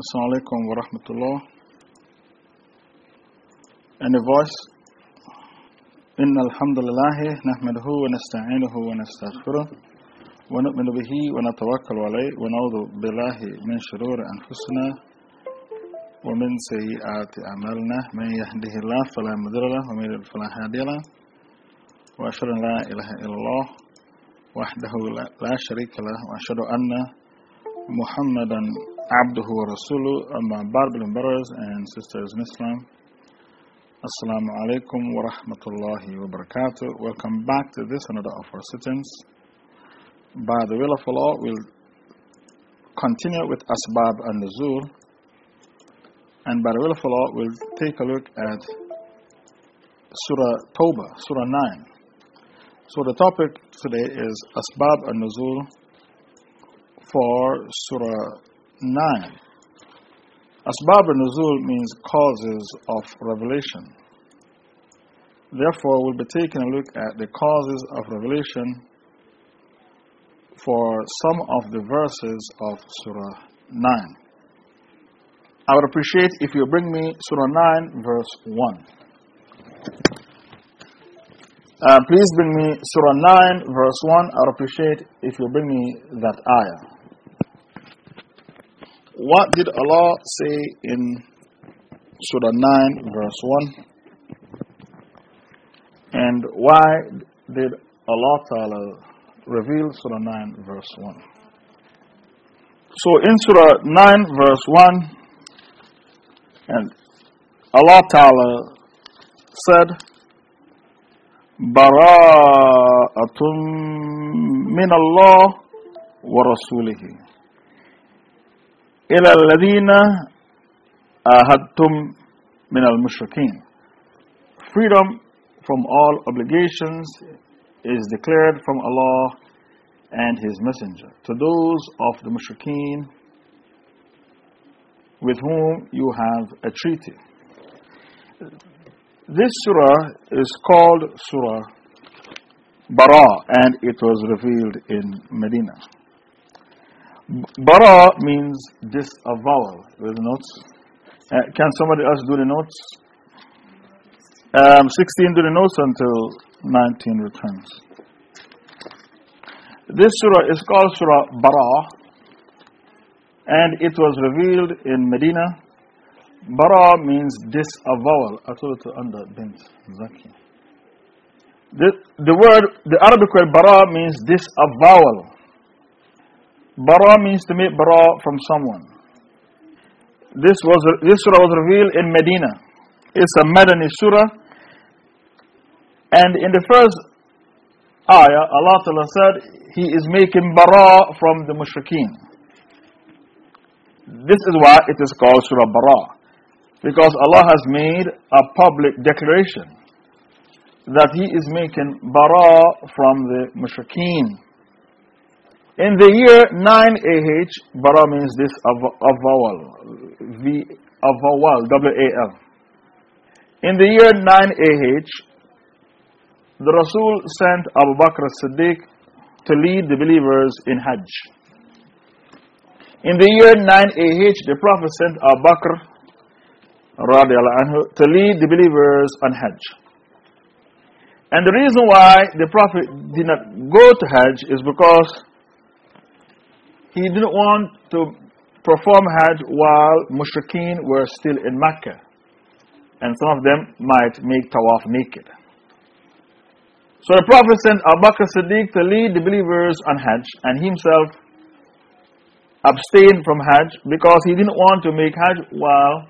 Assalamu alaikum wa rahmatullah. And a voice. إن الحمد لله نحمده ونستعينه ونستغفره ونؤمن به ونتوكل عليه ونعوذ بالله من شرور أنفسنا ومن سيئات أعمالنا من يهده الله فلا مضل له ومن يضلل فلا هادي له وأشهد أن لا إله إلا الله وحده لا شريك له وأشهد أن محمدا عبده ورسوله أما بعد brothers and sisters in Islam Assalamu alaikum wa rahmatullahi wa barakatuh. Welcome back to this another of our sittings. By the will of Allah, we'll continue with Asbab and Nuzul. And by the will of Allah, we'll take a look at Surah Tawbah, Surah 9. So the topic today is Asbab and Nuzul for Surah 9. Asbab nuzul means causes of revelation. Therefore, we'll be taking a look at the causes of revelation for some of the verses of Surah 9. I would appreciate if you bring me Surah 9, verse 1. Uh, please bring me Surah 9, verse 1. I would appreciate if you bring me that ayah. What did Allah say in Surah 9, verse 1? And why did Allah Ta'ala reveal Surah 9, verse 1? So in Surah 9, verse 1, and Allah Ta'ala said, Bara'atun min Allah wa. إلى الذين آهدتم من المشركين Freedom from all obligations is declared from Allah and His Messenger to those of the mushrikeen with whom you have a treaty. This surah is called Surah Bara and it was revealed in Medina. Bara means disavowal with notes. Uh, can somebody else do the notes? Um, 16 do the notes until 19 returns. This surah is called Surah Bara and it was revealed in Medina. Bara means disavowal. To under bint Zaki. The, the word, the Arabic word bara means disavowal. Bara means to make bara from someone. This, was, this surah was revealed in Medina. It's a Madani surah. And in the first ayah, Allah Ta'ala said, He is making bara from the mushrikeen. This is why it is called Surah Bara. Because Allah has made a public declaration that He is making bara from the mushrikeen. In the year 9 AH, bara means this avowal. V avowal, W A L. In the year 9 AH, the Rasul sent Abu Bakr as Siddiq to lead the believers in Hajj. In the year 9 AH, the Prophet sent Abu Bakr anhu, to lead the believers on Hajj. And the reason why the Prophet did not go to Hajj is because he didn't want to perform Hajj while mushrikeen were still in Mecca. And some of them might make tawaf naked. So the Prophet sent Abu Bakr Siddiq to lead the believers on Hajj, and himself abstained from Hajj because he didn't want to make Hajj while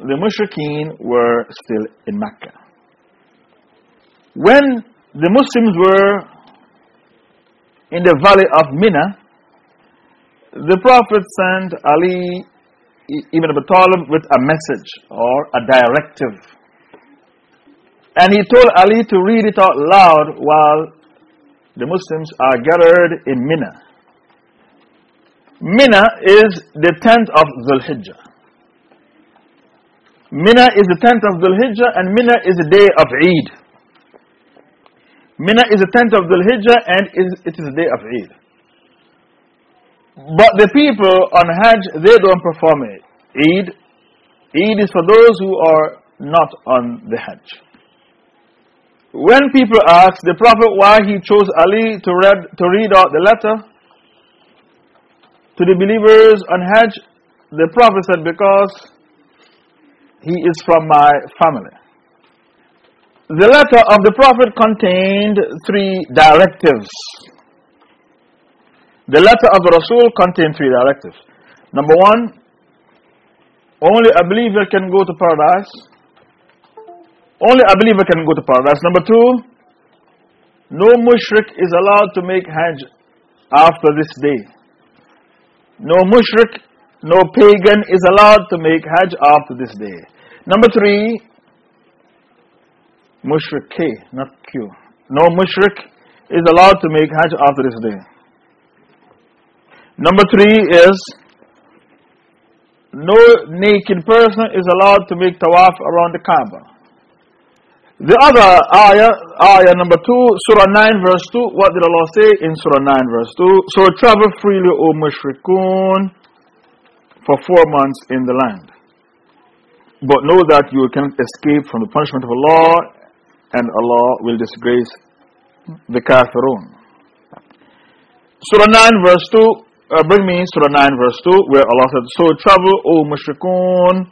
the mushrikeen were still in Mecca. When the Muslims were in the valley of Mina, the Prophet sent Ali ibn Abi Talib with a message or a directive. And he told Ali to read it out loud while the Muslims are gathered in Mina. Mina is the 10th of Dhul Hijjah. Mina is the 10th of Dhul Hijjah and Mina is the day of Eid. Mina is the 10th of Dhul Hijjah and it is the day of Eid. But the people on Hajj, they don't perform it. Eid. Eid is for those who are not on the Hajj. When people ask the Prophet why he chose Ali to read, to read out the letter to the believers on Hajj, the Prophet said, Because he is from my family. The letter of the Prophet contained three directives. The letter of Rasul contained three directives. Number one, only a believer can go to paradise. Only a believer can go to paradise. Number two, no mushrik is allowed to make hajj after this day. No mushrik, no pagan is allowed to make hajj after this day. Number three, mushrik K, not Q. No mushrik is allowed to make hajj after this day. Number three is no naked person is allowed to make tawaf around the Kaaba. The other ayah, ayah number 2, Surah 9, verse 2, what did Allah say in Surah 9, verse 2? So travel freely, O mushrikun, for four months in the land. But know that you cannot escape from the punishment of Allah, and Allah will disgrace the kafirun. Surah 9, verse 2, uh, bring me Surah 9 verse 2 where Allah said, So travel, O mushrikun,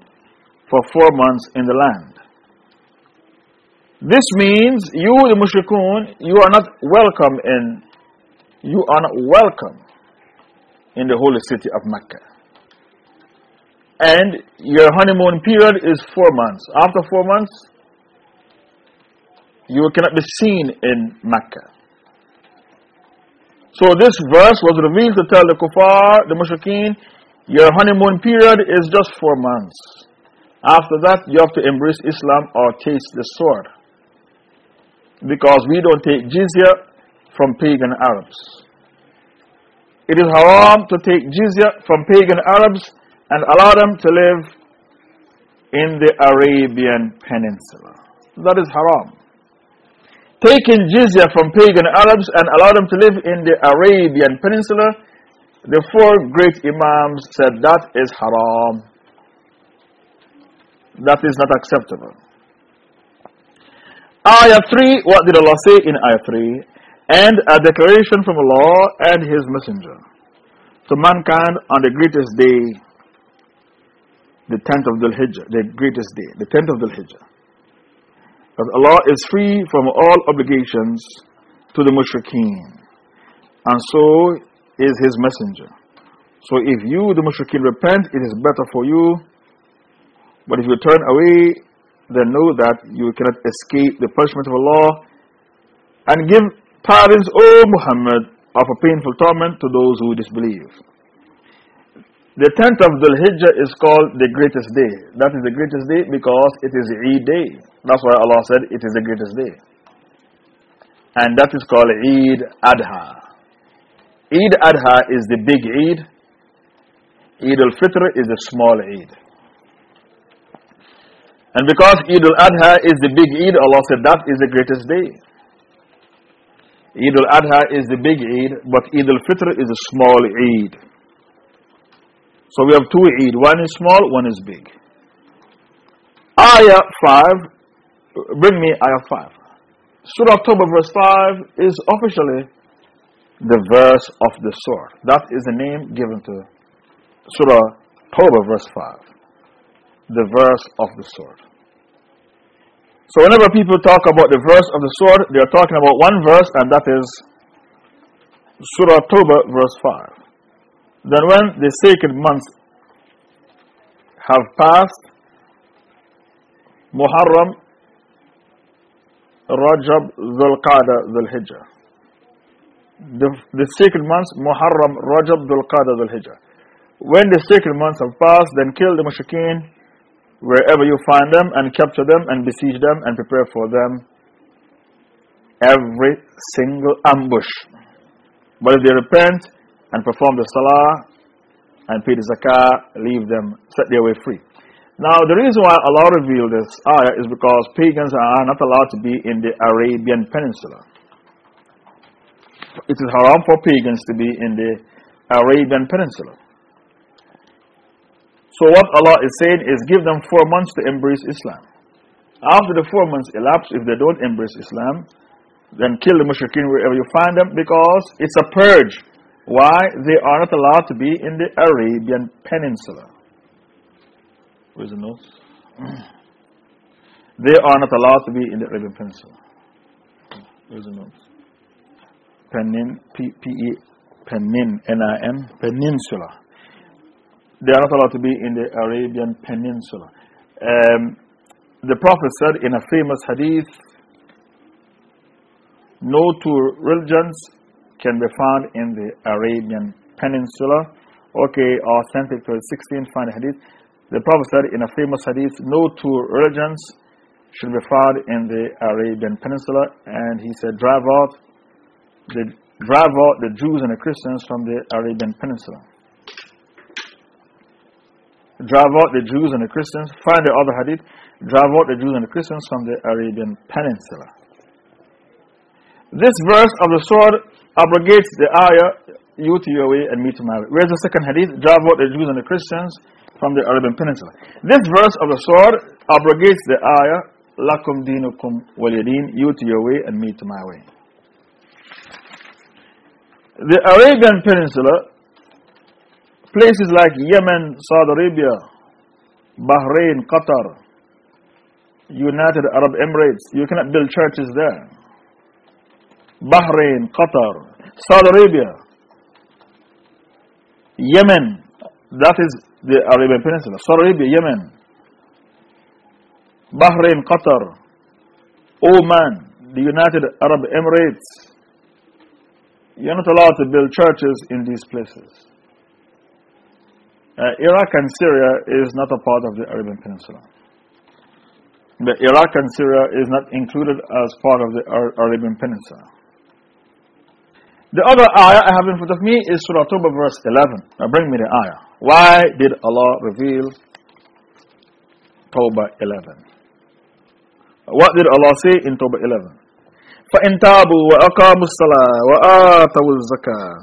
for four months in the land. This means you, the mushrikun, you are not welcome in, you are not welcome in the holy city of Mecca. And your honeymoon period is four months. After four months, you cannot be seen in Mecca. So this verse was revealed to tell the kuffar, the mushrikeen, your honeymoon period is just four months. After that, you have to embrace Islam or taste the sword. Because we don't take jizya from pagan Arabs. It is haram to take jizya from pagan Arabs and allow them to live in the Arabian Peninsula. That is haram taken jizya from pagan Arabs and allowed them to live in the Arabian Peninsula, the four great Imams said that is haram. That is not acceptable. Ayah 3, what did Allah say in Ayah 3? And a declaration from Allah and His Messenger to mankind on the greatest day, the 10th of Dhul Hijjah, the greatest day, the 10th of Dhul Hijjah. Because Allah is free from all obligations to the mushrikeen. And so is His Messenger. So if you, the mushrikeen, repent, it is better for you. But if you turn away, then know that you cannot escape the punishment of Allah. And give pardons, O Muhammad, of a painful torment to those who disbelieve. The 10th of Dhul Hijjah is called the greatest day. That is the greatest day because it is Eid day. That's why Allah said it is the greatest day. And that is called Eid Adha. Eid Adha is the big Eid. Eid al Fitr is the small Eid. And because Eid al Adha is the big Eid, Allah said that is the greatest day. Eid al Adha is the big Eid, but Eid al Fitr is a small Eid. So we have two Eid. One is small, one is big. Ayah 5. Bring me Ayah 5. Surah Tawbah verse 5 is officially the verse of the sword. That is the name given to Surah Tawbah verse 5. The verse of the sword. So whenever people talk about the verse of the sword, they are talking about one verse, and that is Surah Tawbah verse 5. Then, when the sacred months have passed, Muharram, Rajab, Dhul Qada, Dhul Hijjah. The, the sacred months, Muharram, Rajab, Dhul Qada, Dhul Hijjah. When the sacred months have passed, then kill the mushrikeen wherever you find them and capture them and besiege them and prepare for them every single ambush. But if they repent and perform the salah and pay the zakah, leave them, set their way free. Now, the reason why Allah revealed this ayah is because pagans are not allowed to be in the Arabian Peninsula. It is haram for pagans to be in the Arabian Peninsula. So, what Allah is saying is give them four months to embrace Islam. After the four months elapse, if they don't embrace Islam, then kill the mushrikeen wherever you find them because it's a purge. Why? They are not allowed to be in the Arabian Peninsula. Where's the notes? They are not allowed to be in the Arabian Peninsula. Where's the notes? Penin, P, P E, Penin, N I M, Peninsula. They are not allowed to be in the Arabian Peninsula. Um, the Prophet said in a famous hadith no two religions can be found in the Arabian Peninsula. Okay, authentic to 16, find hadith. The Prophet said in a famous hadith, no two religions should be found in the Arabian Peninsula. And he said, drive out the, drive out the Jews and the Christians from the Arabian Peninsula. Drive out the Jews and the Christians. Find the other hadith drive out the Jews and the Christians from the Arabian Peninsula. This verse of the sword abrogates the ayah, you to your way and me to my way. Where's the second hadith? Drive out the Jews and the Christians from the Arabian Peninsula. This verse of the sword abrogates the ayah, lakum dinukum waliyadin, you to your way and me to my way. The Arabian Peninsula, places like Yemen, Saudi Arabia, Bahrain, Qatar, United Arab Emirates. You cannot build churches there. Bahrain, Qatar, Saudi Arabia, Yemen, that is the Arabian Peninsula. Saudi Arabia, Yemen, Bahrain, Qatar, Oman, the United Arab Emirates. You're not allowed to build churches in these places. Uh, Iraq and Syria is not a part of the Arabian Peninsula the Iraq and Syria is not included as part of the Arabian Peninsula. The other ayah I have in front of me is Surah Tawbah verse 11. Now bring me the ayah. Why did Allah reveal Tawbah 11? What did Allah say in Tawbah 11? فَإِن تَابُوا وَأَقَامُوا الصَّلَاةَ وَآتَوُا الزَّكَاةَ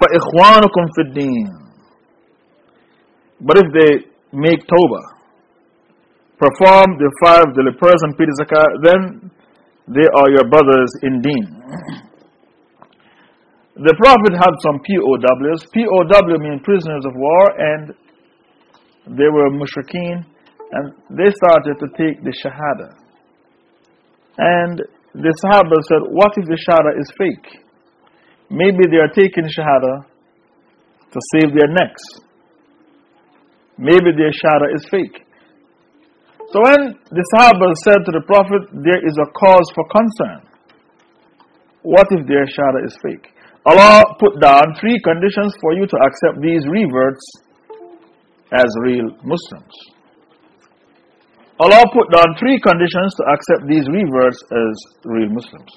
فَإِخْوَانُكُمْ فِي الدِّينِ But if they make Tawbah, perform the five the lepers and pay the zakah, then they are your brothers in deen. The Prophet had some POWs. POW mean prisoners of war, and they were mushrikeen, and they started to take the shahada. And the Sahaba said, What if the shahada is fake? Maybe they are taking shahada to save their necks. Maybe their shahada is fake. So when the Sahaba said to the Prophet, there is a cause for concern. What if their shahada is fake? Allah put down three conditions for you to accept these reverts as real Muslims. Allah put down three conditions to accept these reverts as real Muslims.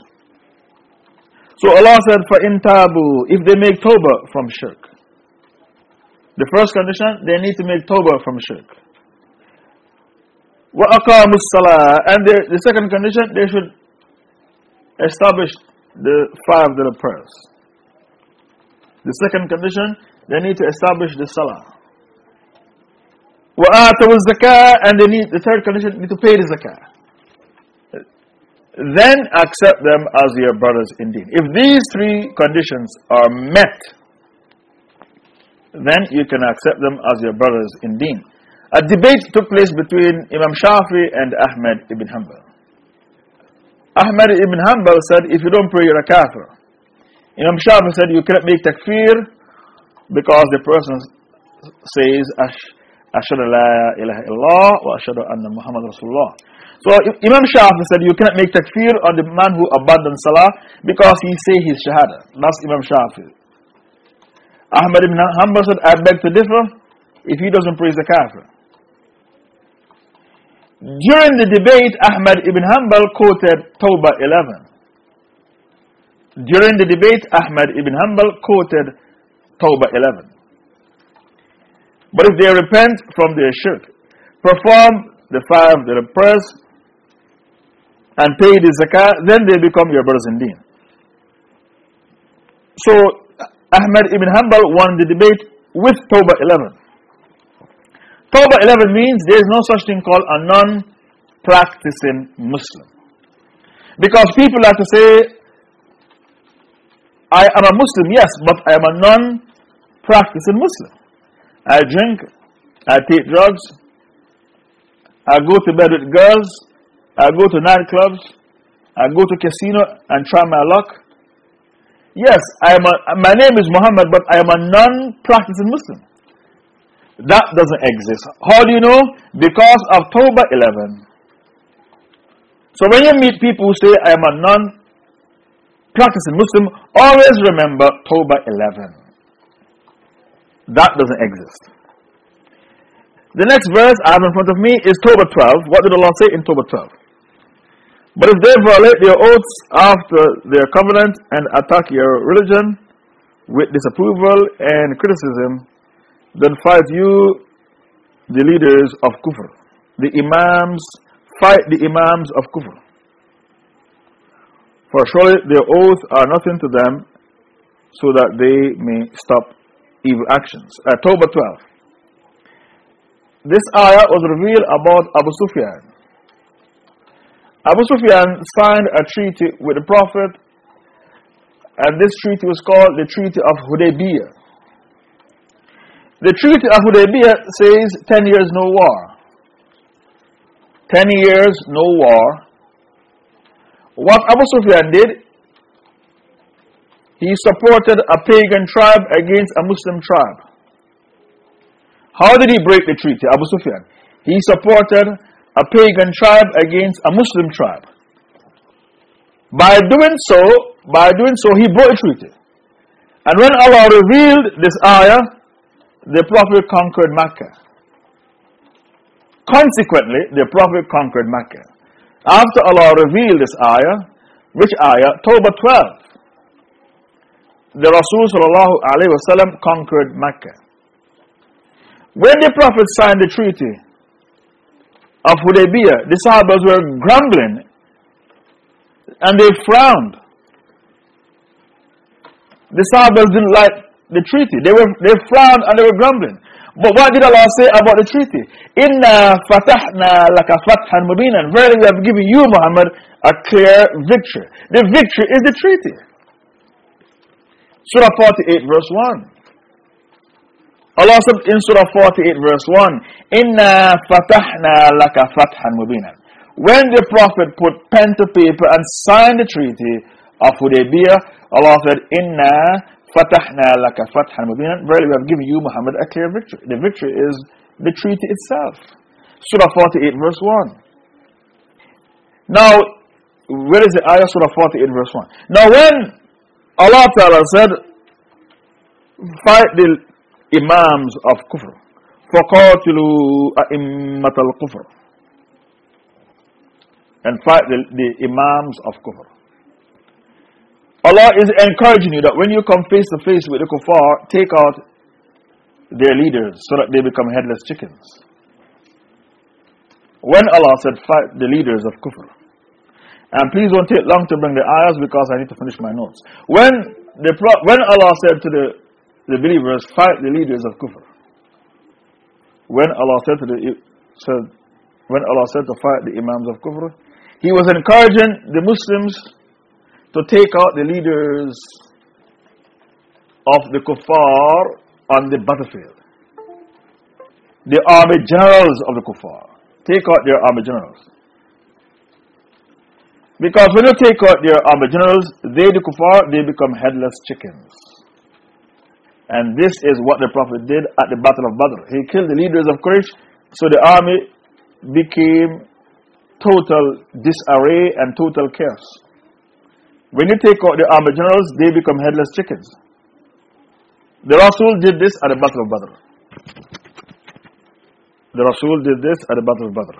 So Allah said, in tabu, if they make tawbah from shirk. The first condition, they need to make tawbah from shirk. وَأَقَامُوا الصَّلَاةِ And the, the second condition, they should establish the five little prayers. The second condition, they need to establish the salah. وَآتَوُ الزَّكَاءَ And they need, the third condition, need to pay the zakah. Then accept them as your brothers in deen. If these three conditions are met, then you can accept them as your brothers in deen. A debate took place between Imam Shafi and Ahmad ibn Hanbal. Ahmad ibn Hanbal said, if you don't pray, you're a kafir. Imam Shafi said, You cannot make takfir because the person says, Ashadu la ilaha illallah wa ashadu anna Muhammad Rasulullah. So Imam Shafi said, You cannot make takfir on the man who abandons salah because he say his shahada. That's Imam Shafi. Ahmed ibn Hanbal said, I beg to differ. If he doesn't praise the kafir. During the debate, Ahmad ibn Hanbal quoted Tawbah 11. During the debate, Ahmad ibn Hanbal quoted Tawbah 11. But if they repent from their shirk, perform the five the prayers, and pay the zakah, then they become your brothers in deen. So, Ahmad ibn Hanbal won the debate with Tawbah 11. Tawbah 11 means there is no such thing called a non practicing Muslim. Because people like to say, I am a Muslim, yes, but I am a non practicing Muslim. I drink, I take drugs, I go to bed with girls, I go to nightclubs, I go to casino and try my luck. Yes, I am a, my name is Muhammad, but I am a non practicing Muslim. That doesn't exist. How do you know? Because of Tawbah 11. So when you meet people who say, I am a non practicing Muslim, always remember Tawbah 11. That doesn't exist. The next verse I have in front of me is Tawbah 12. What did Allah say in Tawbah 12? But if they violate their oaths after their covenant and attack your religion with disapproval and criticism, then fight you, the leaders of Kufr. The Imams, fight the Imams of Kufr. For surely their oaths are nothing to them, so that they may stop evil actions. Uh, Tawbah 12. This ayah was revealed about Abu Sufyan. Abu Sufyan signed a treaty with the Prophet, and this treaty was called the Treaty of Hudaybiyah. The Treaty of Hudaybiyah says 10 years no war. 10 years no war. What Abu Sufyan did, he supported a pagan tribe against a Muslim tribe. How did he break the treaty, Abu Sufyan? He supported a pagan tribe against a Muslim tribe. By doing so, by doing so, he broke a treaty. And when Allah revealed this ayah, the Prophet conquered Mecca. Consequently, the Prophet conquered Mecca. After Allah revealed this ayah, which ayah? Tawbah 12. The Rasul conquered Mecca. When the Prophet signed the treaty of Hudaybiyah, the Sahabas were grumbling and they frowned. The Sahabas didn't like the treaty. They, were, they frowned and they were grumbling. But what did Allah say about the treaty? Inna fatahna laka fathan mubinan. Verily we have given you, Muhammad, a clear victory. The victory is the treaty. Surah 48, verse 1. Allah said in Surah 48, verse 1, Inna fatahna laka fathan mubina. When the Prophet put pen to paper and signed the treaty of Hudaybiyah, Allah said, Inna fatahna laka fathan mubina. Verily, we have given you, Muhammad, a clear victory. The victory is the treaty itself. Surah 48, verse 1. Now, where is the ayah? Surah 48, verse 1. Now, when Allah Ta'ala said, fight the imams of kufr. فَقَاتِلُوا أَئِمَّةَ الْكُفْرِ And fight the, the imams of kufr. Allah is encouraging you that when you come face to face with the kuffar, take out their leaders so that they become headless chickens. When Allah said, fight the leaders of kufr. And please don't take long to bring the ayahs because I need to finish my notes. When, the, when Allah said to the the believers fight the leaders of kufr. When Allah said to the, said, when Allah said to fight the imams of kufr, He was encouraging the Muslims to take out the leaders of the kuffar on the battlefield. The army generals of the kuffar. Take out their army generals. Because when you take out their army generals, they, the kuffar, they become headless chickens. And this is what the Prophet did at the Battle of Badr. He killed the leaders of Quraysh, so the army became total disarray and total chaos. When you take out the army generals, they become headless chickens. The Rasul did this at the Battle of Badr. The Rasul did this at the Battle of Badr.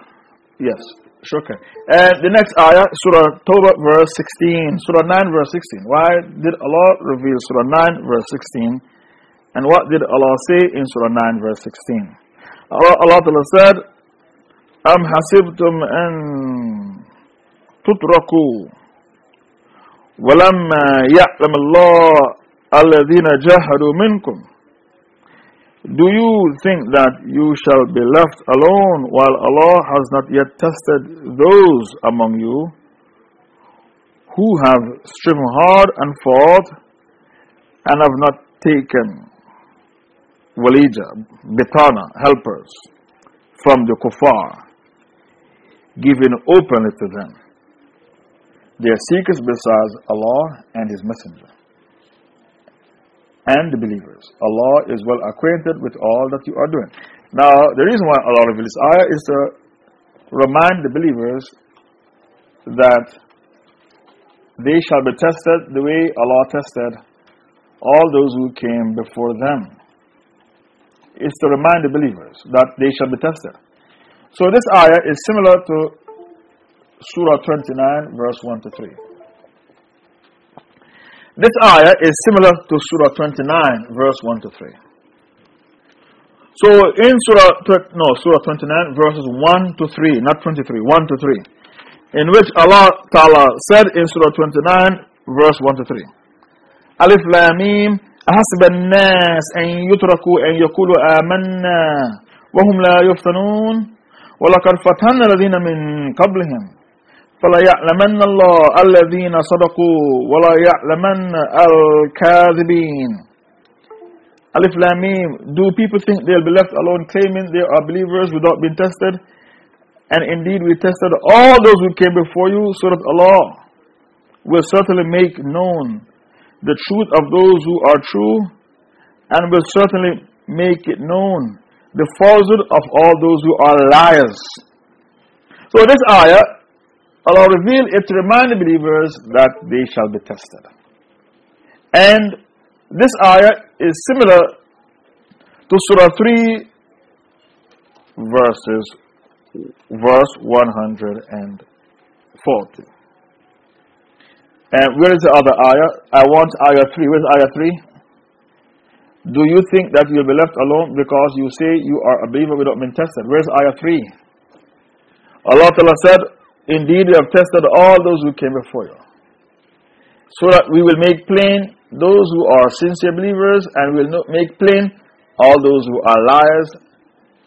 Yes, shukr. And the next ayah, Surah Tawbah, verse 16. Surah 9, verse 16. Why did Allah reveal Surah 9, verse 16? And what did Allah say in Surah 9, verse 16? Allah, Allah Ta'ala said, أَمْ حَسِبْتُمْ أَن تُتْرَكُوا وَلَمَّا يَعْلَمَ اللَّهُ الَّذِينَ جَاهَدُوا مِنْكُمْ Do you think that you shall be left alone while Allah has not yet tested those among you who have striven hard and fought and have not taken walija, bitana, helpers from the kuffar, given openly to them. They are seekers besides Allah and His Messenger and the believers. Allah is well acquainted with all that you are doing. Now, the reason why Allah reveals this ayah is to remind the believers that they shall be tested the way Allah tested all those who came before them. It's to remind the believers that they shall be tested. So, this ayah is similar to Surah 29, verse 1 to 3. This ayah is similar to Surah 29, verse 1 to 3. So in Surah, no, Surah 29, verses 1 to 3, not 23, 1 to 3, in which Allah Ta'ala said in Surah 29, verse 1 to 3, Alif Lam Mim, أحسب الناس أن يتركوا أن يقولوا آمنا وهم لا يفتنون ولقد فتنا الذين من قبلهم فلا يعلمن الله الذين صدقوا ولا يعلمن الكاذبين Alif Lamim, do people think they'll be left alone claiming they are believers without being tested? And indeed, we tested all those who came before you, so that Allah will certainly make known the truth of those who are true and will certainly make it known the falsehood of all those who are liars. So, this ayah Allah revealed it to remind the believers that they shall be tested. And this ayah is similar to Surah 3, verses, verse 140. And where is the other ayah? I want ayah 3. Where's ayah 3? Do you think that you'll be left alone because you say you are a believer without being tested? Where's ayah 3? Allah Ta'ala said, Indeed, we have tested all those who came before you. So that we will make plain those who are sincere believers and will not make plain all those who are liars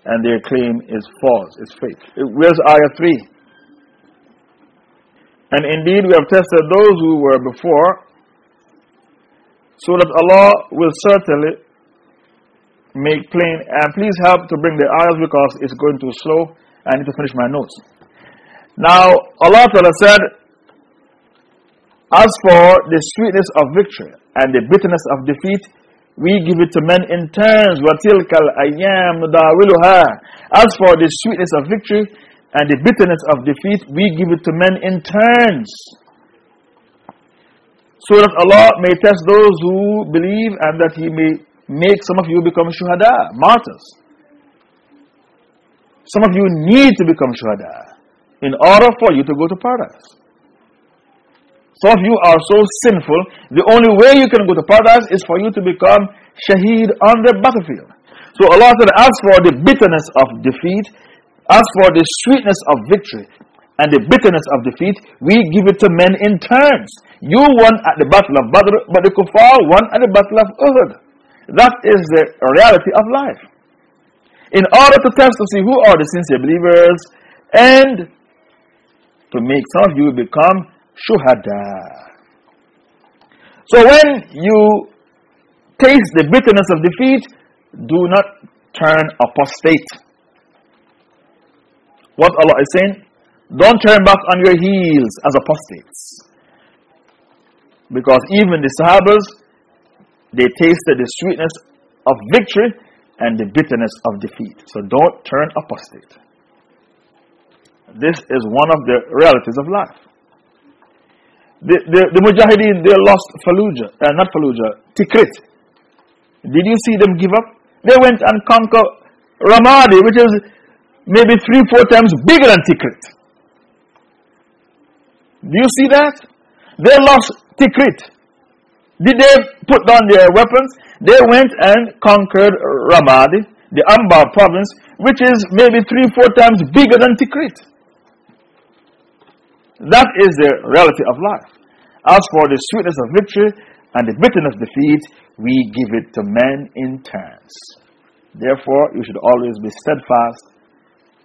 and their claim is false, is fake. Where's ayah 3? And indeed, we have tested those who were before, so that Allah will certainly make plain. And please help to bring the ayahs because it's going too slow. I need to finish my notes. Now, Allah Ta'ala said, As for the sweetness of victory and the bitterness of defeat, we give it to men in turns. وَتِلْكَ الْأَيَّامُ نُدَاوِلُهَا As for the sweetness of victory and the bitterness of defeat, we give it to men in turns. So that Allah may test those who believe and that He may make some of you become shuhada, martyrs. Some of you need to become shuhada in order for you to go to paradise. Some of you are so sinful, the only way you can go to paradise is for you to become shaheed on the battlefield. So Allah said, As for the bitterness of defeat, as for the sweetness of victory, and the bitterness of defeat, we give it to men in turns. You won at the battle of Badr, but the kuffar won at the battle of Uhud. That is the reality of life. In order to test to see who are the sincere believers and to make some of you become shuhada. So when you taste the bitterness of defeat, do not turn apostate. What Allah is saying, don't turn back on your heels as apostates. Because even the Sahabas, they tasted the sweetness of victory and the bitterness of defeat. So don't turn apostate. This is one of the realities of life. The, the, the Mujahideen, they lost Fallujah, uh, not Fallujah, Tikrit. Did you see them give up? They went and conquered Ramadi, which is maybe three, four times bigger than Tikrit. Do you see that? They lost Tikrit. Did they put down their weapons? They went and conquered Ramadi, the Anbar province, which is maybe three, four times bigger than Tikrit. That is the reality of life. As for the sweetness of victory and the bitterness of defeat, we give it to men in turns. Therefore, you should always be steadfast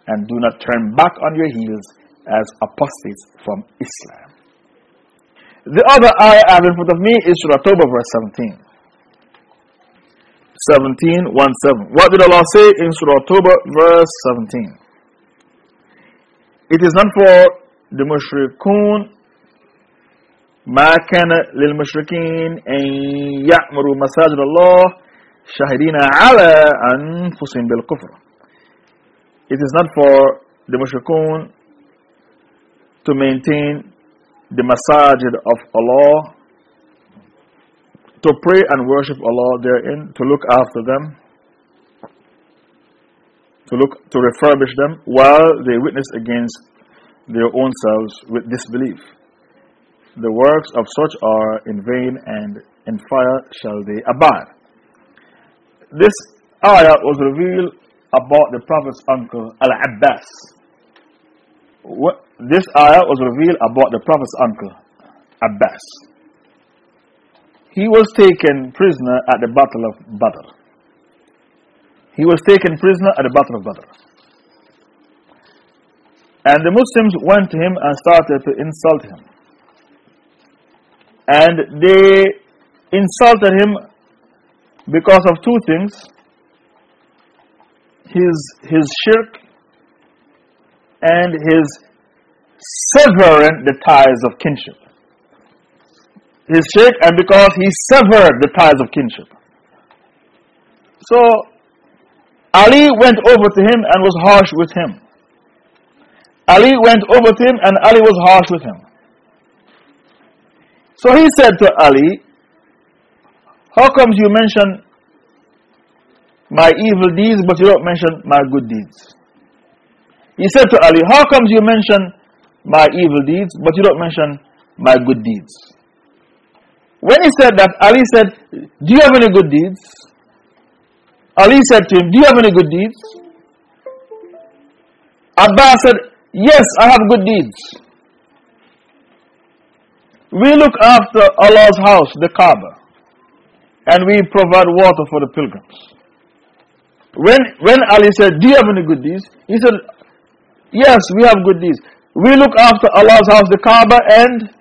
and do not turn back on your heels as apostates from Islam. The other ayah I have in front of me is Surah Tawbah, verse 17. 17, 1 7. What did Allah say in Surah Tawbah, verse 17? It is not for the mushrikun ما كان للمشركين أن يعمروا مساجد الله شاهدين على أنفسهم بالكفر It is not for the mushrikun to maintain the masajid of Allah to pray and worship Allah therein, to look after them, to look to refurbish them while they witness against their own selves with disbelief. The works of such are in vain, and in fire shall they abide. This ayah was revealed about the Prophet's uncle Al Abbas. This ayah was revealed about the Prophet's uncle Abbas. He was taken prisoner at the Battle of Badr. He was taken prisoner at the Battle of Badr. And the Muslims went to him and started to insult him and they insulted him because of two things his, his shirk and his severing the ties of kinship. His shirk, and because he severed the ties of kinship. So, Ali went over to him and was harsh with him. Ali went over to him and Ali was harsh with him. So he said to Ali, How comes you mention my evil deeds but you don't mention my good deeds? He said to Ali, How comes you mention my evil deeds but you don't mention my good deeds? When he said that, Ali said, Do you have any good deeds? Ali said to him, Do you have any good deeds? Abbas said, Yes, I have good deeds. We look after Allah's house, the Kaaba, and we provide water for the pilgrims. When, when Ali said, Do you have any good deeds? He said, Yes, we have good deeds. We look after Allah's house, the Kaaba, and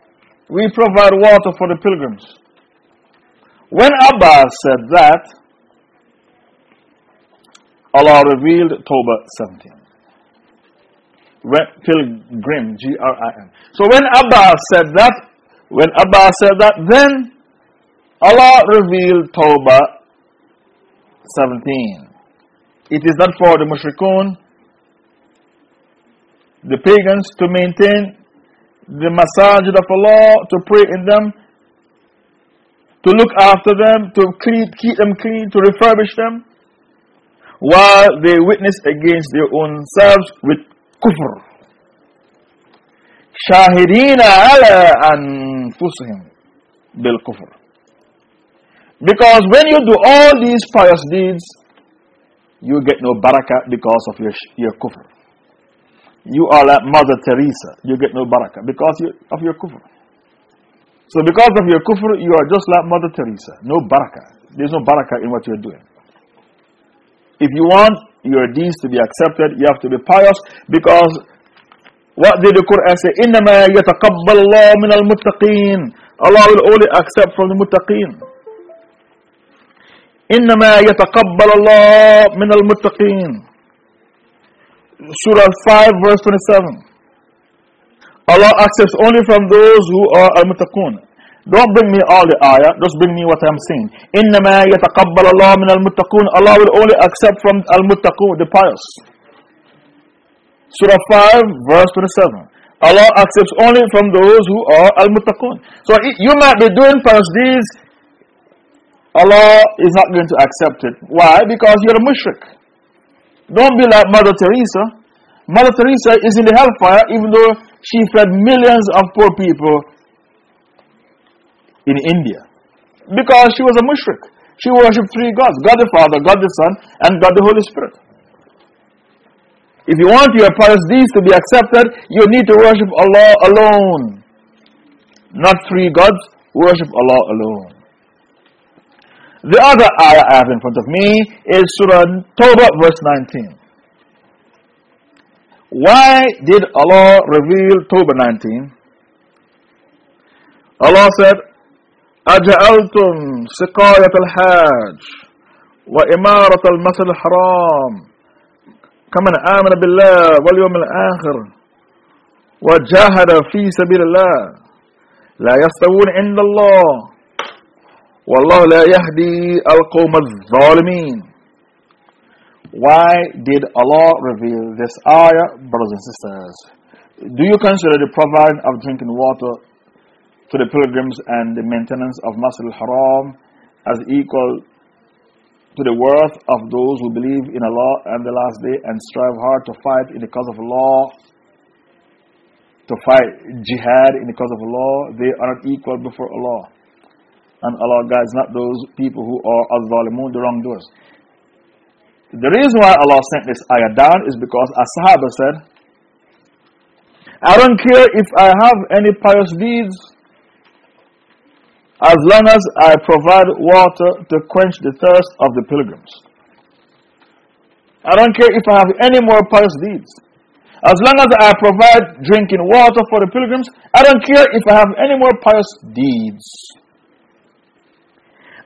we provide water for the pilgrims. When Abbas said that, Allah revealed Tawbah 17. Pilgrim, G R I M. So when Abbas said that, when Abbas said that, then Allah revealed Tawbah 17. It is not for the mushrikun, the pagans, to maintain the masajid of Allah, to pray in them, to look after them, to clean, keep them clean, to refurbish them, while they witness against their own selves with kufur syahidina ala anfusihim bil kufur because when you do all these pious deeds you get no barakah because of your your kufr. You are like mother teresa. You get no barakah because of your kufr. So because of your kufr you are just like mother teresa. No barakah there's no barakah in what you're doing. If you want your deeds to be accepted you have to be pious because what did the Quran say? إِنَّمَا يَتَقَبَّلُ اللَّهُ مِنَ الْمُتَّقِينَ Allah will only accept from the muttaqeen. إِنَّمَا يَتَقَبَّلُ اللَّهُ مِنَ الْمُتَّقِينَ Surah 5 verse 27. Allah accepts only from those who are al-muttaqun. Don't bring me all the ayah, just bring me what I'm saying. إِنَّمَا يَتَقَبَّلُ اللَّهُ مِنَ الْمُتَّقُونَ Allah will only accept from al-muttaqun, the pious. Surah 5, verse 27. Allah accepts only from those who are al muttaqun. So you might be doing pious deeds, Allah is not going to accept it. Why? Because you're a mushrik. Don't be like Mother Teresa. Mother Teresa is in the hellfire even though she fed millions of poor people in India. Because she was a mushrik. She worshipped three gods God the Father, God the Son, and God the Holy Spirit. If you want your pious deeds to be accepted, you need to worship Allah alone. Not three gods, worship Allah alone. The other ayah I have in front of me is Surah Tawbah, verse 19. Why did Allah reveal Tawbah 19? Allah said, أجعلتم سقاية الحاج وإمارة المسجد الحرام كمن آمن بالله واليوم الآخر وجاهد في سبيل الله لا يستوون عند الله والله لا يهدي القوم الظالمين Why did Allah reveal this ayah, brothers and sisters? Do you consider the providing of drinking water to the pilgrims and the maintenance of Masjid al-Haram as equal to the worth of those who believe in Allah and the last day and strive hard to fight in the cause of Allah, to fight jihad in the cause of Allah, they are not equal before Allah. And Allah guides not those people who are al-zalimun, the wrongdoers. The reason why Allah sent this ayah down is because as Sahaba said, I don't care if I have any pious deeds as long as I provide water to quench the thirst of the pilgrims. I don't care if I have any more pious deeds. As long as I provide drinking water for the pilgrims, I don't care if I have any more pious deeds.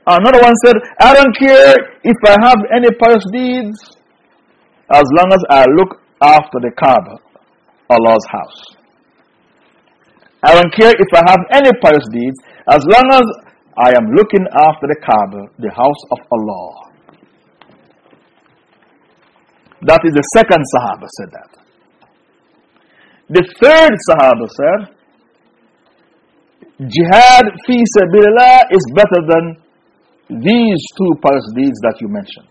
Another one said, I don't care if I have any pious deeds, as long as I look after the Kaaba, Allah's house. I don't care if I have any pious deeds, as long as I am looking after the Kaaba, the house of Allah. That is the second Sahaba said that. The third Sahaba said, Jihad fi sabilillah is better than these two pious deeds that you mentioned.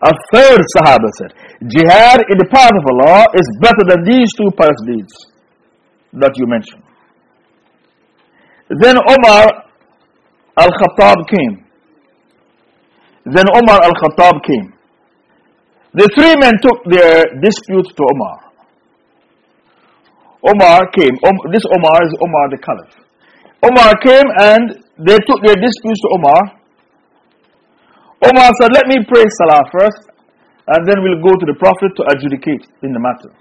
A third Sahaba said, Jihad in the path of Allah is better than these two pious deeds that you mentioned. Then Omar al Khattab came. Then Omar al Khattab came. The three men took their dispute to Omar. Omar came. this Omar is Omar the Caliph. Omar came and they took their disputes to Omar. Omar said, Let me pray Salah first, and then we'll go to the Prophet to adjudicate in the matter.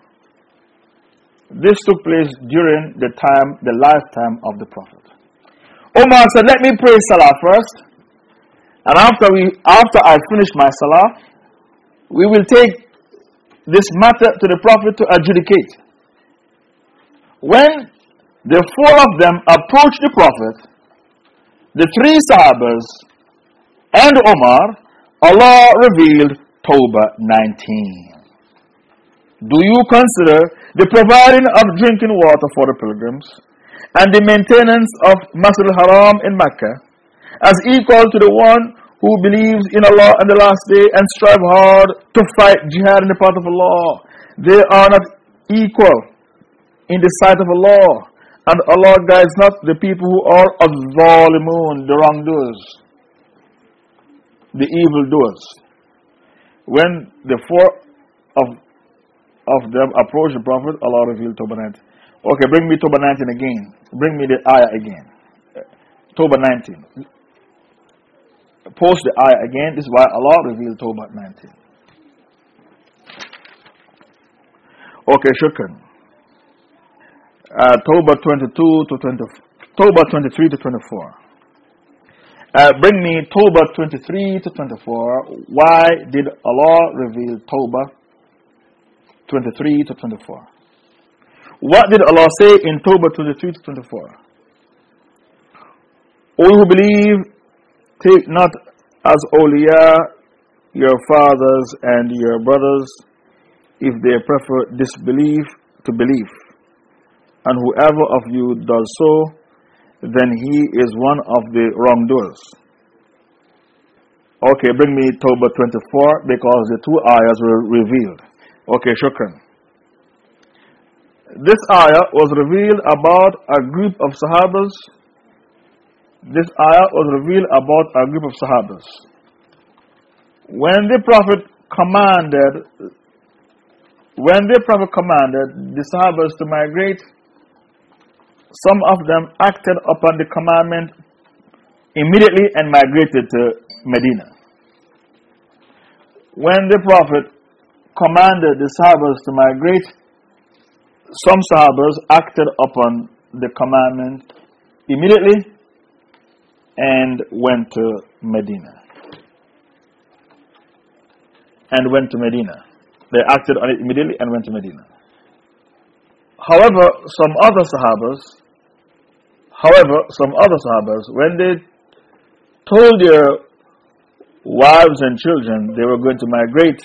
This took place during the time, the lifetime of the Prophet. Omar said, Let me pray Salah first. And after, we, after I finish my Salah, we will take this matter to the Prophet to adjudicate. When the four of them approached the Prophet, the three Sahabas and Omar, Allah revealed Tawbah 19. Do you consider the providing of drinking water for the pilgrims and the maintenance of Masjid al-Haram in Mecca as equal to the one who believes in Allah and the last day and strive hard to fight jihad in the path of Allah. They are not equal in the sight of Allah. And Allah guides not the people who are al-zalimun, the wrongdoers, the evildoers. When the four of, of them approached the Prophet, Allah revealed Tawbah 19. Okay, bring me Tawbah 19 again. Bring me the ayah again. Tawbah 19. Post the ayah again. This is why Allah revealed Tawbah 19. Okay, shukran. Uh, Tawbah 22 to 20, Tawbah 23 to 24. Uh, bring me Tawbah 23 to 24. Why did Allah reveal Tawbah 23 to 24? What did Allah say in Tawbah 23 to 24? All who believe, take not as awliya your fathers and your brothers if they prefer disbelief to belief. And whoever of you does so, then he is one of the wrongdoers. Okay, bring me Tawbah 24 because the two ayahs were revealed. Okay, shukran. This ayah was revealed about a group of Sahabas. This ayah was revealed about a group of Sahabas. When the Prophet commanded, when the Prophet commanded the Sahabas to migrate, some of them acted upon the commandment immediately and migrated to Medina. When the Prophet commanded the Sahabas to migrate, some Sahabas acted upon the commandment immediately and went to Medina. And went to Medina. They acted on it immediately and went to Medina. However, some other Sahabas, however, some other Sahabas, when they told their wives and children they were going to migrate,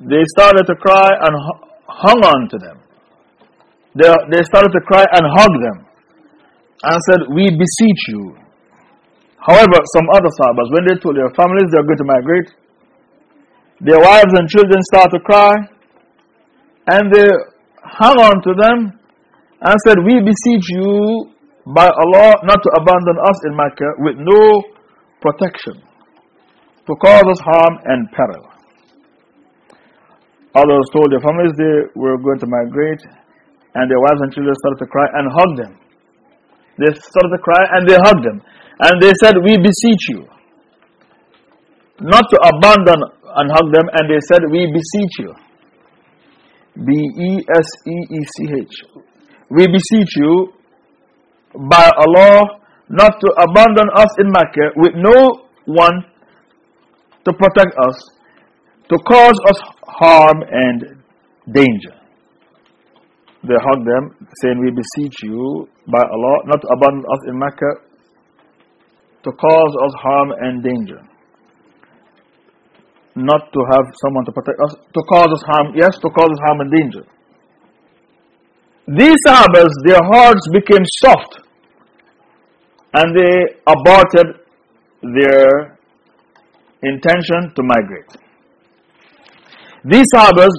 they started to cry and hung on to them. They, they started to cry and hug them and said, We beseech you. However, some other Sahabas, when they told their families they are going to migrate, their wives and children start to cry and they hung on to them and said, We beseech you by Allah not to abandon us in Mecca with no protection to cause us harm and peril. Others told their families they were going to migrate, and their wives and children started to cry and hug them. They started to cry and they hugged them. And they said, We beseech you not to abandon and hug them, and they said, We beseech you. B E S E E C H. We beseech you by Allah not to abandon us in Mecca with no one to protect us, to cause us harm and danger. They hugged them, saying, We beseech you by Allah not to abandon us in Mecca to cause us harm and danger. Not to have someone to protect us, to cause us harm, yes, to cause us harm and danger. These Sahabas, their hearts became soft and they aborted their intention to migrate. These Sahabas,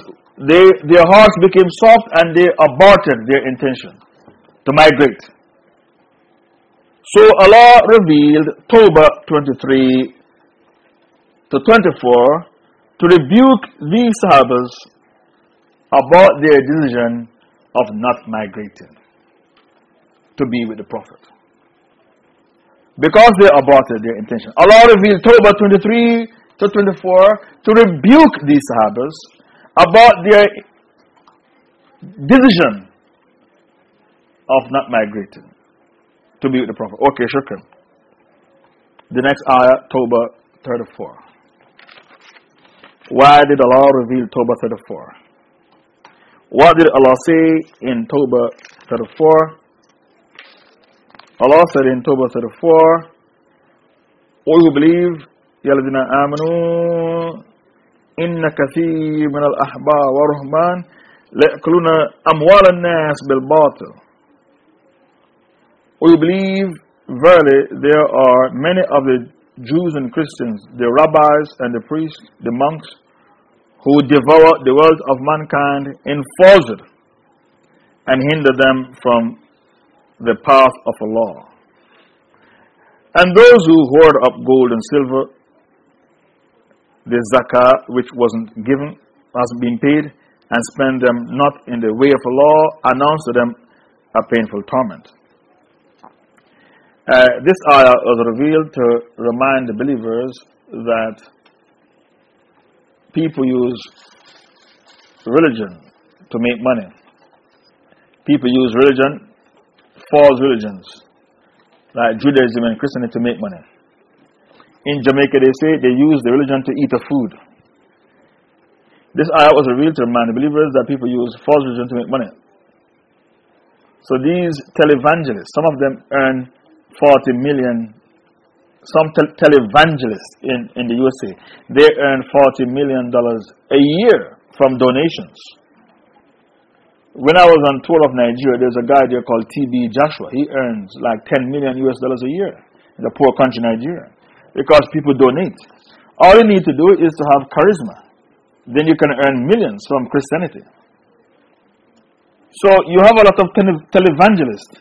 they, their hearts became soft and they aborted their intention to migrate. So Allah revealed Tawbah 23 to 24 to rebuke these Sahabas about their decision of not migrating to be with the Prophet. Because they aborted their intention. Allah revealed Tawbah 23 to 24 to rebuke these Sahabas about their decision of not migrating to be with the Prophet. Okay, shukran. The next ayah, Tawbah 34. Why did Allah reveal Tawbah 34? What did Allah say in Tawbah 34? Allah said in 34, All who believe, يَا الَّذِينَ آمَنُوا إِنَّ كَثِيرٌ مِنَ الْأَحْبَارِ وَالرُّهْبَانِ لَيَأْكُلُونَ أَمْوَالَ النَّاسِ بِالْبَاطِلِ All who believe, verily, there are many of the Jews and Christians, the rabbis and the priests, the monks, who devour the wealth of mankind in falsehood and hinder them from the path of Allah. And those who hoard up gold and silver, the zakah which wasn't given, has been paid, and spend them not in the way of Allah, announce to them a painful torment. Uh, this ayah was revealed to remind the believers that people use religion to make money. People use religion, false religions, like Judaism and Christianity, to make money. In Jamaica, they say they use the religion to eat the food. This ayah was revealed to remind the believers that people use false religion to make money. So these televangelists, some of them earn 40 million some televangelists in, in the USA, they earn $40 million a year from donations. When I was on tour of Nigeria, there's a guy there called TB Joshua. He earns like 10 million US dollars a year in a poor country, Nigeria, because people donate. All you need to do is to have charisma. Then you can earn millions from Christianity. So you have a lot of televangelists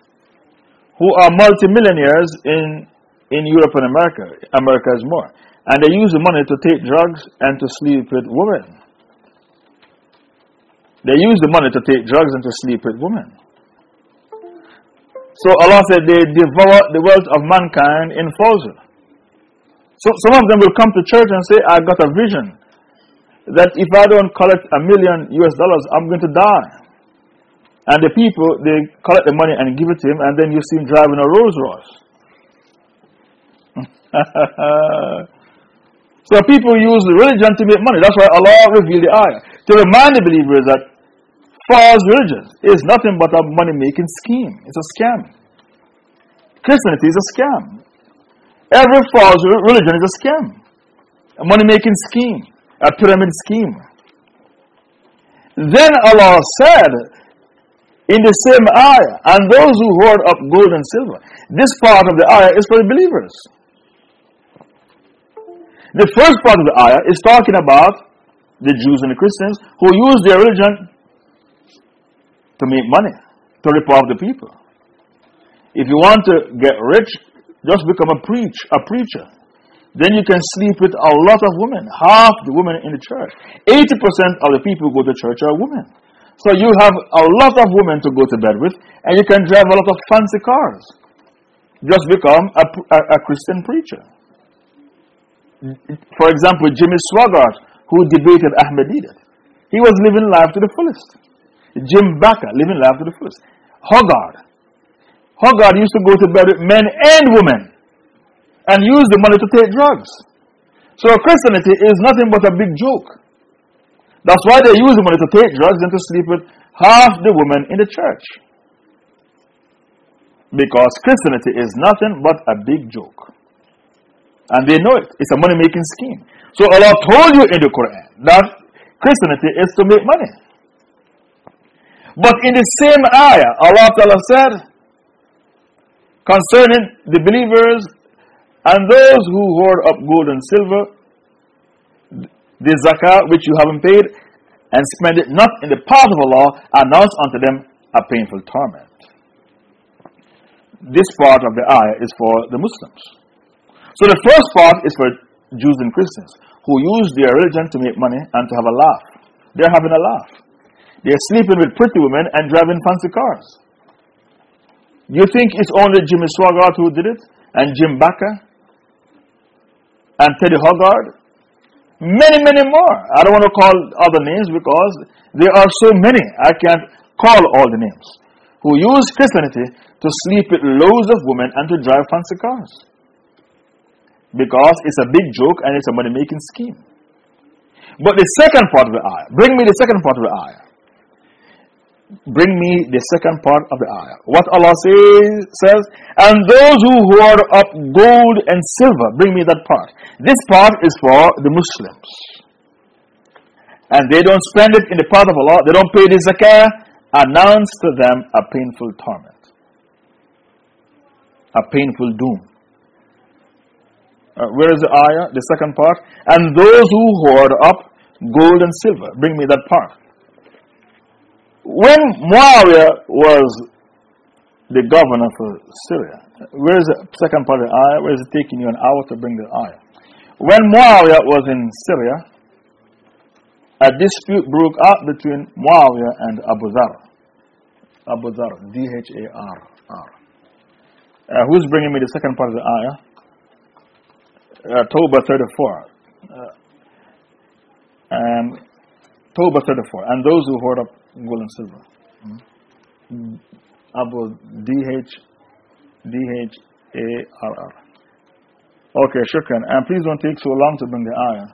who are multimillionaires in in Europe and America. America is more. And they use the money to take drugs and to sleep with women. They use the money to take drugs and to sleep with women. So Allah said they devour the wealth of mankind in falsehood. So some of them will come to church and say, I got a vision that if I don't collect a million US dollars, I'm going to die. And the people, they collect the money and give it to him, and then you see him driving a Rolls Royce. so people use religion to make money. That's why Allah revealed the ayah. To remind the believers that false religion is nothing but a money making scheme. It's a scam. Christianity is a scam. Every false religion is a scam, a money making scheme a pyramid scheme. Then Allah said in the same ayah, and those who hoard up gold and silver. This part of the ayah is for the believers. The first part of the ayah is talking about the Jews and the Christians who use their religion to make money, to rip off the people. If you want to get rich, just become a preach, a preacher. Then you can sleep with a lot of women, half the women in the church. 80% of the people who go to church are women. So you have a lot of women to go to bed with, and you can drive a lot of fancy cars. Just become a, a, a Christian preacher. For example, Jimmy Swaggart, who debated Ahmed Deedat, he was living life to the fullest. Jim Bakker, living life to the fullest. Haggard. Haggard used to go to bed with men and women and use the money to take drugs. So Christianity is nothing but a big joke. That's why they use the money to take drugs and to sleep with half the women in the church. Because Christianity is nothing but a big joke. And they know it. It's a money making scheme. So Allah told you in the Quran that Christianity is to make money. But in the same ayah, Allah Ta'ala said concerning the believers and those who hoard up gold and silver, the zakah which you haven't paid, and spend it not in the path of Allah, announce unto them a painful torment. This part of the ayah is for the Muslims. So the first part is for Jews and Christians who use their religion to make money and to have a laugh. They're having a laugh. They're sleeping with pretty women and driving fancy cars. You think it's only Jimmy Swaggart who did it? And Jim Bakker? and Teddy Haggard. Many, many more. I don't want to call other names because there are so many. I can't call all the names. Who use Christianity to sleep with loads of women and to drive fancy cars. Because it's a big joke and it's a money making scheme. But the second part of the ayah, bring me the second part of the ayah bring me the second part of the ayah. What Allah says, says, and those who hoard up gold and silver, bring me that part. This part is for the Muslims. And they don't spend it in the path of Allah, they don't pay the zakah, announce to them a painful torment, a painful doom. Uh, where is the ayah? The second part. And those who hoard up gold and silver, bring me that part when Muawiyah was the governor for Syria, where is the second part of the ayah? Where is it taking you an hour to bring the ayah? When Muawiyah was in Syria, a dispute broke out between Muawiyah and Abu Dhar. Abu Dhar, D H A R R. Uh, who's bringing me the second part of the ayah? Uh, Tawbah 34. Uh, and Tawbah 34. And those who hoard up gold and silver. Mm. Abu D H D H A R R. Okay, shukran. And please don't take so long to bring the ayah.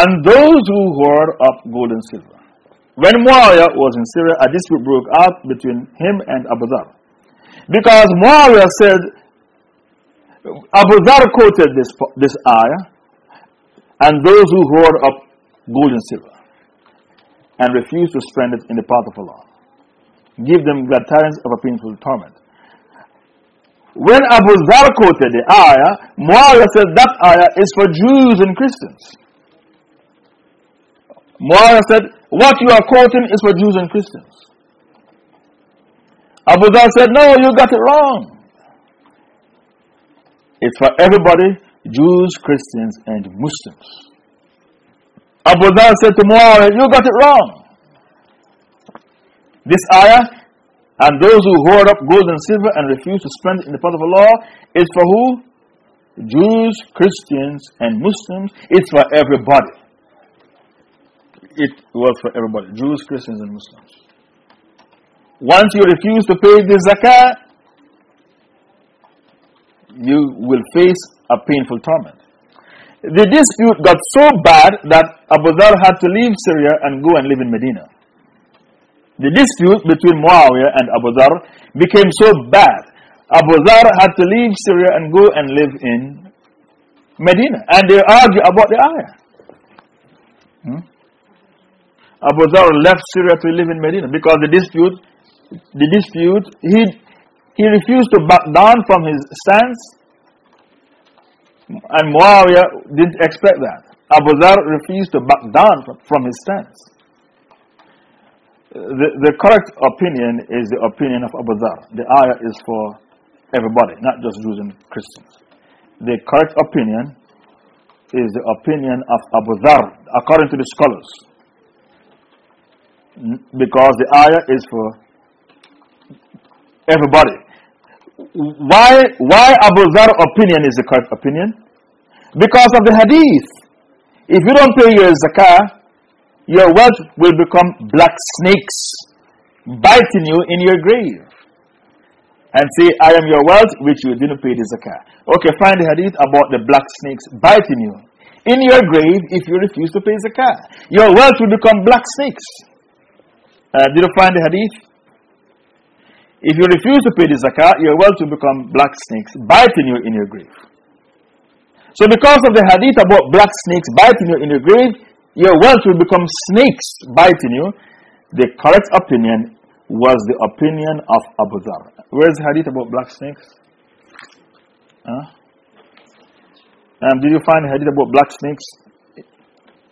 And those who hoard up gold and silver. When Muawiyah was in Syria, a dispute broke out between him and Abu Dhar. Because Muawiyah said, Abu Dhar quoted this, this ayah, and those who hoard up gold and silver and refuse to spend it in the path of Allah. Give them glad tidings of a painful torment. When Abu Dhar quoted the ayah, Muawiyah said that ayah is for Jews and Christians. Muawiyah said, What you are quoting is for Jews and Christians. Abu Dhar said, No, you got it wrong. It's for everybody Jews, Christians, and Muslims. Abu Dhar said to Muawiyah, You got it wrong. This ayah And those who hoard up gold and silver and refuse to spend it in the path of Allah is for who? Jews, Christians, and Muslims. It's for everybody. It was for everybody Jews, Christians, and Muslims. Once you refuse to pay the zakat, you will face a painful torment. The dispute got so bad that Abu Dhar had to leave Syria and go and live in Medina the dispute between Muawiyah and Abu Dhar became so bad. Abu Dhar had to leave Syria and go and live in Medina. And they argue about the ayah. Hmm? Abu Dhar left Syria to live in Medina because the dispute, the dispute, he, he refused to back down from his stance. And Muawiyah didn't expect that. Abu Dhar refused to back down from, his stance the, the correct opinion is the opinion of Abu Dhar. The ayah is for everybody, not just Jews and Christians. The correct opinion is the opinion of Abu Dhar, according to the scholars. Because the ayah is for everybody. Why, why Abu Dhar opinion is the correct opinion? Because of the hadith. If you don't pay your zakah, your wealth will become black snakes biting you in your grave. And say, I am your wealth which you didn't pay the zakah. Okay, find the hadith about the black snakes biting you in your grave if you refuse to pay zakah. Your wealth will become black snakes. Uh, did you find the hadith? If you refuse to pay the zakah, your wealth will become black snakes biting you in your grave. So, because of the hadith about black snakes biting you in your grave, your wealth will become snakes biting you. The correct opinion was the opinion of Abu Dhar. Where's the hadith about black snakes? Huh? Um, did you find the hadith about black snakes?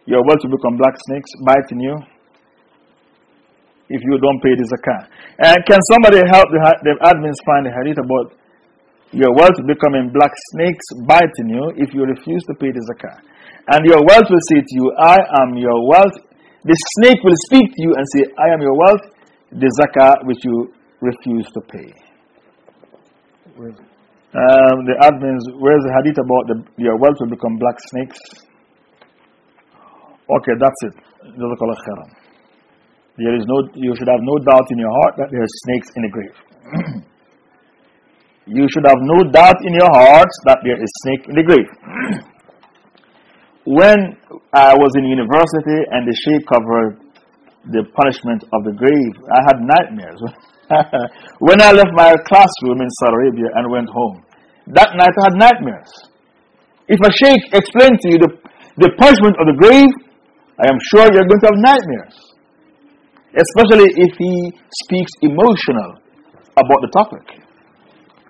Your wealth will become black snakes biting you if you don't pay the zakah. And can somebody help the, the admins find the hadith about your wealth becoming black snakes biting you if you refuse to pay the zakah? And your wealth will say to you, I am your wealth. The snake will speak to you and say, I am your wealth, the zakah which you refuse to pay. Um, the admins, where's the hadith about the, your wealth will become black snakes? Okay, that's it. There is no, you should have no doubt in your heart that there are snakes in the grave. you should have no doubt in your heart that there is snake in the grave. when I was in university and the sheikh covered the punishment of the grave, I had nightmares. when I left my classroom in Saudi Arabia and went home, that night I had nightmares. If a sheikh explained to you the, the punishment of the grave, I am sure you're going to have nightmares. Especially if he speaks emotional about the topic.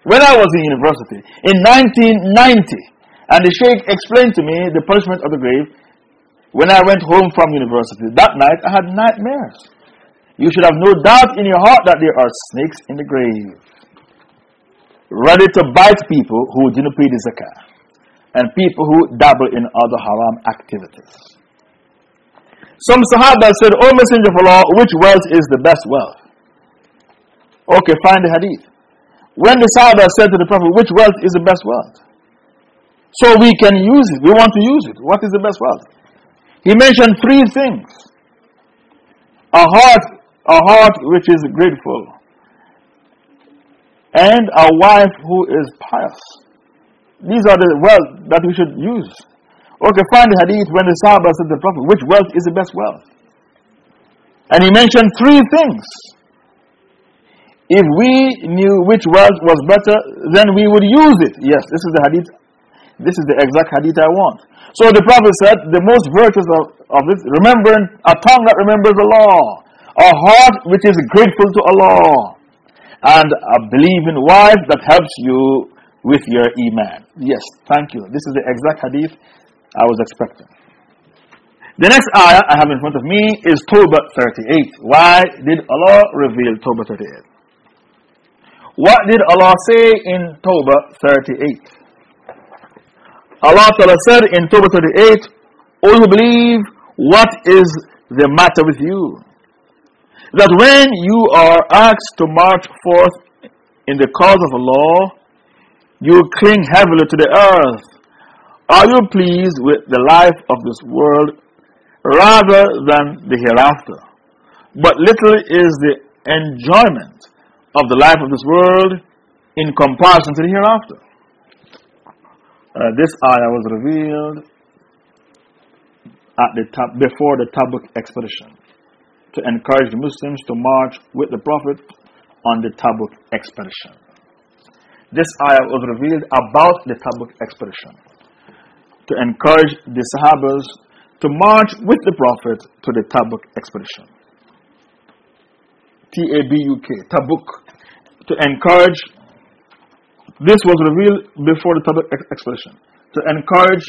When I was in university, in 1990, and the Sheikh explained to me the punishment of the grave when I went home from university. That night I had nightmares. You should have no doubt in your heart that there are snakes in the grave, ready to bite people who didn't pay the zakah, and people who dabble in other haram activities. Some Sahaba said, O Messenger of Allah, which wealth is the best wealth? Okay, find the hadith. When the Sahaba said to the Prophet, which wealth is the best wealth? So we can use it. We want to use it. What is the best wealth? He mentioned three things a heart, a heart which is grateful, and a wife who is pious. These are the wealth that we should use. Okay, find the hadith when the Sahaba said the Prophet, which wealth is the best wealth? And he mentioned three things. If we knew which wealth was better, then we would use it. Yes, this is the hadith this is the exact hadith I want. So the Prophet said, the most virtuous of, of this, remembering a tongue that remembers Allah, a heart which is grateful to Allah, and a believing wife that helps you with your iman. Yes, thank you. This is the exact hadith I was expecting. The next ayah I have in front of me is Tawbah 38. Why did Allah reveal Tawbah 38? What did Allah say in Tawbah 38? Allah said in Tawbah 38, O you believe, what is the matter with you? that when you are asked to march forth in the cause of Allah, you cling heavily to the earth. Are you pleased with the life of this world rather than the hereafter? But little is the enjoyment of the life of this world in comparison to the hereafter. Uh, this ayah was revealed at the tab- before the Tabuk expedition to encourage the Muslims to march with the Prophet on the Tabuk expedition. This ayah was revealed about the Tabuk expedition to encourage the Sahabas to march with the Prophet to the Tabuk expedition. T A B U K, Tabuk. To encourage, this was revealed before the Tabuk expedition. To encourage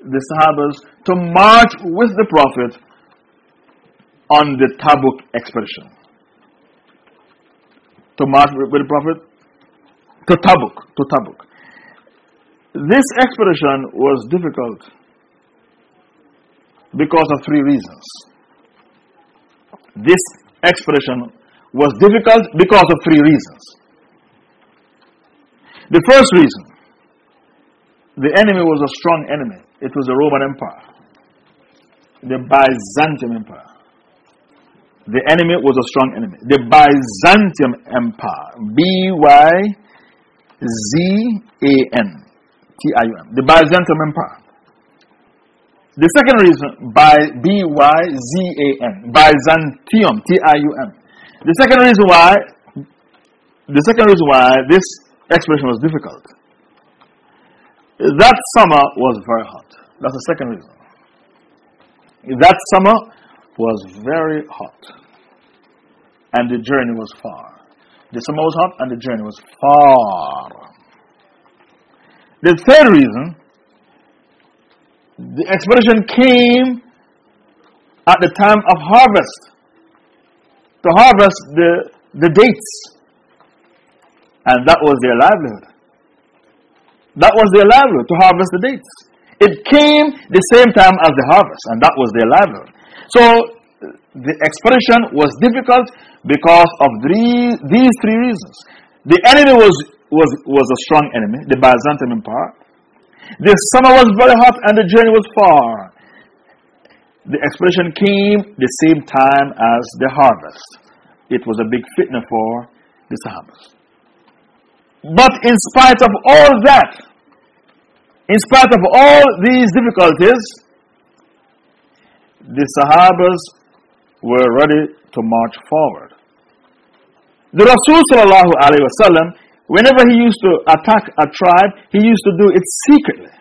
the Sahabas to march with the Prophet on the Tabuk expedition. To march with the Prophet to Tabuk. To Tabuk. This expedition was difficult because of three reasons. This expedition was difficult because of three reasons. The first reason the enemy was a strong enemy, it was the Roman Empire, the Byzantium Empire. The enemy was a strong enemy. The Byzantium Empire. B Y Z A N T I U M. The Byzantium Empire. The second reason, by B Y Z A N. Byzantium. T I U M. The second reason why, the second reason why this expression was difficult. That summer was very hot. That's the second reason. That summer was very hot. And the journey was far. The summer was hot and the journey was far. The third reason, the expedition came at the time of harvest to harvest the, the dates. And that was their livelihood. That was their livelihood, to harvest the dates. It came the same time as the harvest, and that was their livelihood. So the expedition was difficult because of three, these three reasons. The enemy was, was, was a strong enemy, the Byzantine Empire. The summer was very hot and the journey was far. The expedition came the same time as the harvest. It was a big fitna for the Sahabas. But in spite of all that, in spite of all these difficulties, the Sahabas were ready to march forward. The Rasul sallallahu alayhi wasallam, whenever he used to attack a tribe, he used to do it secretly.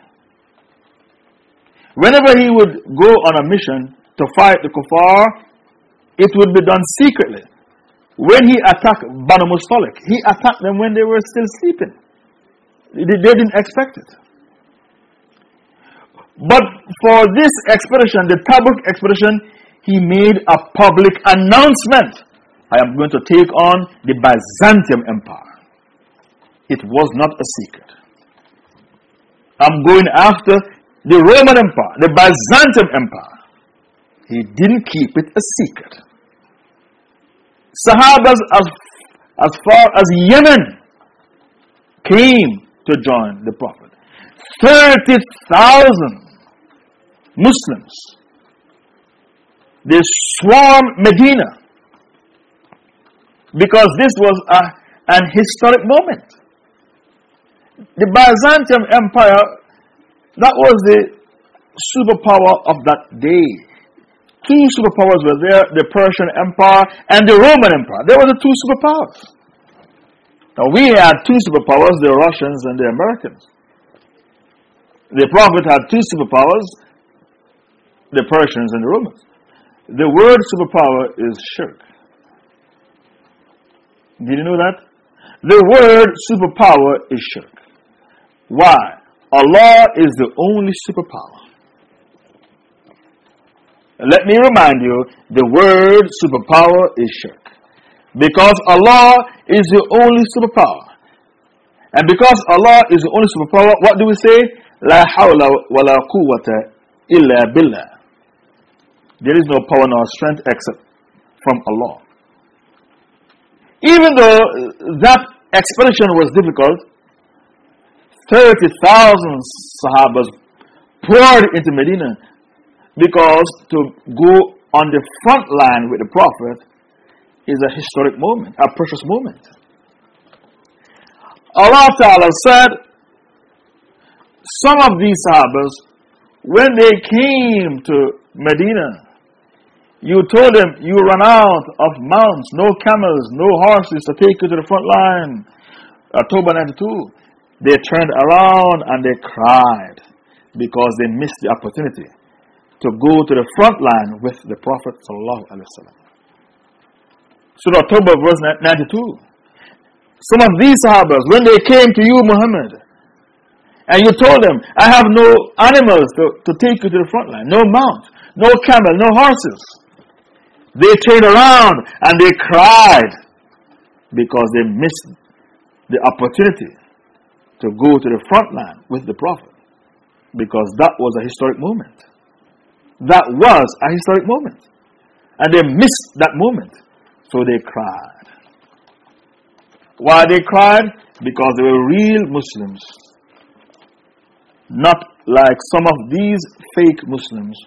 Whenever he would go on a mission to fight the kuffar, it would be done secretly. When he attacked Banu Mustalik, he attacked them when they were still sleeping. They didn't expect it. But for this expedition, the Tabuk expedition, he made a public announcement. I am going to take on the Byzantium Empire. It was not a secret. I'm going after the Roman Empire, the Byzantium Empire. He didn't keep it a secret. Sahabas as, as far as Yemen came to join the Prophet. 30,000 Muslims. They swarmed Medina because this was a, an historic moment. The Byzantium Empire, that was the superpower of that day. Two superpowers were there the Persian Empire and the Roman Empire. They were the two superpowers. Now, we had two superpowers the Russians and the Americans. The Prophet had two superpowers the Persians and the Romans. The word superpower is shirk. Did you know that? The word superpower is shirk. Why? Allah is the only superpower. Let me remind you the word superpower is shirk. Because Allah is the only superpower. And because Allah is the only superpower, what do we say? La hawla wa la quwwata illa billah. There is no power nor strength except from Allah. Even though that expedition was difficult, 30,000 Sahabas poured into Medina because to go on the front line with the Prophet is a historic moment, a precious moment. Allah Ta'ala said, some of these Sahabas, when they came to Medina, you told them you run out of mounts, no camels, no horses to take you to the front line. At-Tawbah 92. They turned around and they cried because they missed the opportunity to go to the front line with the Prophet. So, At-Tawbah verse 92. Some of these Sahabas, when they came to you, Muhammad, and you told them, I have no animals to, to take you to the front line, no mount, no camel, no horses. They turned around and they cried because they missed the opportunity to go to the front line with the Prophet because that was a historic moment. That was a historic moment. And they missed that moment. So they cried. Why they cried? Because they were real Muslims. Not like some of these fake Muslims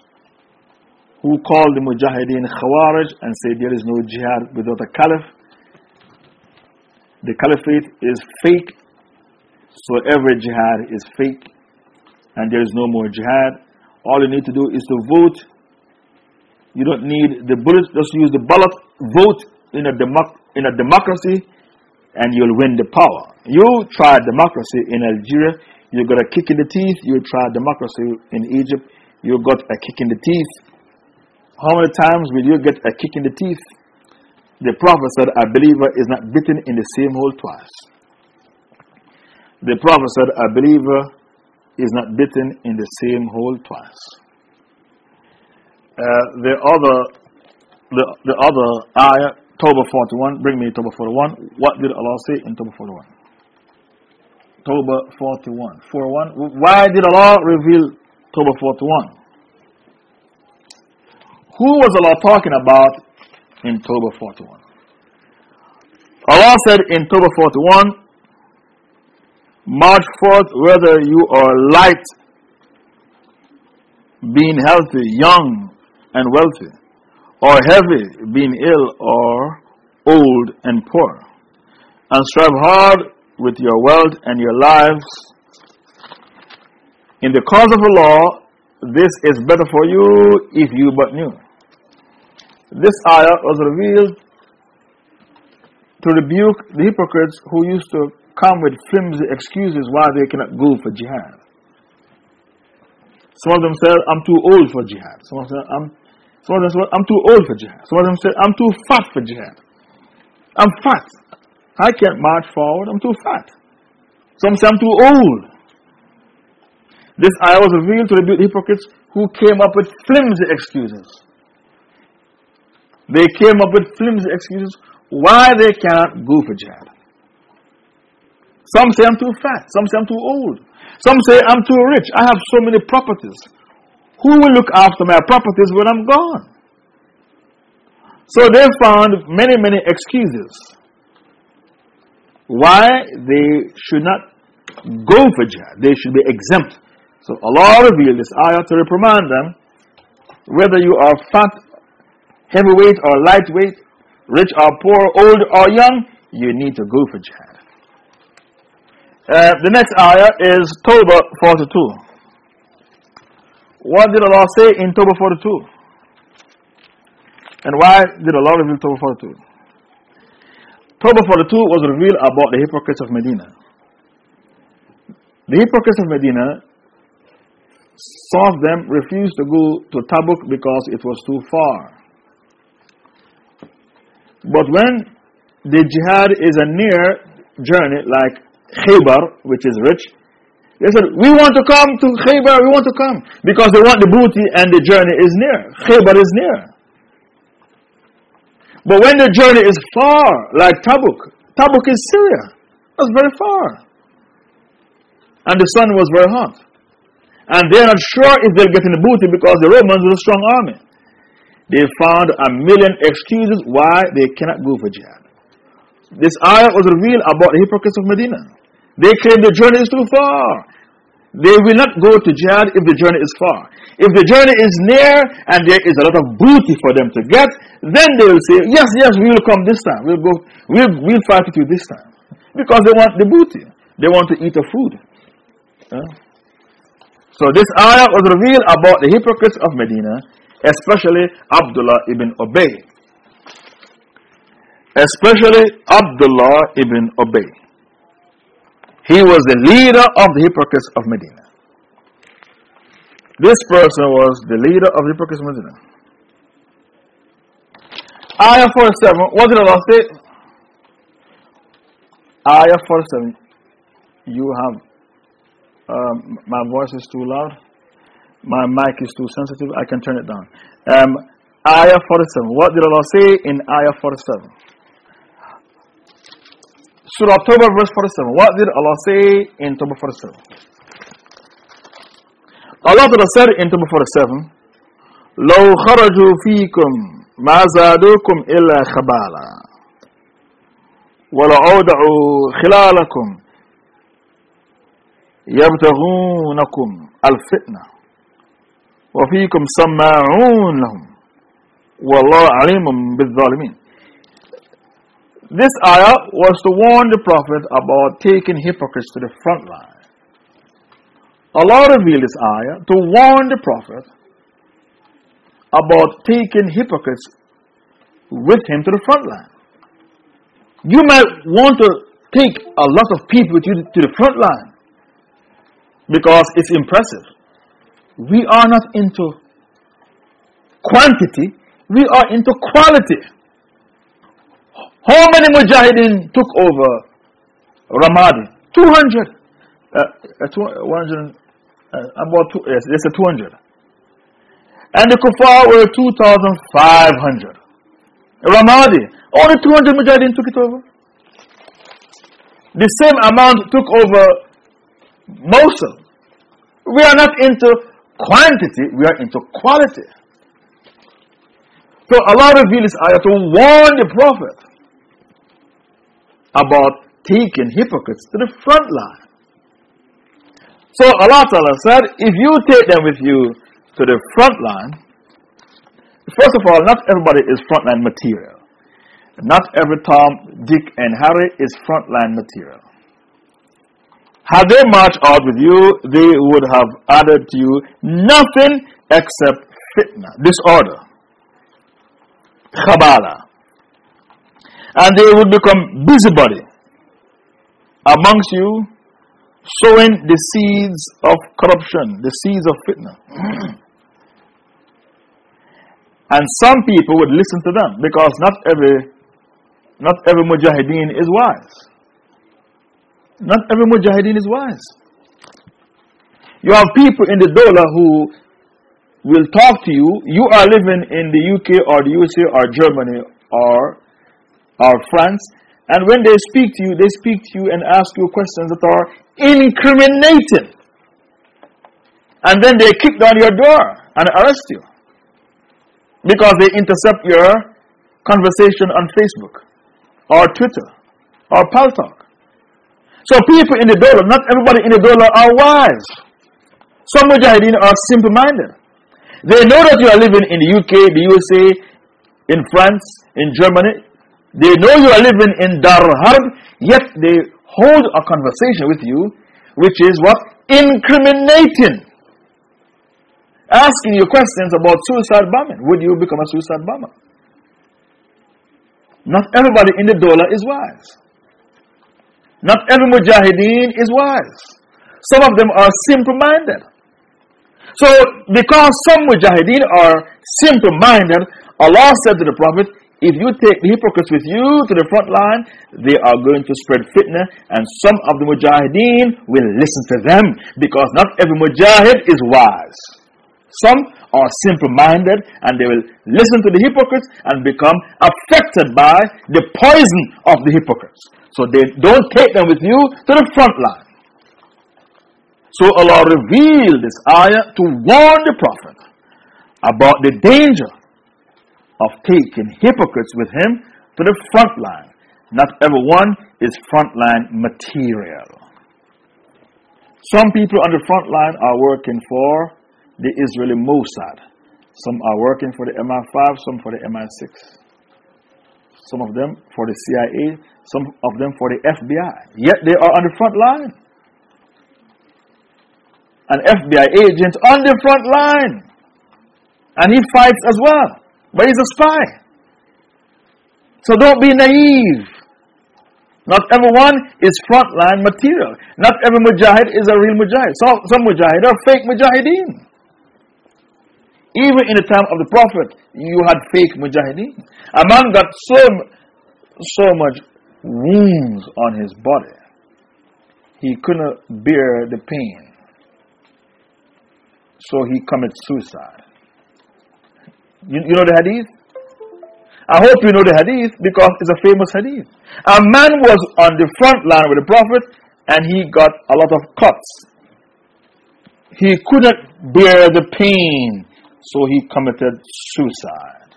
who call the Mujahideen Khawarij and say there is no jihad without a caliph. The caliphate is fake, so every jihad is fake, and there is no more jihad. All you need to do is to vote. You don't need the bullets, just use the ballot, vote in a, democ in a democracy, and you'll win the power. You try democracy in Algeria, you got a kick in the teeth. You try democracy in Egypt, you got a kick in the teeth. How many times will you get a kick in the teeth? The Prophet said, A believer is not bitten in the same hole twice. The Prophet said, A believer is not bitten in the same hole twice. Uh, the other, the, the other ayah, Tawbah 41, bring me Tawbah 41. What did Allah say in Tawbah 41? Tawbah 41. 41. Why did Allah reveal Tawbah 41? Who was Allah talking about in Tawbah 41? Allah said in Tawbah 41, March forth whether you are light, being healthy, young, and wealthy, or heavy, being ill, or old and poor. And strive hard with your wealth and your lives. In the cause of Allah, this is better for you if you but knew. This ayah was revealed to rebuke the hypocrites who used to come with flimsy excuses why they cannot go for jihad. Some of them said, I'm too old for jihad. Some of them, I'm, some of them said, I'm too old for jihad. Some of them said, I'm too fat for jihad. I'm fat. I can't march forward. I'm too fat. Some say I'm too old. This ayah was revealed to the hypocrites who came up with flimsy excuses. They came up with flimsy excuses why they cannot go for jihad. Some say I'm too fat. Some say I'm too old. Some say I'm too rich. I have so many properties. Who will look after my properties when I'm gone? So they found many, many excuses why they should not go for jihad. They should be exempt. So Allah revealed this ayah to reprimand them whether you are fat heavyweight or lightweight, rich or poor, old or young, you need to go for jihad. Uh, the next ayah is Tawbah 42. What did Allah say in Tawbah 42? And why did Allah reveal Tawbah 42? Tawbah 42 was revealed about the hypocrites of Medina. The hypocrites of Medina, some of them refused to go to Tabuk because it was too far. But when the jihad is a near journey, like Khaybar, which is rich, they said, We want to come to Khaybar, we want to come. Because they want the booty and the journey is near. Khaybar is near. But when the journey is far, like Tabuk, Tabuk is Syria. That's very far. And the sun was very hot. And they're not sure if they'll get the booty because the Romans were a strong army. they found a million excuses why they cannot go for jihad. This ayah was revealed about the hypocrites of Medina. They claim the journey is too far. They will not go to jihad if the journey is far. If the journey is near and there is a lot of booty for them to get, then they will say, Yes, yes, we will come this time. We'll, go, we'll, we'll fight with you this time. Because they want the booty, they want to eat the food. So, this ayah was revealed about the hypocrites of Medina, especially Abdullah ibn Ubay especially Abdullah ibn Ubay. He was the leader of the hypocrites of Medina. This person was the leader of the hypocrites of Medina. Ayah 47, what did Allah say? Ayah 47. You have, um, my voice is too loud. My mic is too sensitive. I can turn it down. Um, ayah 47. What did Allah say in Ayah 47? Surah Tawbah verse 47. What did Allah say in Tawbah 47? Allah said in Tawbah 47, لو خرجوا فيكم ما زادوكم إلا خبالا ولعودعوا خلالكم يبتغونكم الفتنة وفيكم سماعون لهم والله عليم بالظالمين this ayah was to warn the Prophet about taking hypocrites to the front line. Allah revealed this ayah to warn the Prophet about taking hypocrites with him to the front line. You might want to take a lot of people with you to the front line because it's impressive. We are not into quantity, we are into quality. How many mujahideen took over Ramadi? 200. Uh, uh, 100 uh, about two, yes, said 200. And the kuffar were 2,500. Ramadi, only 200 mujahideen took it over. The same amount took over Mosul. We are not into quantity, we are into quality. So Allah revealed this ayah to warn the Prophet about taking hypocrites to the front line. So Allah Ta'ala said, if you take them with you to the front line, first of all, not everybody is frontline material. Not every Tom, Dick, and Harry is frontline material. Had they marched out with you, they would have added to you nothing except fitna, disorder, khabala and they will become busybody amongst you, sowing the seeds of corruption, the seeds of fitna. and some people would listen to them because not every, not every mujahideen is wise. Not every mujahideen is wise. You have people in the Dola who will talk to you. You are living in the UK or the USA or Germany or our friends, and when they speak to you, they speak to you and ask you questions that are incriminating. And then they kick down your door and arrest you because they intercept your conversation on Facebook or Twitter or Paltalk. So, people in the Dola, not everybody in the Dola are wise. Some mujahideen are simple minded. They know that you are living in the UK, the USA, in France, in Germany, they know you are living in Dar Harb, yet they hold a conversation with you, which is what? Incriminating. Asking you questions about suicide bombing. Would you become a suicide bomber? Not everybody in the Dola is wise. Not every mujahideen is wise. Some of them are simple minded. So, because some mujahideen are simple minded, Allah said to the Prophet, if you take the hypocrites with you to the front line, they are going to spread fitna, and some of the mujahideen will listen to them because not every mujahid is wise. Some are simple minded and they will listen to the hypocrites and become affected by the poison of the hypocrites. So they don't take them with you to the front line. So Allah revealed this ayah to warn the Prophet about the danger of taking hypocrites with him to the front line. Not everyone is frontline material. Some people on the front line are working for the Israeli Mossad. Some are working for the MI5, some for the MI6. Some of them for the CIA, some of them for the FBI. Yet they are on the front line. An FBI agent on the front line. And he fights as well. But he's a spy. So don't be naive. Not everyone is frontline material. Not every mujahid is a real mujahid. Some, some mujahid are fake mujahideen. Even in the time of the Prophet, you had fake mujahideen. A man got so, so much wounds on his body, he couldn't bear the pain. So he committed suicide. You, you know the hadith? I hope you know the hadith because it's a famous hadith. A man was on the front line with the Prophet and he got a lot of cuts. He couldn't bear the pain, so he committed suicide.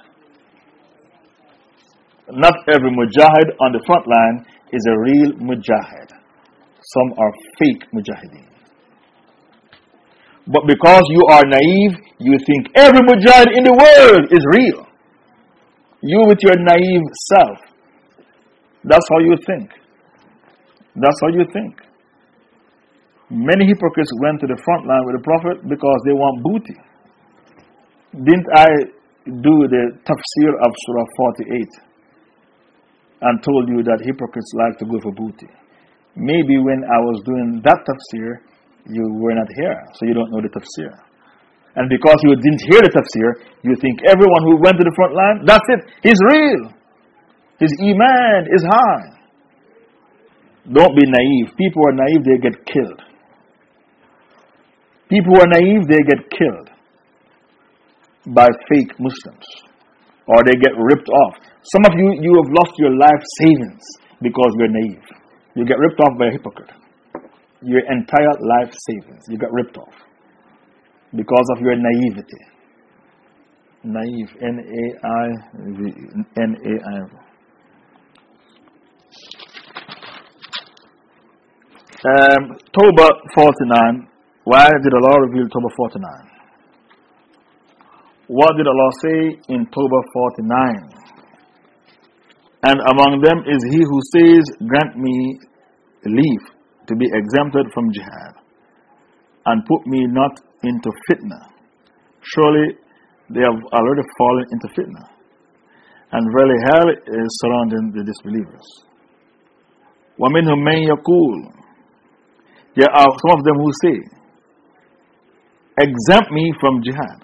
Not every mujahid on the front line is a real mujahid. Some are fake mujahideen. But because you are naive, you think every mujahid in the world is real. You, with your naive self, that's how you think. That's how you think. Many hypocrites went to the front line with the Prophet because they want booty. Didn't I do the tafsir of Surah 48 and told you that hypocrites like to go for booty? Maybe when I was doing that tafsir, you were not here, so you don't know the tafsir. And because you didn't hear the tafsir, you think everyone who went to the front line, that's it, he's real. His iman is high. Don't be naive. People who are naive, they get killed. People who are naive, they get killed by fake Muslims or they get ripped off. Some of you, you have lost your life savings because you're naive. You get ripped off by a hypocrite. Your entire life savings, you got ripped off because of your naivety. Naive, N A I V N A I. Um, Tawbah 49. Why did Allah reveal Tawbah 49? What did Allah say in Tawbah 49? And among them is he who says, Grant me leave to be exempted from jihad and put me not into fitna. Surely they have already fallen into fitna. And verily hell is surrounding the disbelievers. وَمِنْهُمْ مَنْ يَقُولُ there are some of them who say, Exempt me from jihad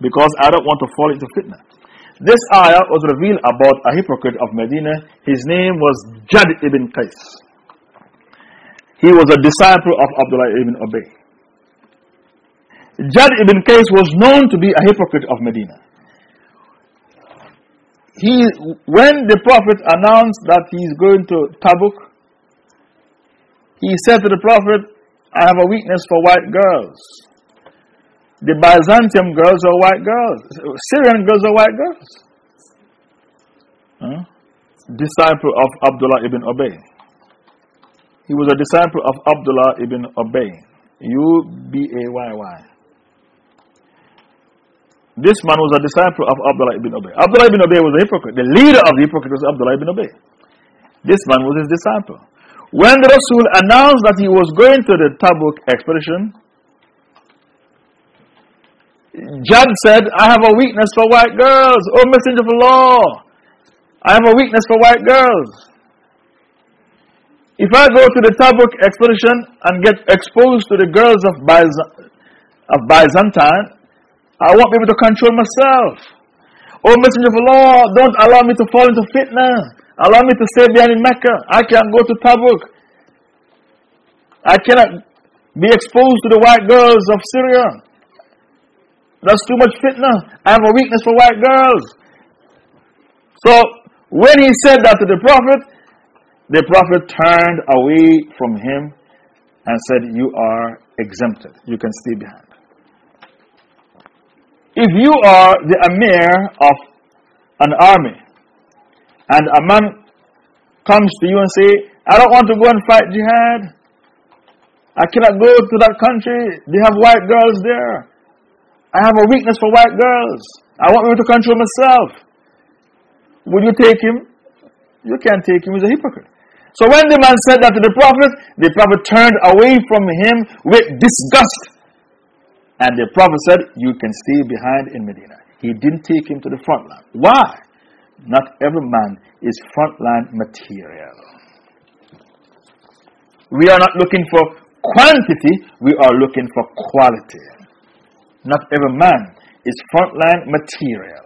because I don't want to fall into fitna. This ayah was revealed about a hypocrite of Medina. His name was Jad ibn Qais. He was a disciple of Abdullah ibn Ubay. Jad ibn Qais was known to be a hypocrite of Medina. He, when the Prophet announced that he is going to Tabuk, he said to the Prophet, I have a weakness for white girls. The Byzantium girls are white girls, Syrian girls are white girls. Disciple of Abdullah ibn Ubay. He was a disciple of Abdullah ibn Ubay. U B A Y Y. This man was a disciple of Abdullah ibn Ubay. Abdullah ibn Ubay was a hypocrite. The leader of the hypocrites was Abdullah ibn Ubay. This man was his disciple. When the Rasul announced that he was going to the Tabuk expedition, Jad said, I have a weakness for white girls. Oh, Messenger of Allah, I have a weakness for white girls. If I go to the Tabuk expedition and get exposed to the girls of, Byz of Byzantine, I won't be able to control myself. Oh, Messenger of Allah, don't allow me to fall into fitna. Allow me to stay behind in Mecca. I can't go to Tabuk. I cannot be exposed to the white girls of Syria. That's too much fitna. I have a weakness for white girls. So, when he said that to the Prophet, the Prophet turned away from him and said, You are exempted. You can stay behind. If you are the Amir of an army, and a man comes to you and say, I don't want to go and fight jihad. I cannot go to that country. They have white girls there. I have a weakness for white girls. I want me to control myself. Would you take him? You can't take him. He's a hypocrite. So when the man said that to the prophet, the prophet turned away from him with disgust. And the prophet said, You can stay behind in Medina. He didn't take him to the front line. Why? Not every man is front line material. We are not looking for quantity, we are looking for quality. Not every man is front line material.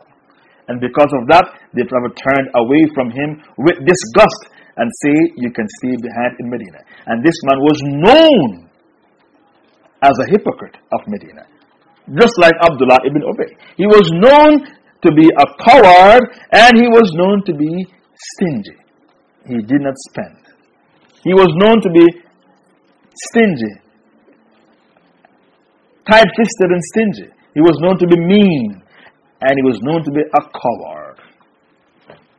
And because of that, the prophet turned away from him with disgust and say, You can stay behind in Medina. And this man was known as a hypocrite of Medina. Just like Abdullah ibn Ubay. He was known to be a coward and he was known to be stingy. He did not spend. He was known to be stingy, tight fisted and stingy. He was known to be mean and he was known to be a coward.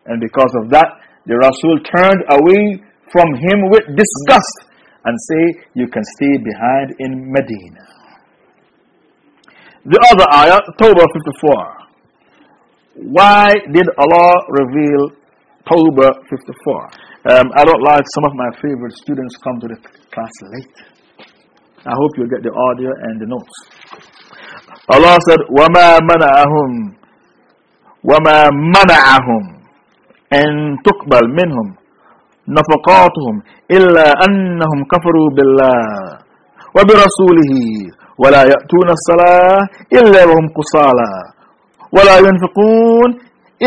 And because of that, the Rasul turned away from him with disgust and say, You can stay behind in Medina. The other ayah, Tawbah 54. Why did Allah reveal Tawbah 54? Um, I don't like some of my favorite students come to the class late. I hope you get the audio and the notes. Allah said, وَمَا مَنَعَهُمْ وَمَا مَنَعَهُمْ أَن تُقْبَلْ مِنْهُمْ نفقاتهم إلا أنهم كفروا بالله وبرسوله ولا يأتون الصلاة إلا وهم قصالى ولا ينفقون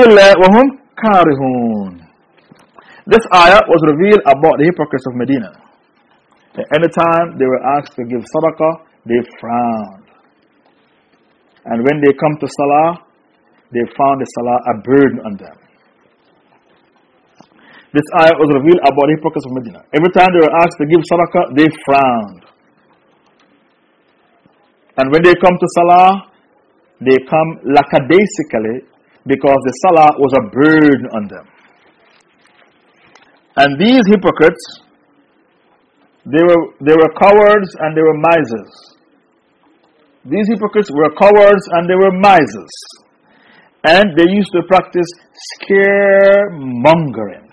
إلا وهم كارهون This ayah was revealed about the hypocrites of Medina. Anytime they were asked to give sadaqah, they frowned. And when they come to salah, they found the salah a burden on them. This ayah was revealed about the hypocrites of Medina. Every time they were asked to give sadaqah, they frowned. And when they come to salah, they come lackadaisically because the salah was a burden on them. And these hypocrites, they were, they were cowards and they were misers. These hypocrites were cowards and they were misers. And they used to practice scaremongering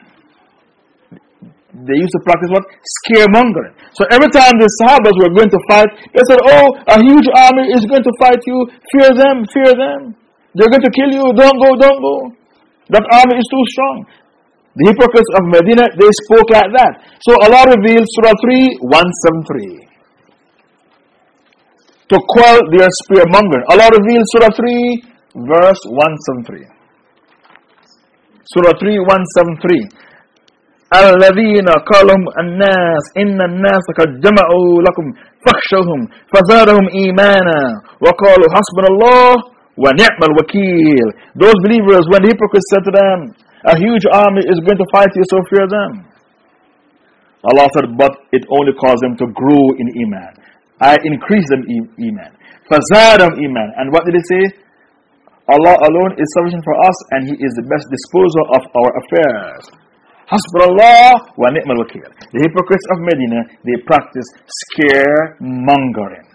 they used to practice what? Scaremongering. So every time the Sahabas were going to fight, they said, Oh, a huge army is going to fight you. Fear them, fear them. They're going to kill you. Don't go, don't go. That army is too strong. The hypocrites of Medina, they spoke like that. So Allah revealed Surah 3, 173. To quell their scaremongering. Allah revealed Surah 3, verse 173. Surah 3, 173. الذين قالهم الناس إن الناس قد جمعوا لكم فاخشوهم فزادهم إيمانا وقالوا حسبنا الله ونعم الوكيل Those believers, when the hypocrites said to them, a huge army is going to fight you, so fear them. Allah said, but it only caused them to grow in Iman. I increased them in Iman. Fazadam Iman. And what did he say? Allah alone is sufficient for us and He is the best disposer of our affairs. Hasbunallah wa ni'mal wakil. The hypocrites of Medina, they practice scaremongering.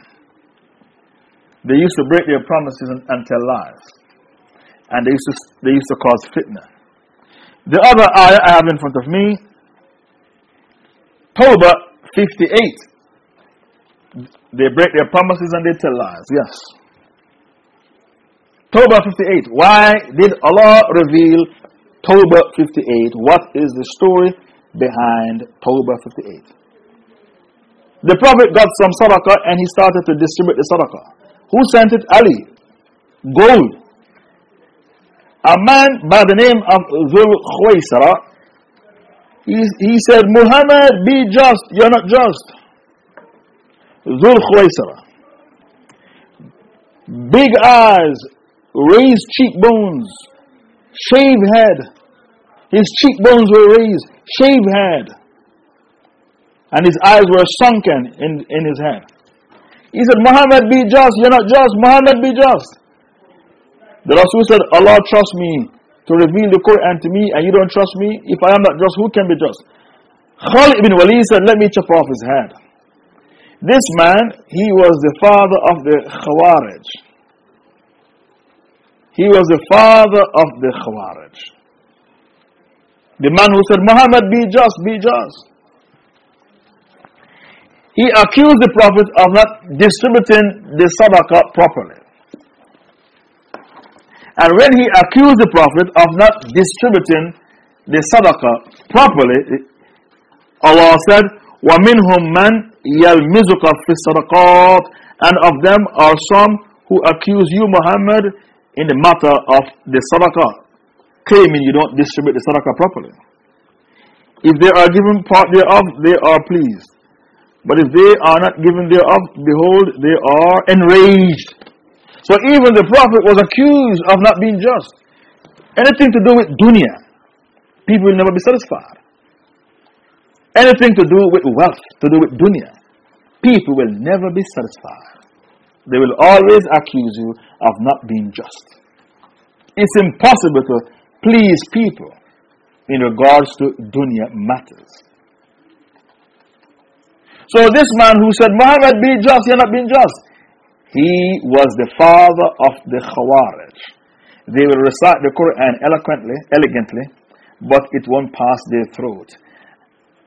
They used to break their promises and, and tell lies. And they used, to, they used to cause fitna. The other ayah I have in front of me, Tawbah 58. They break their promises and they tell lies. Yes. Tawbah 58. Why did Allah reveal Tawbah 58. What is the story behind Tawbah 58? The Prophet got some sadaqah and he started to distribute the sadaqah. Who sent it? Ali. Gold. A man by the name of Zul Khwaisara, he, he said, Muhammad, be just. You're not just. Zul Khwaisara. Big eyes, raised cheekbones, Shave head. His cheekbones were raised. Shave head. And his eyes were sunken in, in his head. He said, Muhammad be just. You're not just. Muhammad be just. The Rasul said, Allah trusts me to reveal the Quran to me and you don't trust me. If I am not just, who can be just? Khalid ibn Walid said, Let me chop off his head. This man, he was the father of the Khawarij. He was the father of the Khawarij. The man who said, Muhammad, be just, be just. He accused the Prophet of not distributing the sadaqah properly. And when he accused the Prophet of not distributing the sadaqah properly, Allah said, وَمِنْهُمْ مَنْ يَلْمِزُكَ فِي الصَّدَقَاتِ And of them are some who accuse you, Muhammad, in the matter of the sadaqah, claiming you don't distribute the sadaqah properly. If they are given part thereof, they are pleased. But if they are not given thereof, behold, they are enraged. So even the Prophet was accused of not being just. Anything to do with dunya, people will never be satisfied. Anything to do with wealth, to do with dunya, people will never be satisfied. They will always accuse you of not being just. It's impossible to please people in regards to dunya matters. So this man who said, Muhammad, be just, you're not being just. He was the father of the Khawarij. They will recite the Quran eloquently, elegantly, but it won't pass their throat.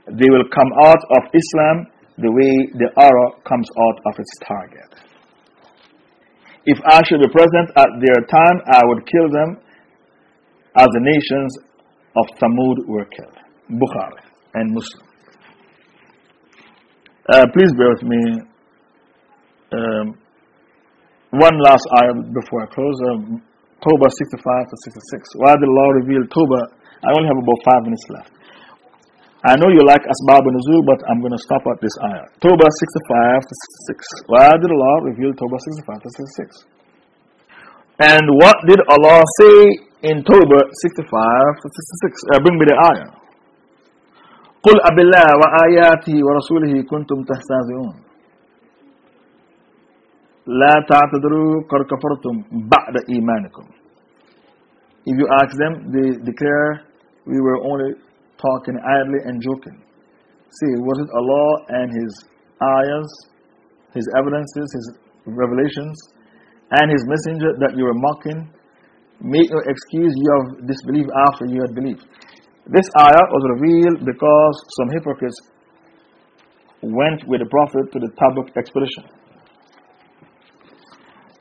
They will come out of Islam the way the arrow comes out of its target. If I should be present at their time, I would kill them as the nations of Thamud were killed. Bukhari and Muslim. Uh, please bear with me. Um, one last ayah before I close. Um, Tawbah 65 to 66. Why did Allah reveal Tawbah? I only have about five minutes left. I know you like Asbab an-Nuzul, but I'm going to stop at this ayah. Tawbah 65 to 66. Why did Allah reveal Tawbah 65 to 66? And what did Allah say in Tawbah 65 to 66? Uh, bring me the ayah. قل أب الله وآياته ورسوله كنتم تستهزئون لا تعتذروا قد كفرتم بعد إيمانكم If you ask them, they declare we were only talking idly and joking. See, was it Allah and His ayahs, His evidences, His revelations, and His messenger that you were mocking? Make no excuse you have disbelieved after you had believed. This ayah was revealed because some hypocrites went with the Prophet to the Tabuk expedition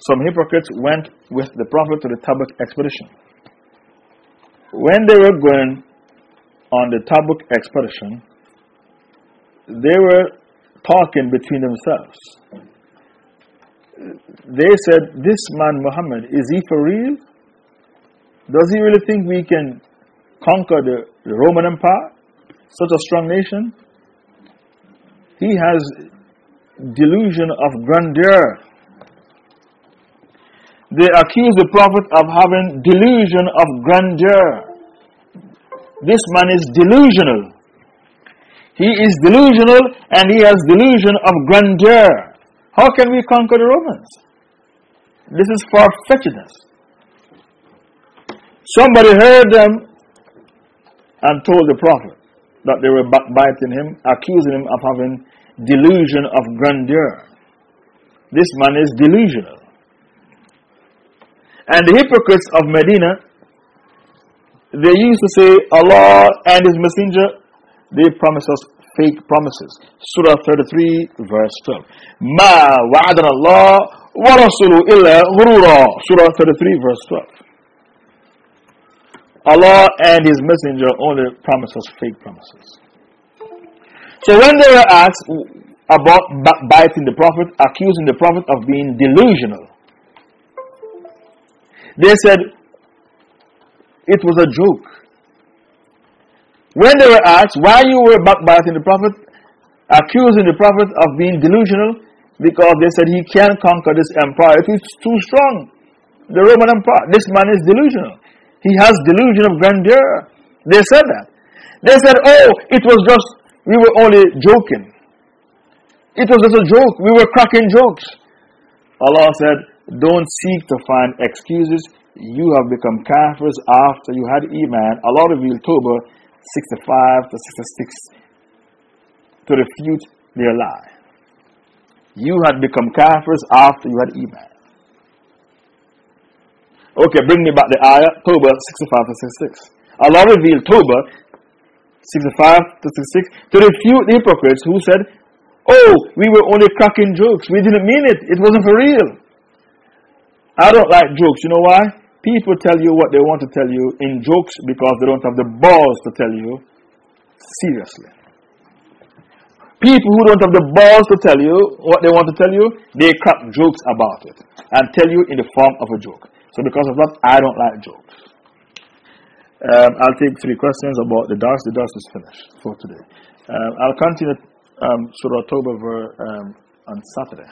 some hypocrites went with the Prophet to the Tabuk expedition. When they were going on the Tabuk expedition, they were talking between themselves. They said, This man Muhammad, is he for real? Does he really think we can conquer the, the Roman Empire? Such a strong nation? He has delusion of grandeur they accuse the Prophet of having delusion of grandeur. This man is delusional. He is delusional and he has delusion of grandeur. How can we conquer the Romans? This is far fetchedness. Somebody heard them and told the Prophet that they were backbiting him, accusing him of having delusion of grandeur. This man is delusional. And the hypocrites of Medina, they used to say, Allah and His Messenger, they promise us fake promises. Surah 33, verse 12. Ma wa'adan Allah wa rasulu illa ghurura. Surah 33, verse 12. Allah and His Messenger only promise us fake promises. So when they were asked about biting the Prophet, accusing the Prophet of being delusional, they said it was a joke. When they were asked why you were backbiting the Prophet, accusing the Prophet of being delusional, because they said he can't conquer this empire. It is too strong. The Roman Empire. This man is delusional. He has delusion of grandeur. They said that. They said, oh, it was just, we were only joking. It was just a joke. We were cracking jokes. Allah said, don't seek to find excuses. You have become kafirs after you had Iman. Allah revealed Tawbah 65 to 66 to refute their lie. You had become kafirs after you had Iman. Okay, bring me back the ayah, Tawbah 65 to 66. Allah revealed Tawbah 65 to 66 to refute the hypocrites who said, Oh, we were only cracking jokes. We didn't mean it. It wasn't for real. I don't like jokes. You know why? People tell you what they want to tell you in jokes because they don't have the balls to tell you seriously. People who don't have the balls to tell you what they want to tell you, they crack jokes about it and tell you in the form of a joke. So, because of that, I don't like jokes. Um, I'll take three questions about the dars. The dars is finished for today. Um, I'll continue um, Surah um, on Saturday.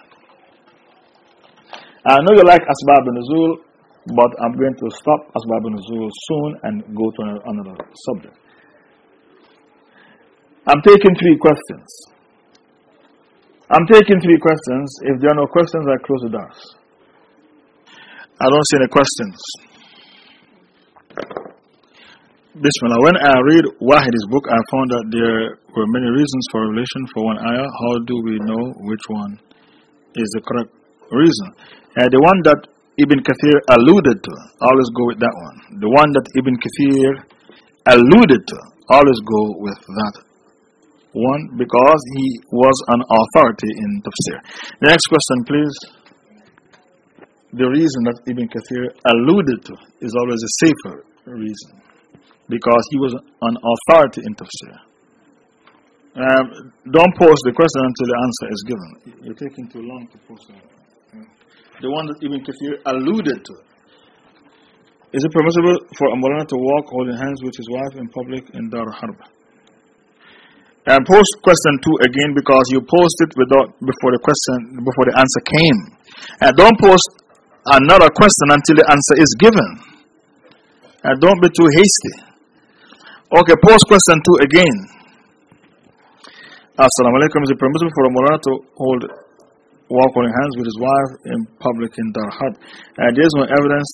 I know you like Asbab Nuzul, but I'm going to stop Asbab Nuzul soon and go to another subject. I'm taking three questions. I'm taking three questions. If there are no questions, I close the doors. I don't see any questions. Bismillah. When I read Wahid's book, I found that there were many reasons for revelation for one ayah. How do we know which one is the correct reason? The one that Ibn Kathir alluded to, always go with that one. The one that Ibn Kathir alluded to, always go with that one, because he was an authority in tafsir. The next question, please. The reason that Ibn Kathir alluded to is always a safer reason, because he was an authority in tafsir. Um, don't post the question until the answer is given. You're taking too long to post it. The one that Ibn Kathir alluded to. Is it permissible for a Mulana to walk holding hands with his wife in public in Dar Harb? And post question two again because you posted without before the question before the answer came. And don't post another question until the answer is given. And don't be too hasty. Okay, post question two again. Assalamu alaikum. Is it permissible for a Mullah to hold walk holding hands with his wife in public in Dar Harb? And there's no evidence,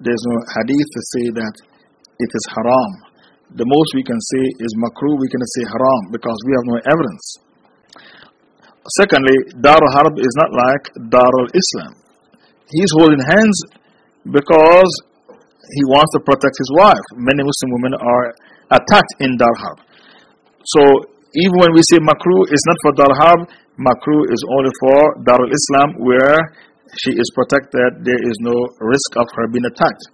there's no hadith to say that it is haram the most we can say is makruh, we can say haram because we have no evidence. Secondly, Darul Harb is not like Darul Islam. He's holding hands because he wants to protect his wife. Many Muslim women are attacked in Dar Harb. So, even when we say makruh, it's not for Dar Harb, makruh is only for Darul Islam where she is protected, there is no risk of her being attacked.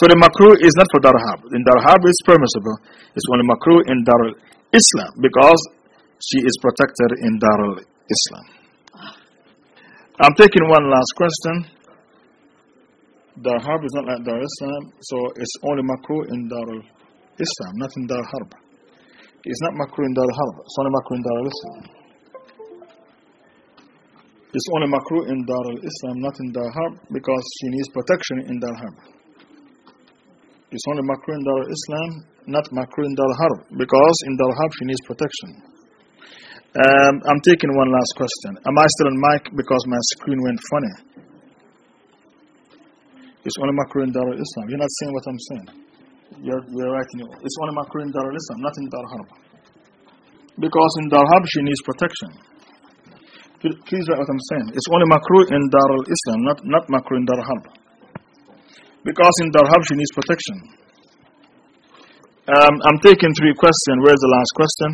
So the makruh is not for dar harb. In dar harb it's permissible. It's only makruh in darul Islam because she is protected in darul Islam. I'm taking one last question. Dar Harb is not like darul Islam, so it's only makruh in darul Islam, not in dar harb. It's not makruh in darul harb. It's only makruh in darul Islam. It's only makruh in darul Islam, not in dar harb, because she needs protection in dar harb. It's only makruh in Dar Islam, not makruh in Dar Harb, because in Dar Harb she needs protection. Um, I'm taking one last question. Am I still on mic because my screen went funny? It's only makruh in Dar Islam. You're not saying what I'm saying. You're, you're writing it. It's only makruh in Dar Islam, not in Dar Harb. Because in Dar Harb she needs protection. Please write what I'm saying. It's only makruh in Dar Islam, not, not makruh in Dar Harb. Because in Dar Harb she needs protection. Um, I'm taking three questions. Where's the last question?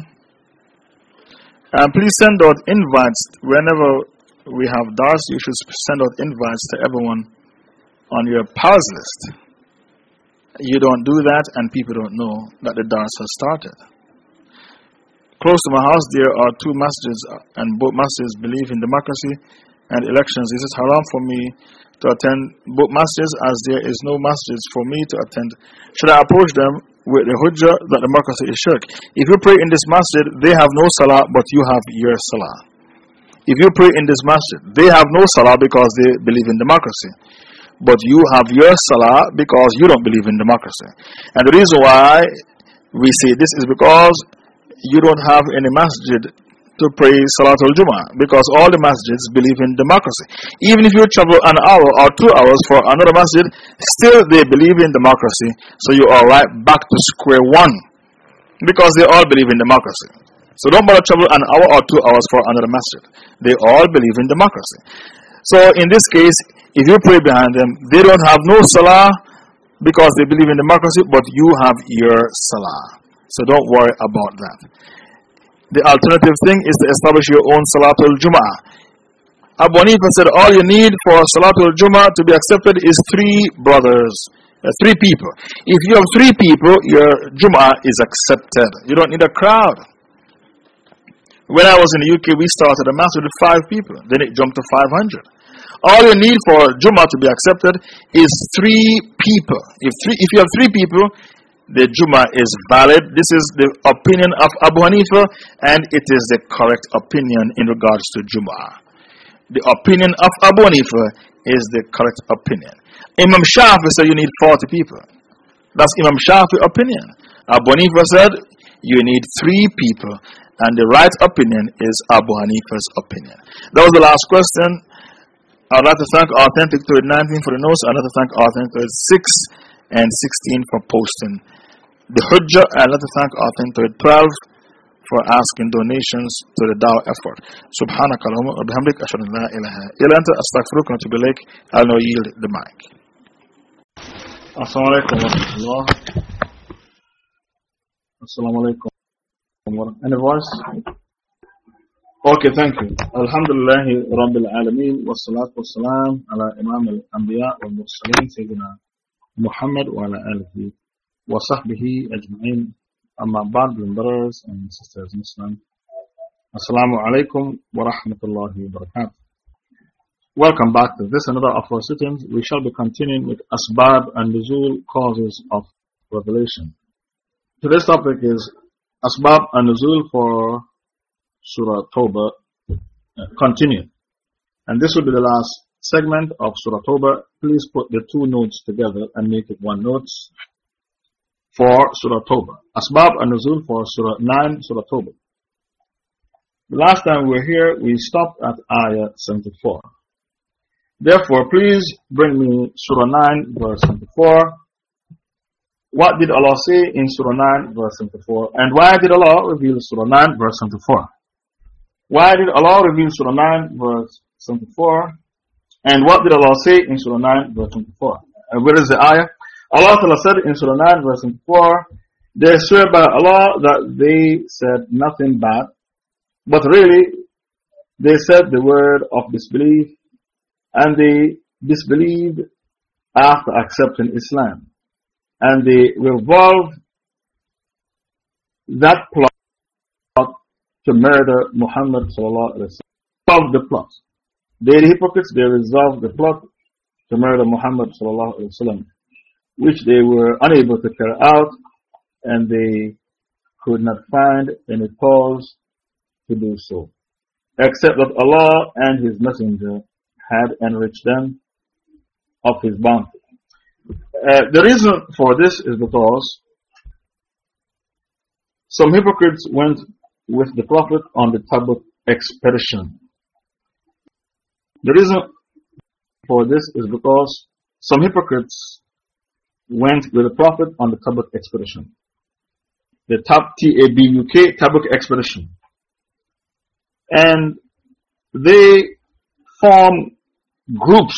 Um, please send out invites whenever we have DARS. You should send out invites to everyone on your pals list. You don't do that, and people don't know that the DARS has started. Close to my house, there are two masjids, uh, and both masjids believe in democracy and elections. Is it haram for me to attend both masjids as there is no masjids for me to attend. Should I approach them with the hujjah that democracy is shirk? If you pray in this masjid, they have no salah, but you have your salah. If you pray in this masjid, they have no salah because they believe in democracy. But you have your salah because you don't believe in democracy. And the reason why we say this is because you don't have any masjid to pray Salatul Jummah because all the masjids believe in democracy. Even if you travel an hour or two hours for another masjid, still they believe in democracy. So you are right back to square one because they all believe in democracy. So don't bother travel an hour or two hours for another masjid. They all believe in democracy. So in this case, if you pray behind them, they don't have no salah because they believe in democracy, but you have your salah. So don't worry about that. The alternative thing is to establish your own Salatul Jum'ah. Abu Hanifa said all you need for Salatul Jum'ah to be accepted is three brothers, uh, three people. If you have three people, your Jum'ah is accepted. You don't need a crowd. When I was in the UK, we started a mass with five people, then it jumped to 500. All you need for Jum'ah to be accepted is three people. If, three, if you have three people, the Juma is valid. This is the opinion of Abu Hanifa, and it is the correct opinion in regards to Juma. The opinion of Abu Hanifa is the correct opinion. Imam Shafi said you need 40 people. That's Imam Shafi's opinion. Abu Hanifa said you need three people, and the right opinion is Abu Hanifa's opinion. That was the last question. I'd like to thank Authentic 19 for the notes. I'd like to thank Authentic 6 and 16 for posting the Hujjah. I'd like to thank Authentic 12 for asking donations to the Dawah effort. سبحانك اللهم وبحمدك أشهد أن لا إله إلا أنت أستغفرك وأتوب إليك. I'll now yield the mic. Assalamu alaikum wa rahmatullah. Assalamu alaikum. Any voice? Okay, thank you. Alhamdulillah Rabbil Alameen wa salatu wa salam ala Imam al-Anbiya wal Mursaleen Sayyidina Muhammad sahbihi ajma'in. Amma ba'd, brothers and sisters in Islam. Assalamu alaikum wa rahmatullahi wa. Welcome back to this another of our sittings. We shall be continuing with Asbab an-Nuzul causes of revelation. Today's topic is Asbab an-Nuzul for Surah Tawbah uh, continue. And this will be the last segment of Surah Tawbah. Please put the two notes together and make it one note for Surah Tawbah. Asbab an-Nuzul for Surah 9, Surah Tawbah. The last time we were here, we stopped at Ayah 74. Therefore, please bring me Surah 9, verse 74. What did Allah say in Surah 9, verse 74? And why did Allah reveal Surah 9, verse 74? Why did Allah reveal Surah 9, verse 74? And what did Allah say in Surah 9, verse 24? And where is the ayah? Allah Ta'ala said in Surah 9, verse 4, They swear by Allah that they said nothing bad, but really they said the word of disbelief, and they disbelieved after accepting Islam. And they revolved that plot to murder Muhammad sallallahu wasallam. the plot. They, the hypocrites, they resolved the plot to murder Muhammad sallallahu alaihi wasallam, which they were unable to carry out, and they could not find any cause to do so, except that Allah and His Messenger had enriched them of His bounty. Uh, the reason for this is because some hypocrites went with the Prophet on the Tabuk expedition. The reason for this is because some hypocrites went with the Prophet on the Tabuk expedition. The Tab T-A-B-U-K Tabuk expedition. And they form groups.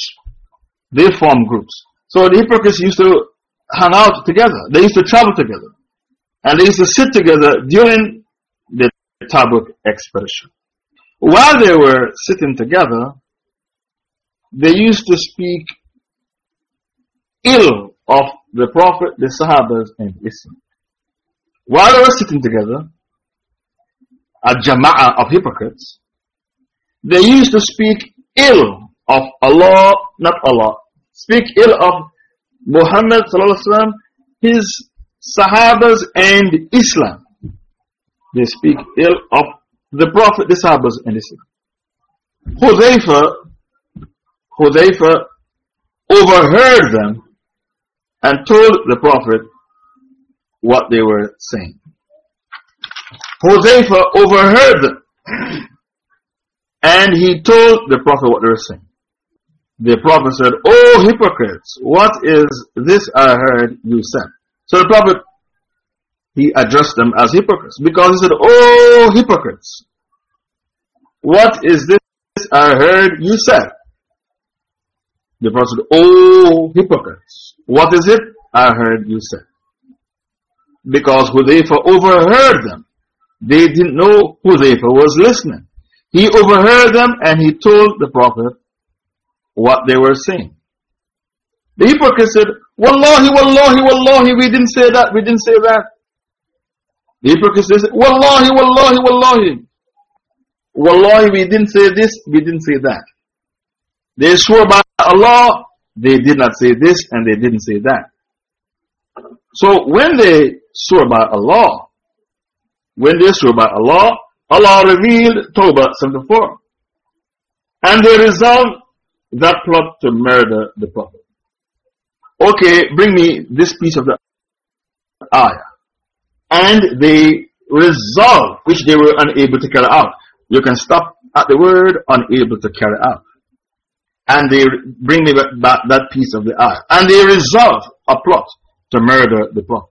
They form groups. So the hypocrites used to hang out together. They used to travel together. And they used to sit together during the Tabuk expedition. While they were sitting together, they used to speak ill of the Prophet, the Sahabas, and Islam. While they were sitting together, a jama'ah of hypocrites, they used to speak ill of Allah, not Allah, speak ill of Muhammad, his Sahabas, and Islam. They speak ill of the Prophet, the Sahabas, and Islam. Hudayfa Hudayfa overheard them and told the Prophet what they were saying. Hudayfa overheard them And he told the prophet what they were saying. The prophet said, Oh hypocrites, what is this I heard you said? So the prophet, he addressed them as hypocrites because he said, Oh hypocrites, what is this I heard you said? The prophet said, Oh hypocrites, what is it I heard you say. Because Hudayfa overheard them. They didn't know Hudayfa was listening. He overheard them and he told the Prophet what they were saying. The hypocrite said, Wallahi, Wallahi, Wallahi, we didn't say that, we didn't say that. The hypocrite said, Wallahi, Wallahi, Wallahi. Wallahi, we didn't say this, we didn't say that. They swore by Allah, they did not say this and they didn't say that. So when they swore by Allah, when they swore by Allah, Allah revealed Tawbah 74. And they resolved that plot to murder the Prophet. Okay, bring me this piece of the ayah. And they resolved, which they were unable to carry out. You can stop at the word unable to carry out. And they bring me back that piece of the ayah. And they resolve a plot to murder the Prophet,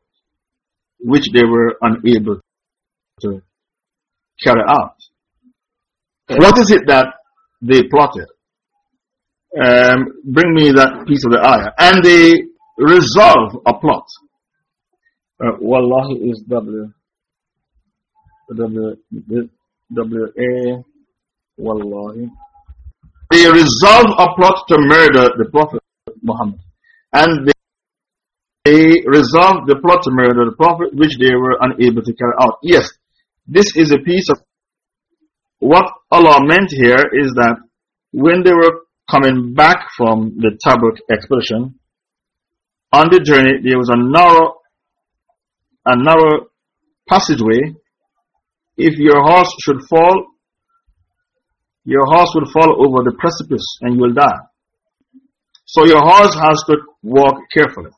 which they were unable to carry out. What is it that they plotted? Um, bring me that piece of the ayah. And they resolve a plot. Uh, Wallahi is W. W. W. A. Wallahi. They resolve a plot to murder the Prophet Muhammad. And they they resolved the plot to murder the Prophet, which they were unable to carry out. Yes, this is a piece of what Allah meant here is that when they were coming back from the Tabuk expedition, on the journey there was a narrow, a narrow passageway. If your horse should fall, your horse will fall over the precipice and you will die. So your horse has to walk carefully.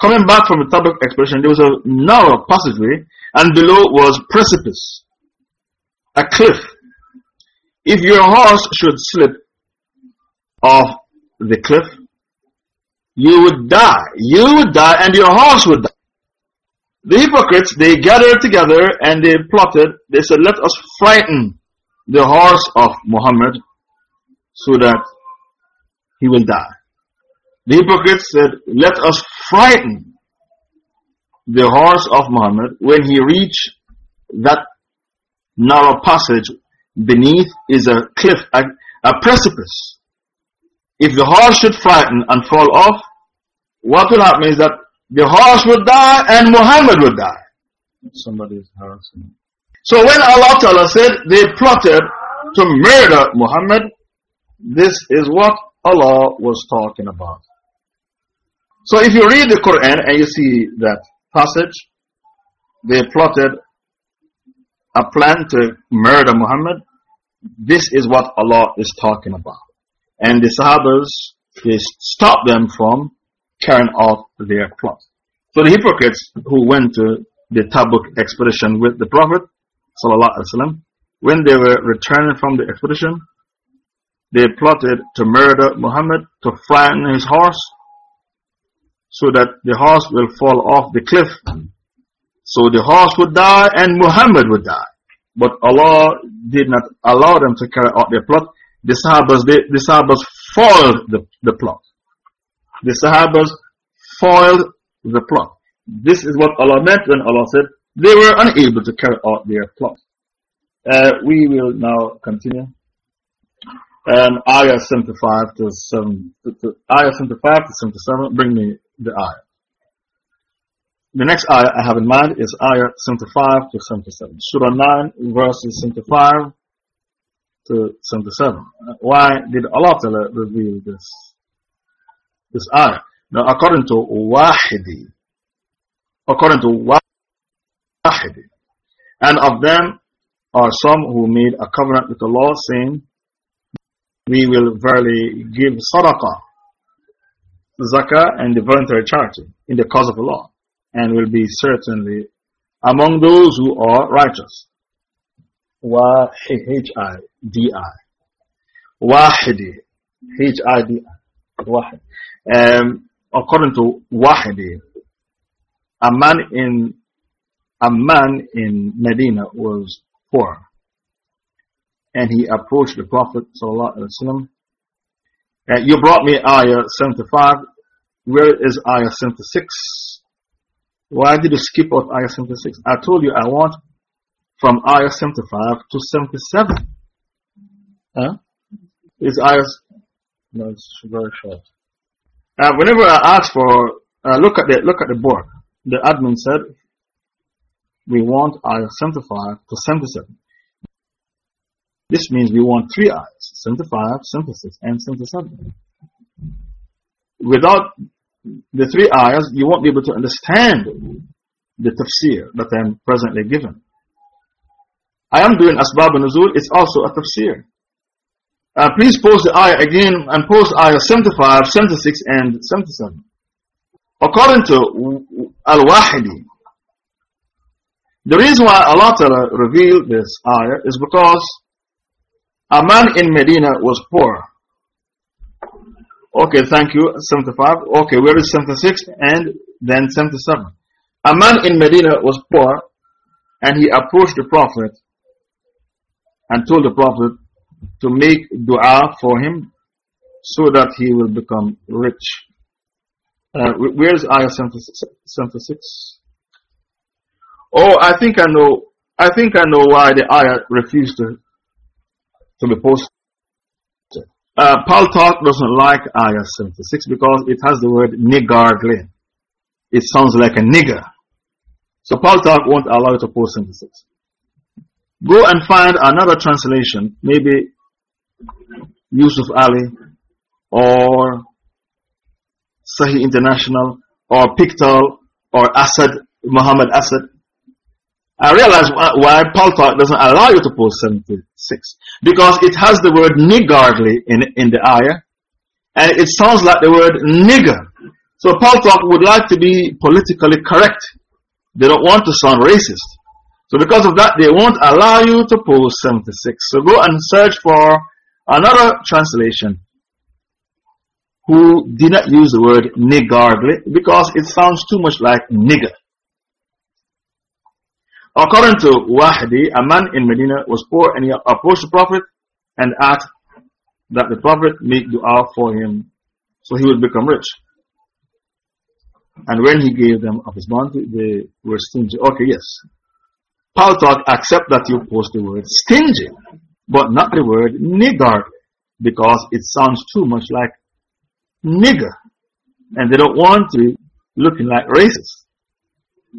Coming back from the Tabuk expedition, there was a narrow passageway, and below was precipice, a cliff. If your horse should slip off the cliff, you would die. You would die, and your horse would die. The hypocrites, they gathered together and they plotted. They said, Let us frighten the horse of Muhammad so that he will die. The hypocrites said, Let us frighten the horse of Muhammad when he reached that narrow passage beneath is a cliff, a, a precipice. If the horse should frighten and fall off, what will happen is that the horse will die and Muhammad will die. Somebody is harassing. So when Allah Ta'ala said they plotted to murder Muhammad, this is what Allah was talking about. So if you read the Quran and you see that passage, they plotted a plan to murder Muhammad. This is what Allah is talking about. And the Sahabas, they stopped them from carrying out their plot. So the hypocrites who went to the Tabuk expedition with the Prophet, وسلم, when they were returning from the expedition, they plotted to murder Muhammad, to frighten his horse, so that the horse will fall off the cliff. So the horse would die and Muhammad would die. But Allah did not allow them to carry out their plot. The Sahabas, they, the Sahabas foiled the, the plot. The Sahabas foiled the plot. This is what Allah meant when Allah said they were unable to carry out their plot. Uh, we will now continue. Um, ayah 75 to 7, to, to, ayah 75 to 77, bring me the ayah. The next ayah I have in mind is ayah 75 to 77. Surah 9 verses 75 to 77. Why did Allah Ta'ala reveal this, this ayah? Now according to Wahidi, according to Wahidi, and of them are some who made a covenant with Allah saying, we will verily give sadaqah zakah and the voluntary charity in the cause of Allah and will be certainly among those who are righteous. H-I-D-I. Wahidi. H-I-D-I. Wahid. Um, according to Wahidi, a man in a man in Medina was poor. And he approached the Prophet uh, you brought me ayah 75. Where is ayah 76? Why did you skip out ayah 76? I told you I want from ayah 75 to 77. Huh? Is ayah. No, it's very short. Uh, whenever I ask for, uh, look at the look at the board. The admin said we want ayah 75 to 77. This means we want three ayahs 75, 76, and 77. Without the three ayahs, you won't be able to understand the tafsir that I am presently given. I am doing Asbab an-Nuzul, it's also a tafsir. Uh, please post the ayah again and post ayah 75, 76, and 77. According to Al-Wahidi, the reason why Allah Ta'ala revealed this ayah is because a man in Medina was poor. Okay, thank you. 75. Okay, where is 76? And then 77. A man in Medina was poor and he approached the Prophet and told the Prophet to make dua for him so that he will become rich. Uh, where is ayah 76? Oh, I think I know. I think I know why the ayah refused to, to be posted. Uh, Paltalk doesn't like ayah 76 because it has the word niggardly. It sounds like a nigger. So Paltalk won't allow you to post 76. Go and find another translation, maybe Yusuf Ali or Sahih International or Pickthall or Asad, Muhammad Asad. I realize why Paltalk doesn't allow you to post 76. Because it has the word niggardly in, in the ayah. And it sounds like the word nigger. So Paltalk would like to be politically correct. They don't want to sound racist. So because of that, they won't allow you to post 76. So go and search for another translation who did not use the word niggardly because it sounds too much like nigger. According to Wahidi, a man in Medina was poor and he approached the Prophet and asked that the Prophet make dua for him so he would become rich. And when he gave them of his bounty, they were stingy. Okay, yes. Paltalk accept that you post the word stingy, but not the word niggard, because it sounds too much like nigger. And they don't want to be looking like racist.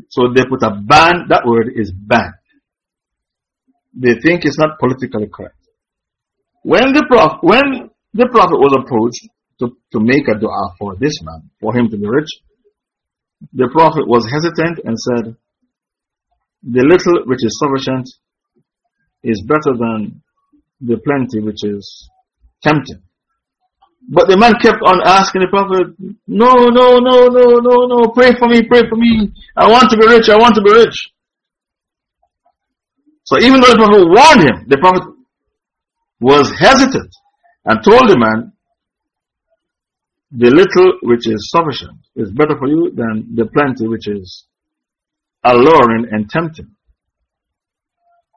So they put a ban, that word is banned. They think it's not politically correct. When the Prophet, when the Prophet was approached to, to make a dua for this man, for him to be rich, the Prophet was hesitant and said, The little which is sufficient is better than the plenty which is tempting. But the man kept on asking the Prophet, No, no, no, no, no, no, pray for me, pray for me. I want to be rich, I want to be rich. So even though the Prophet warned him, the Prophet was hesitant and told the man, The little which is sufficient is better for you than the plenty which is alluring and tempting.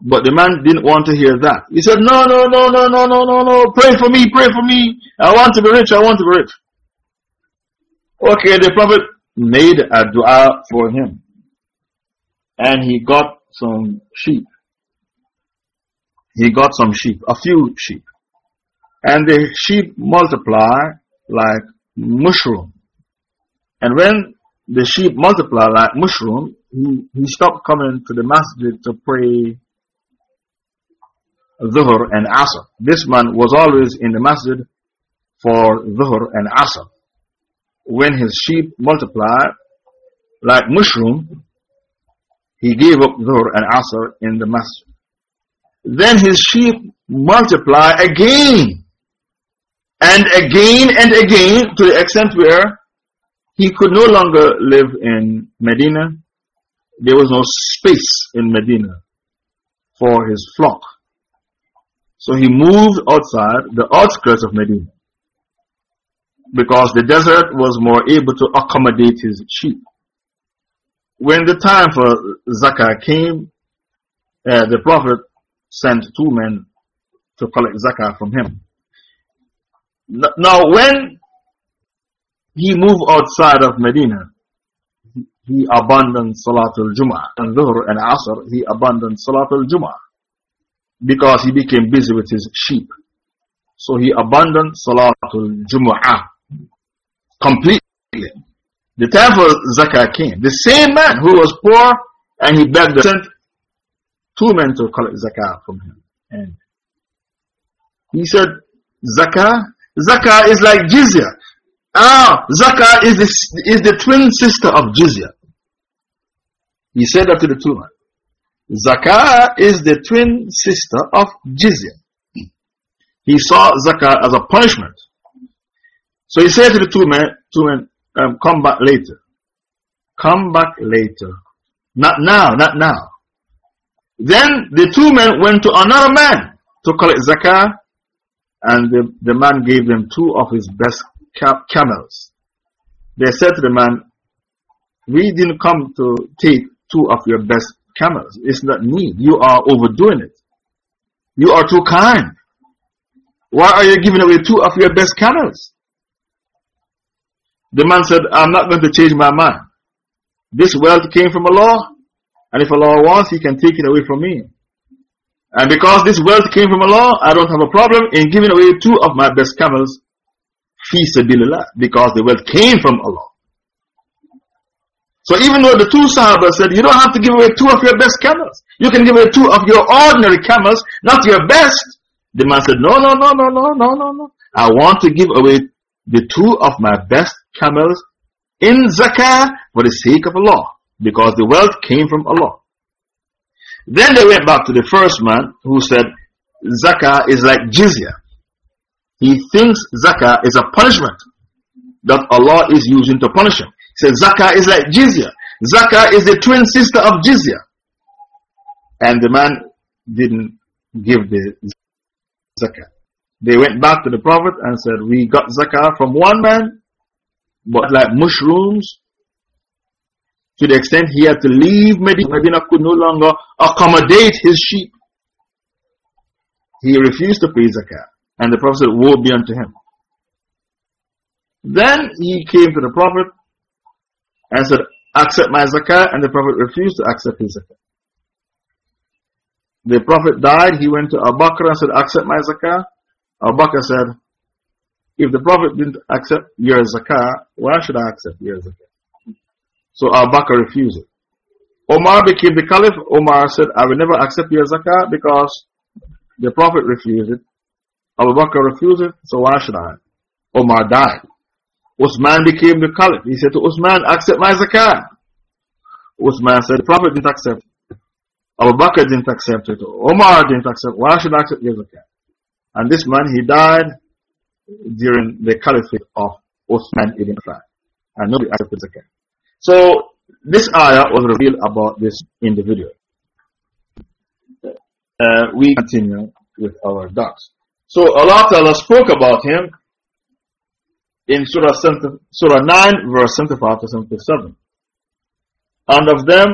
But the man didn't want to hear that. He said, No, no, no, no, no, no, no, no. Pray for me, pray for me. I want to be rich, I want to be rich. Okay, the Prophet made a dua for him. And he got some sheep. He got some sheep, a few sheep. And the sheep multiply like mushroom. And when the sheep multiply like mushroom, he, he stopped coming to the masjid to pray Dhuhr and Asr. This man was always in the masjid for Dhuhr and Asr. When his sheep multiplied like mushroom, he gave up Dhuhr and Asr in the masjid. Then his sheep multiply again and again and again to the extent where he could no longer live in Medina. There was no space in Medina for his flock So he moved outside the outskirts of Medina because the desert was more able to accommodate his sheep. When the time for zakah came, uh, the Prophet sent two men to collect zakah from him. Now, when he moved outside of Medina, he abandoned Salatul Jum'ah and Dhuhr and Asr, he abandoned Salatul Jum'ah because he became busy with his sheep. So he abandoned Salatul Jum'ah completely. The time for zakah came. The same man who was poor and he begged the sent two men to collect zakah from him. And he said, Zakah? Zakah is like jizya. Ah, zakah is the, is the twin sister of jizya. He said that to the two men. Zakah is the twin sister of jizya. He saw zakah as a punishment. So he said to the two men, two men um, come back later. Come back later. Not now, not now. Then the two men went to another man to collect zakah, and the, the man gave them two of his best camels. They said to the man, We didn't come to take two of your best camels. It's not need. You are overdoing it. You are too kind. Why are you giving away two of your best camels? The man said, I'm not going to change my mind. This wealth came from Allah, and if Allah wants, He can take it away from me. And because this wealth came from Allah, I don't have a problem in giving away two of my best camels, fi sabilillah, because the wealth came from Allah. So even though the two Sahaba said, you don't have to give away two of your best camels. You can give away two of your ordinary camels, not your best. The man said, no, no, no, no, no, no, no, no. I want to give away the two of my best camels in zakah for the sake of Allah. Because the wealth came from Allah. Then they went back to the first man who said, zakah is like jizya. He thinks zakah is a punishment that Allah is using to punish him. Said zakah is like jizya. Zakah is the twin sister of jizya. And the man didn't give the zakah. They went back to the Prophet and said, We got zakah from one man, but like mushrooms, to the extent he had to leave Medina. Medina could no longer accommodate his sheep. He refused to pay zakah. And the Prophet said, Woe be unto him. Then he came to the Prophet and said, Accept my zakah. And the Prophet refused to accept his zakah. The Prophet died. He went to Abu Bakr and said, Accept my zakah. Abu Bakr said, If the Prophet didn't accept your zakah, why should I accept your zakah? So Abu Bakr refused it. Omar became the caliph. Omar said, I will never accept your zakah because the Prophet refused it. Abu Bakr refused it, so why should I? Omar died. Usman became the caliph. He said to Usman, accept my zakah. Usman said, the Prophet didn't accept it. Abu Bakr didn't accept it. Omar didn't accept it. Why should I accept your zakah? And this man, he died during the caliphate of Uthman ibn Affan. And nobody accepted zakah. So, this ayah was revealed about this individual. Uh, we continue with our dars. So, Allah Ta'ala spoke about him in Surah, 70, Surah 9, verse 75 to 77. And of them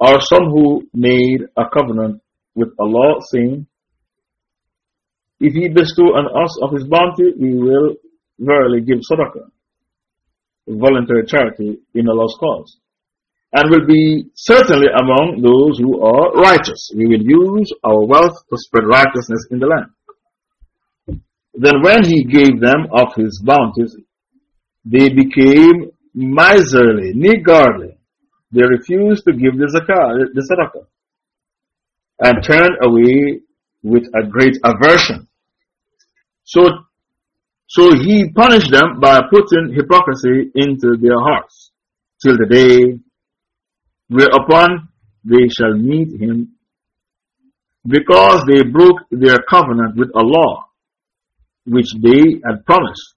are some who made a covenant with Allah, saying, if he bestow on us of his bounty, we will verily give sadaqah, voluntary charity in Allah's cause, and will be certainly among those who are righteous. We will use our wealth to spread righteousness in the land. Then when he gave them of his bounties, they became miserly, niggardly. They refused to give the zakah, the sadaqah, and turned away with a great aversion. So, so he punished them by putting hypocrisy into their hearts till the day whereupon they shall meet him because they broke their covenant with Allah which they had promised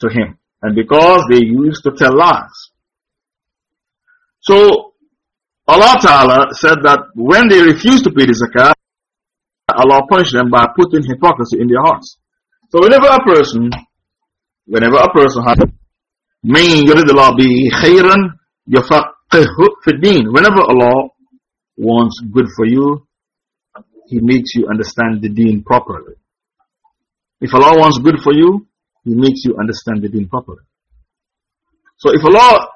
to him and because they used to tell lies. So Allah Ta'ala said that when they refused to pay the zakah, Allah punished them by putting hypocrisy in their hearts. So whenever a person, whenever a person has, من يريد الله به خيرا يفقهه في الدين. Whenever Allah wants good for you, He makes you understand the deen properly. If Allah wants good for you, He makes you understand the deen properly. So if Allah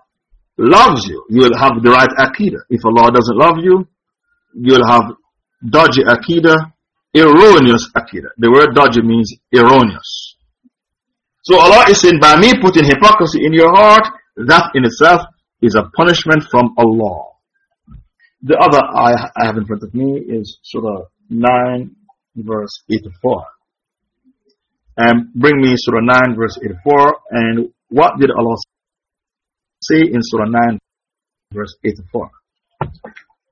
loves you, you will have the right aqidah. If Allah doesn't love you, you will have dodgy aqidah, erroneous aqidah. The word dodgy means erroneous. So Allah is saying, by me putting hypocrisy in your heart, that in itself is a punishment from Allah. The other I have in front of me is Surah 9, verse 84. And bring me Surah 9, verse 84. And what did Allah say in Surah 9, verse 84?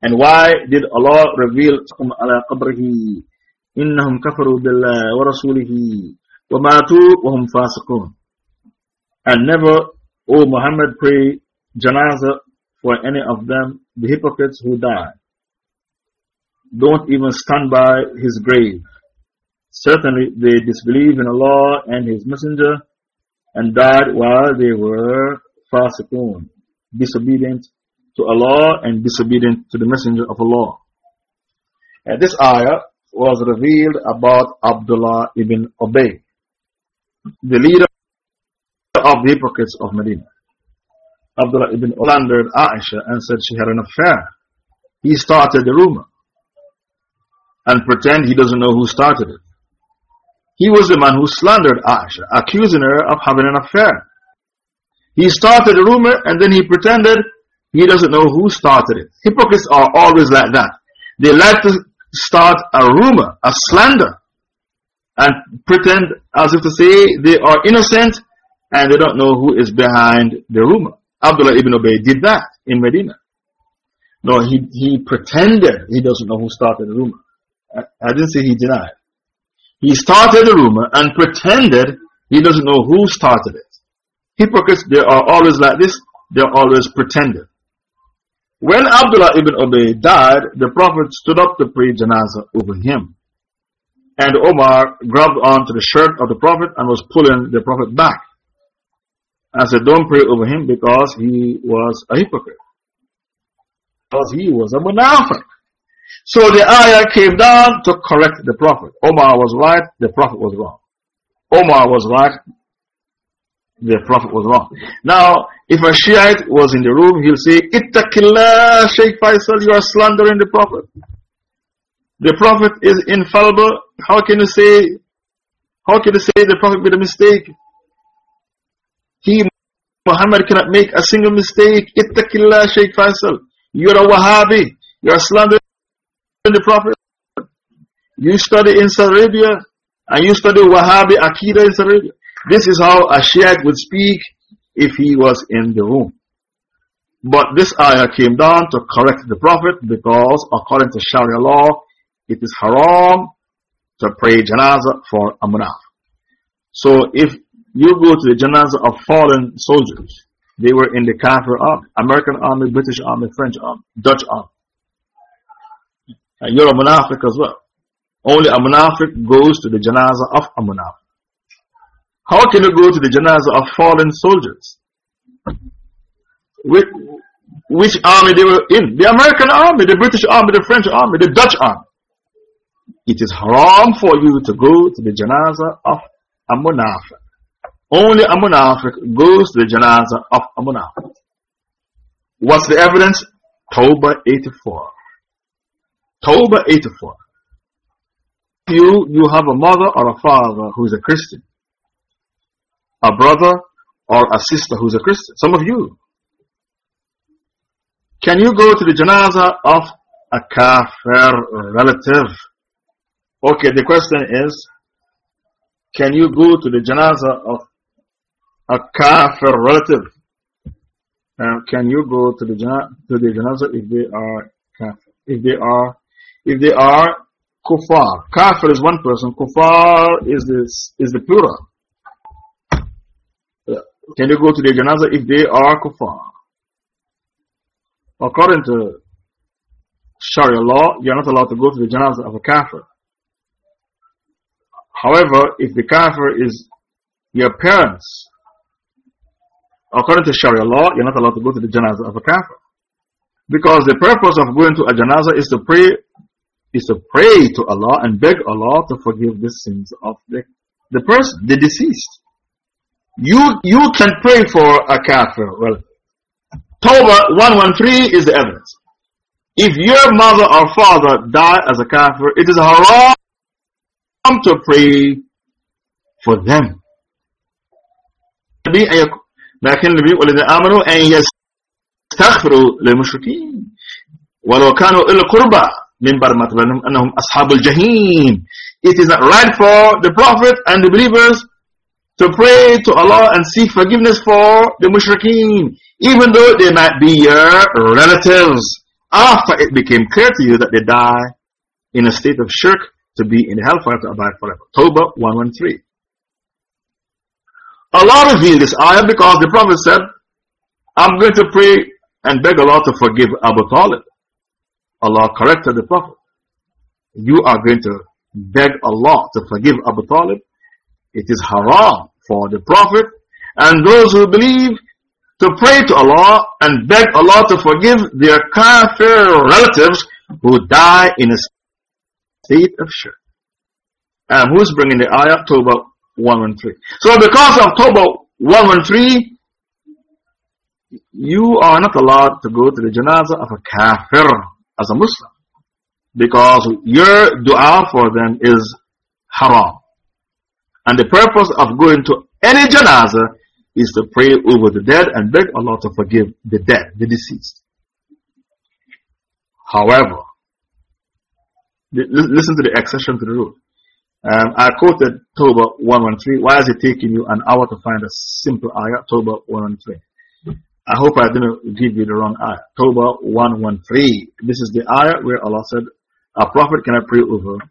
And why did Allah reveal على قبره إنهم كفروا بالله ورسوله وماتوا وهم فاسقون And never, O Muhammad, pray janazah for any of them, the hypocrites who died. Don't even stand by his grave. Certainly they disbelieve in Allah and His Messenger and died while they were fasiqun, disobedient to Allah and disobedient to the Messenger of Allah. This ayah was revealed about Abdullah ibn Ubay, the leader of the hypocrites of Medina. Abdullah ibn slandered Aisha and said she had an affair. He started the rumor and pretend he doesn't know who started it. He was the man who slandered Aisha, accusing her of having an affair. He started a rumor and then he pretended he doesn't know who started it. Hypocrites are always like that. They like to start a rumor, a slander, and pretend as if to say they are innocent and they don't know who is behind the rumor. Abdullah ibn Ubay did that in Medina. No, he, he pretended he doesn't know who started the rumor. I, I didn't say he denied. He started the rumor and pretended he doesn't know who started it. Hypocrites, they are always like this. They're always pretending. When Abdullah ibn Ubay died, the Prophet stood up to pray janazah over him. And Omar grabbed onto the shirt of the Prophet and was pulling the Prophet back. I said, don't pray over him because he was a hypocrite. Because he was a munafiq. So the ayah came down to correct the Prophet. Omar was right, the Prophet was wrong. Omar was right, the Prophet was wrong. Now, if a Shiite was in the room, he'll say, Ittaqillah, Sheikh Faisal, you are slandering the Prophet. The Prophet is infallible. How can you say, how can you say the Prophet made a mistake? He, Muhammad, cannot make a single mistake. Ittaqillah, Sheikh Faisal. You're a Wahhabi. You're slandering the Prophet. You study in Saudi Arabia and you study Wahhabi Aqidah in Saudi Arabia. This is how a Shiite would speak if he was in the room. But this ayah came down to correct the Prophet because according to Sharia law, it is haram to pray janazah for a munaf. So if you go to the janazah of fallen soldiers, they were in the Kafir army, American army, British army, French army, Dutch army. And you're a munafiq as well. Only a munafiq goes to the janazah of a munafiq. How can you go to the janazah of fallen soldiers? Which, which army they were in? The American army, the British army, the French army, the Dutch army. It is haram for you to go to the janazah of a munafiq. Only a munafiq goes to the janazah of a munafiq. What's the evidence? Tawbah 84. Tawbah 84. You, you have a mother or a father who is a Christian a brother or a sister who's a Christian. Some of you. Can you go to the janazah of a kafir relative? Okay, the question is, can you go to the janazah of a kafir relative? Uh, can you go to the, to the janazah if they are kafir? If they are, if they are kuffar. Kafir is one person, kuffar is, this, is the plural. Can you go to the janaza if they are kuffar? According to Sharia law, you're not allowed to go to the janazah of a kafir. However, if the kafir is your parents, according to Sharia law, you're not allowed to go to the janazah of a kafir. Because the purpose of going to a janazah is to pray, is to pray to Allah and beg Allah to forgive the sins of the, the person, the deceased. You, you can pray for a kafir. Well, Tawbah 113 is the evidence. If your mother or father die as a kafir, it is haram to pray for them. لكن النبي والذين آمنوا أن يستغفروا للمشركين ولو كانوا إلى قربى member مثلهم أنهم Ashabul الجحيم It is not right for the Prophet and the believers to pray to Allah and seek forgiveness for the mushrikeen, even though they might be your relatives. After it became clear to you that they die in a state of shirk to be in hellfire to abide forever. Tawbah 113. Allah revealed this ayah because the Prophet said, I'm going to pray and beg Allah to forgive Abu Talib. Allah corrected the Prophet. You are going to beg Allah to forgive Abu Talib. It is haram for the Prophet and those who believe to pray to Allah and beg Allah to forgive their kafir relatives who die in a state of shirk. And who's bringing the ayah? Tawbah 113. So because of Tawbah 113, you are not allowed to go to the janazah of a kafir as a Muslim. Because your dua for them is haram. And the purpose of going to any janazah is to pray over the dead and beg Allah to forgive the dead, the deceased. However, listen to the exception to the rule. Um, I quoted Tawbah 113. Why is it taking you an hour to find a simple ayah? Tawbah 113. I hope I didn't give you the wrong ayah. Tawbah 113. This is the ayah where Allah said, A prophet cannot pray over.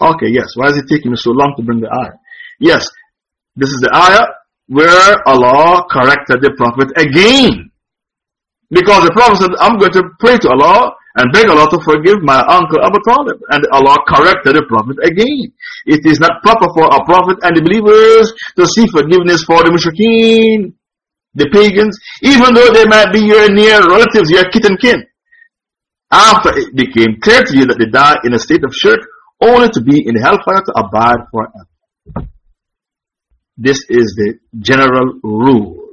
Okay, yes. Why is it taking me so long to bring the ayah? Yes, this is the ayah where Allah corrected the prophet again. Because the prophet said, I'm going to pray to Allah and beg Allah to forgive my uncle Abu Talib. And Allah corrected the Prophet again. It is not proper for a Prophet and the believers to seek forgiveness for the mushrikeen, the pagans, even though they might be your near relatives, your kith and kin. After it became clear to you that they died in a state of shirk, only to be in hellfire to abide forever. This is the general rule.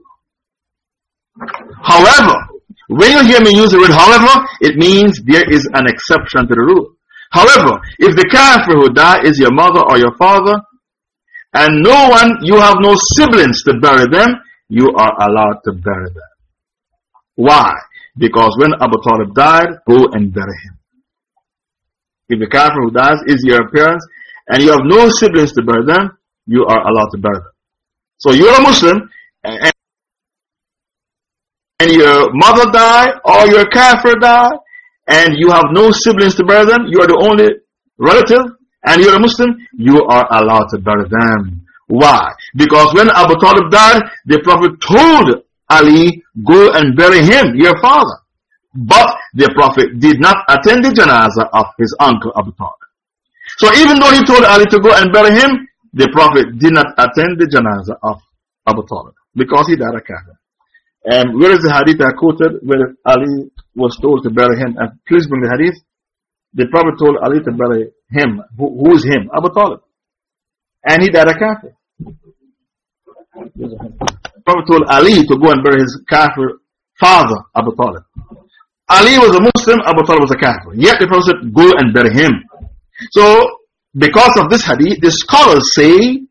However, when you hear me use the word however, it means there is an exception to the rule. However, if the kafir who died is your mother or your father, and no one, you have no siblings to bury them, you are allowed to bury them. Why? Because when Abu Talib died, go and bury him. If the kafir who dies is your parents, and you have no siblings to bury them, you are allowed to bury them. So you're a Muslim, and and your mother died or your kafir died and you have no siblings to bury them, you are the only relative and you're a Muslim, you are allowed to bury them. Why? Because when Abu Talib died, the Prophet told Ali, go and bury him, your father. But the Prophet did not attend the janazah of his uncle Abu Talib. So even though he told Ali to go and bury him, the Prophet did not attend the janazah of Abu Talib because he died a kafir. And where is the hadith I quoted where Ali was told to bury him? And please bring the hadith. The Prophet told Ali to bury him. who, who is him? Abu Talib. And he died a kafir. Prophet told Ali to go and bury his kafir father, Abu Talib. Ali was a Muslim, Abu Talib was a kafir. Yet the Prophet said, go and bury him. So, because of this hadith, the scholars say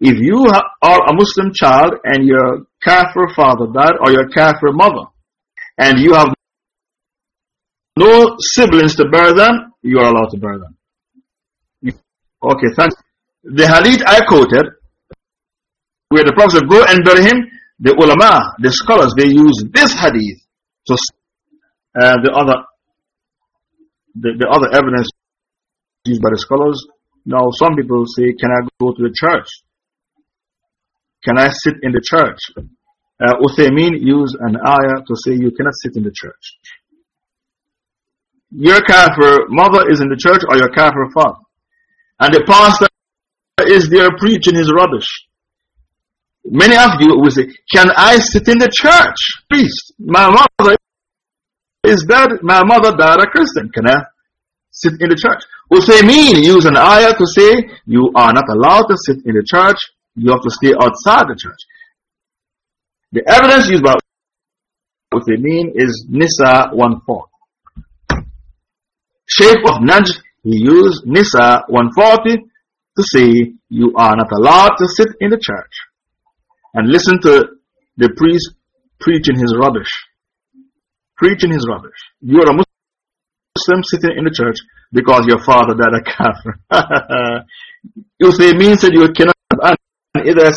if you are a Muslim child and your kafir father died or your kafir mother, and you have no siblings to bury them, you are allowed to bury them. Okay, thanks. The hadith I quoted, where the Prophet said, go and bury him, the ulama, the scholars, they use this hadith to uh, the other the, the other evidence used by the scholars. Now, some people say, can I go to the church? Can I sit in the church? Uh, Uthaymeen used an ayah to say you cannot sit in the church. Your kafir mother is in the church or your kafir father. And the pastor is there preaching his rubbish. Many of you will say, Can I sit in the church? Please, my mother is dead. My mother died a Christian. Can I sit in the church? Uthaymeen use an ayah to say you are not allowed to sit in the church. You have to stay outside the church. The evidence used by Uthaymeen is Nisa 140. Shaykh of Najd, he used Nisa 140 to say you are not allowed to sit in the church and listen to the priest preaching his rubbish. Preaching his rubbish. You are a Muslim sitting in the church because your father died a kafir. you say means that you cannot إذا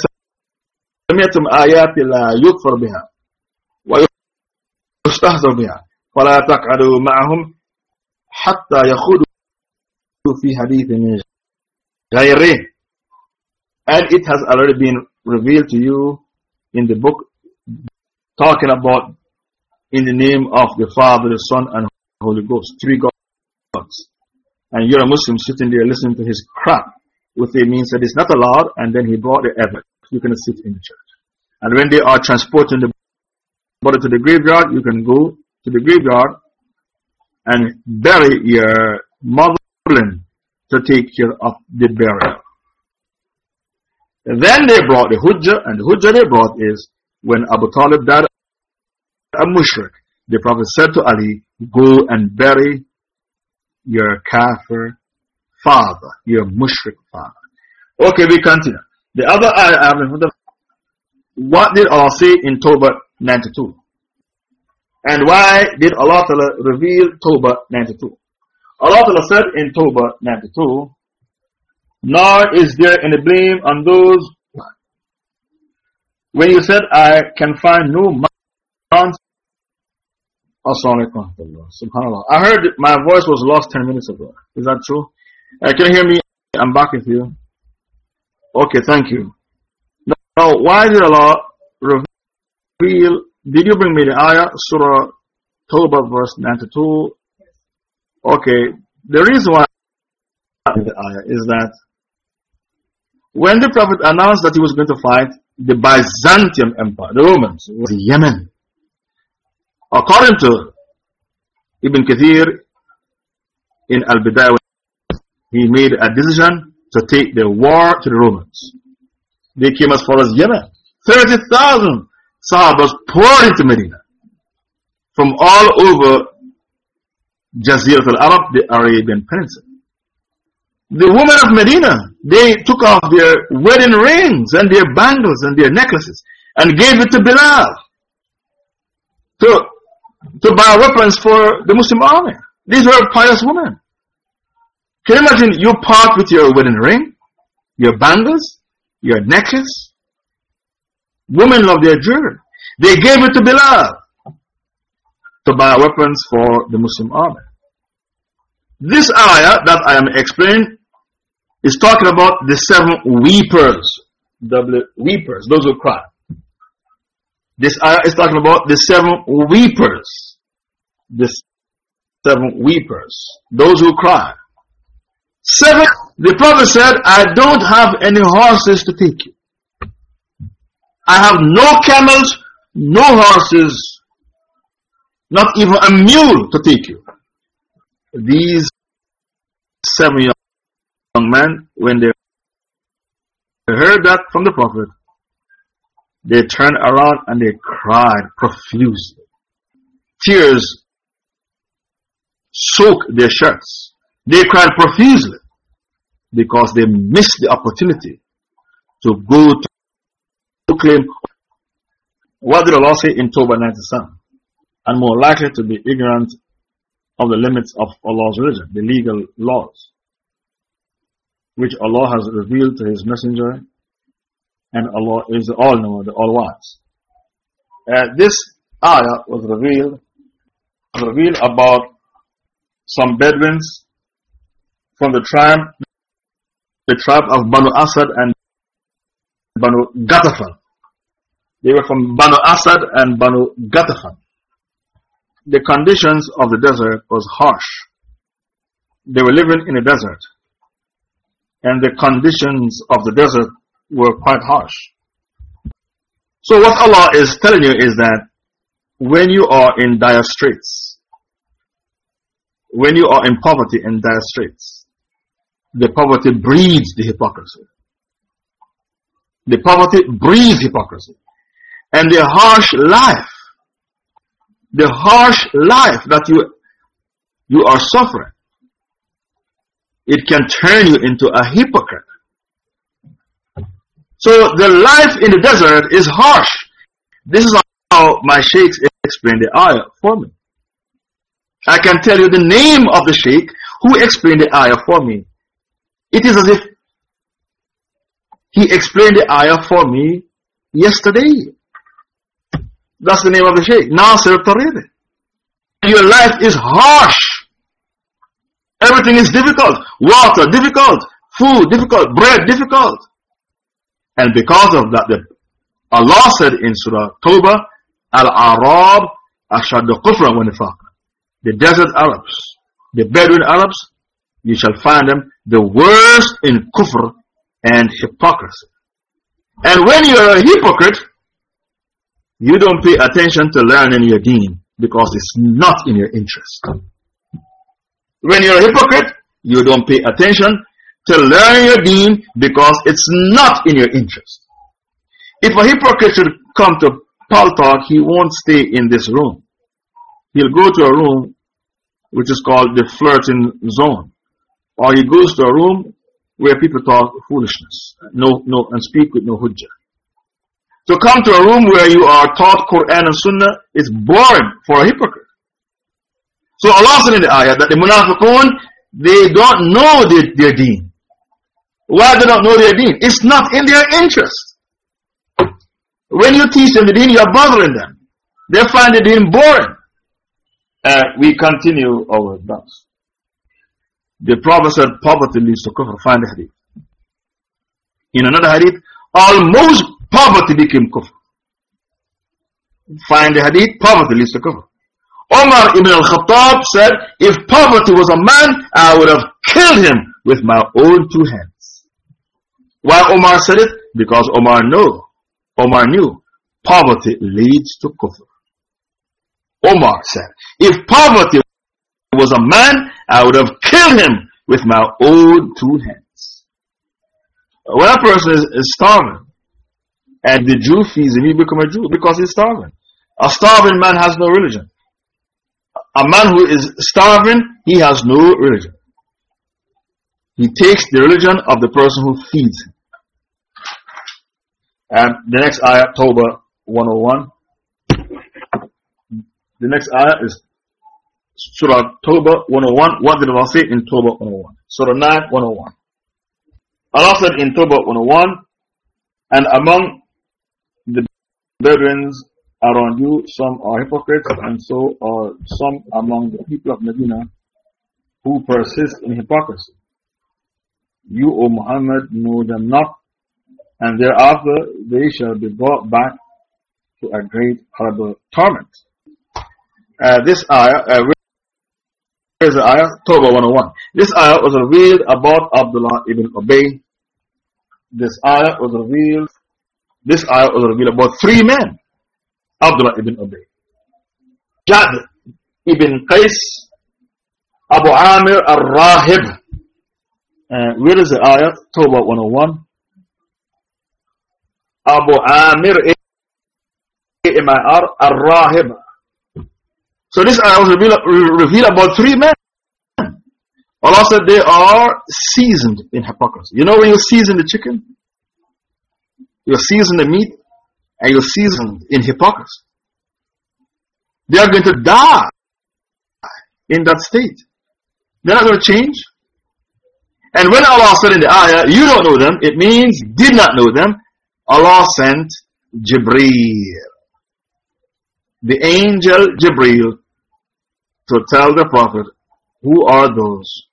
سمعتم آيات لا يكفر بها ويستهزر بها فلا تقعدوا معهم حتى يخوضوا في حديث غيره and it has already been revealed to you in the book talking about in the name of the Father, the Son, and Holy Ghost. Three gods. And you're a Muslim sitting there listening to his crap, which means that it's not allowed, and then he brought the evidence. You can sit in the church. And when they are transporting the body to the graveyard, you can go to the graveyard and bury your mother to take care of the burial. Then they brought the Hujjah, and the Hujjah they brought is when Abu Talib died a mushrik, the Prophet said to Ali, Go and bury your kafir father, your mushrik father. Okay, we continue. The other ayah, what did Allah say in Tawbah 92? And why did Allah reveal Tawbah 92? Allah said in Tawbah 92, nor is there any blame on those. When you said, I can find no. Subhanallah. I heard my voice was lost 10 minutes ago. Is that true? Uh, can you hear me? I'm back with you. Okay, thank you. Now, why did Allah reveal? Did you bring me the ayah, Surah Tawbah, verse 92? Okay, the reason why the ayah is that when the Prophet announced that he was going to fight the Byzantium Empire, the Romans, was Yemen. According to Ibn Kathir in Al Bidayah, he made a decision to take the war to the Romans. They came as far as Yemen. 30,000 Sahabas poured into Medina from all over Jazirat al Arab, the Arabian Peninsula the women of Medina, they took off their wedding rings and their bangles and their necklaces and gave it to Bilal to, to buy weapons for the Muslim army. These were pious women. Can you imagine you part with your wedding ring, your bangles, your necklace? Women love their jewelry. They gave it to Bilal to buy weapons for the Muslim army. This ayah that I am explaining is talking about the seven weepers. Weepers, those who cry. This uh, ayah is talking about the seven weepers. The seven weepers. Those who cry. Seven, the Prophet said, I don't have any horses to take you. I have no camels, no horses, not even a mule to take you. These seven young men, when they heard that from the Prophet, they turned around and they cried profusely. Tears soaked their shirts. They cried profusely because they missed the opportunity to go to claim. What did Allah say in Tawbah 97? And more likely to be ignorant of the limits of Allah's religion, the legal laws which Allah has revealed to His Messenger, and Allah is the All Knower, the All Wise. Uh, this ayah was revealed, revealed about some Bedouins from the tribe, the tribe of Banu Asad and Banu Ghatafan. They were from Banu Asad and Banu Ghatafan. The conditions of the desert was harsh. They were living in a desert and the conditions of the desert were quite harsh. So what Allah is telling you is that when you are in dire straits, when you are in poverty and dire straits, the poverty breeds the hypocrisy. The poverty breeds hypocrisy. And the harsh life, the harsh life that you, you are suffering, it can turn you into a hypocrite. So the life in the desert is harsh. This is how my sheikhs explained the ayah for me. I can tell you the name of the sheikh who explained the ayah for me. It is as if he explained the ayah for me yesterday. That's the name of the sheikh. Nasir Taridi. Your life is harsh. Everything is difficult. Water, difficult. Food, difficult. Bread, difficult. And because of that, the, Allah said in Surah Tawbah, Al-Arab ashaddu kufra wa nifaq. The desert Arabs, the Bedouin Arabs, you shall find them the worst in kufr and hypocrisy. And when you're a hypocrite, you don't pay attention to learning your deen because it's not in your interest. When you're a hypocrite, you don't pay attention to learn your deen because it's not in your interest. If a hypocrite should come to Paltalk, he won't stay in this room. He'll go to a room which is called the flirting zone. Or he goes to a room where people talk foolishness, no, no, and speak with no hujjah. To come to a room where you are taught Quran and Sunnah is boring for a hypocrite. So Allah said in the ayah that the munafiqun, they don't know their, their deen. Why they don't know their deen? It's not in their interest. When you teach them the deen, you are bothering them. They find the deen boring. We continue our verse. The Prophet said poverty leads to kufr. Find the hadith. In another hadith, almost poverty became kufr. Find the hadith, poverty leads to kufr. Omar ibn al-Khattab said, if poverty was a man, I would have killed him with my own two hands. Why Omar said it? Because Omar knew, Omar knew, poverty leads to kufr. Omar said, if poverty was a man, I would have killed him with my own two hands. When a person is, is starving, and the Jew feeds him, he becomes a Jew because he's starving. A starving man has no religion. A man who is starving, he has no religion. He takes the religion of the person who feeds him. And the next ayah, Tawbah 101. The next ayah is Surah Tawbah 101. What did Allah say in Tawbah 101? Surah 9 101. Allah said in Tawbah 101, and among the Bedouins around you, some are hypocrites, and so are some among the people of Medina who persist in hypocrisy. You, O Muhammad, know them not, and thereafter they shall be brought back to a great horrible torment. Uh, this ayah, uh, the ayah? Tawbah 101. This ayah was revealed about Abdullah ibn Ubay. This ayah was revealed, this ayah was revealed about three men. Abdullah ibn Ubay. Jad ibn Qais, Abu Amir al-Rahib. Uh, where is the ayah? Tawbah 101. Abu Amir A-M-I-R al-Rahib. So this ayah was revealed, revealed about three men. Allah said they are seasoned in hypocrisy. You know when you season the chicken? You season the meat and you're seasoned in hypocrisy. They are going to die in that state. They're not going to change. And when Allah said in the ayah, you don't know them, it means did not know them. Allah sent Jibreel, the angel Jibreel, to tell the Prophet who are those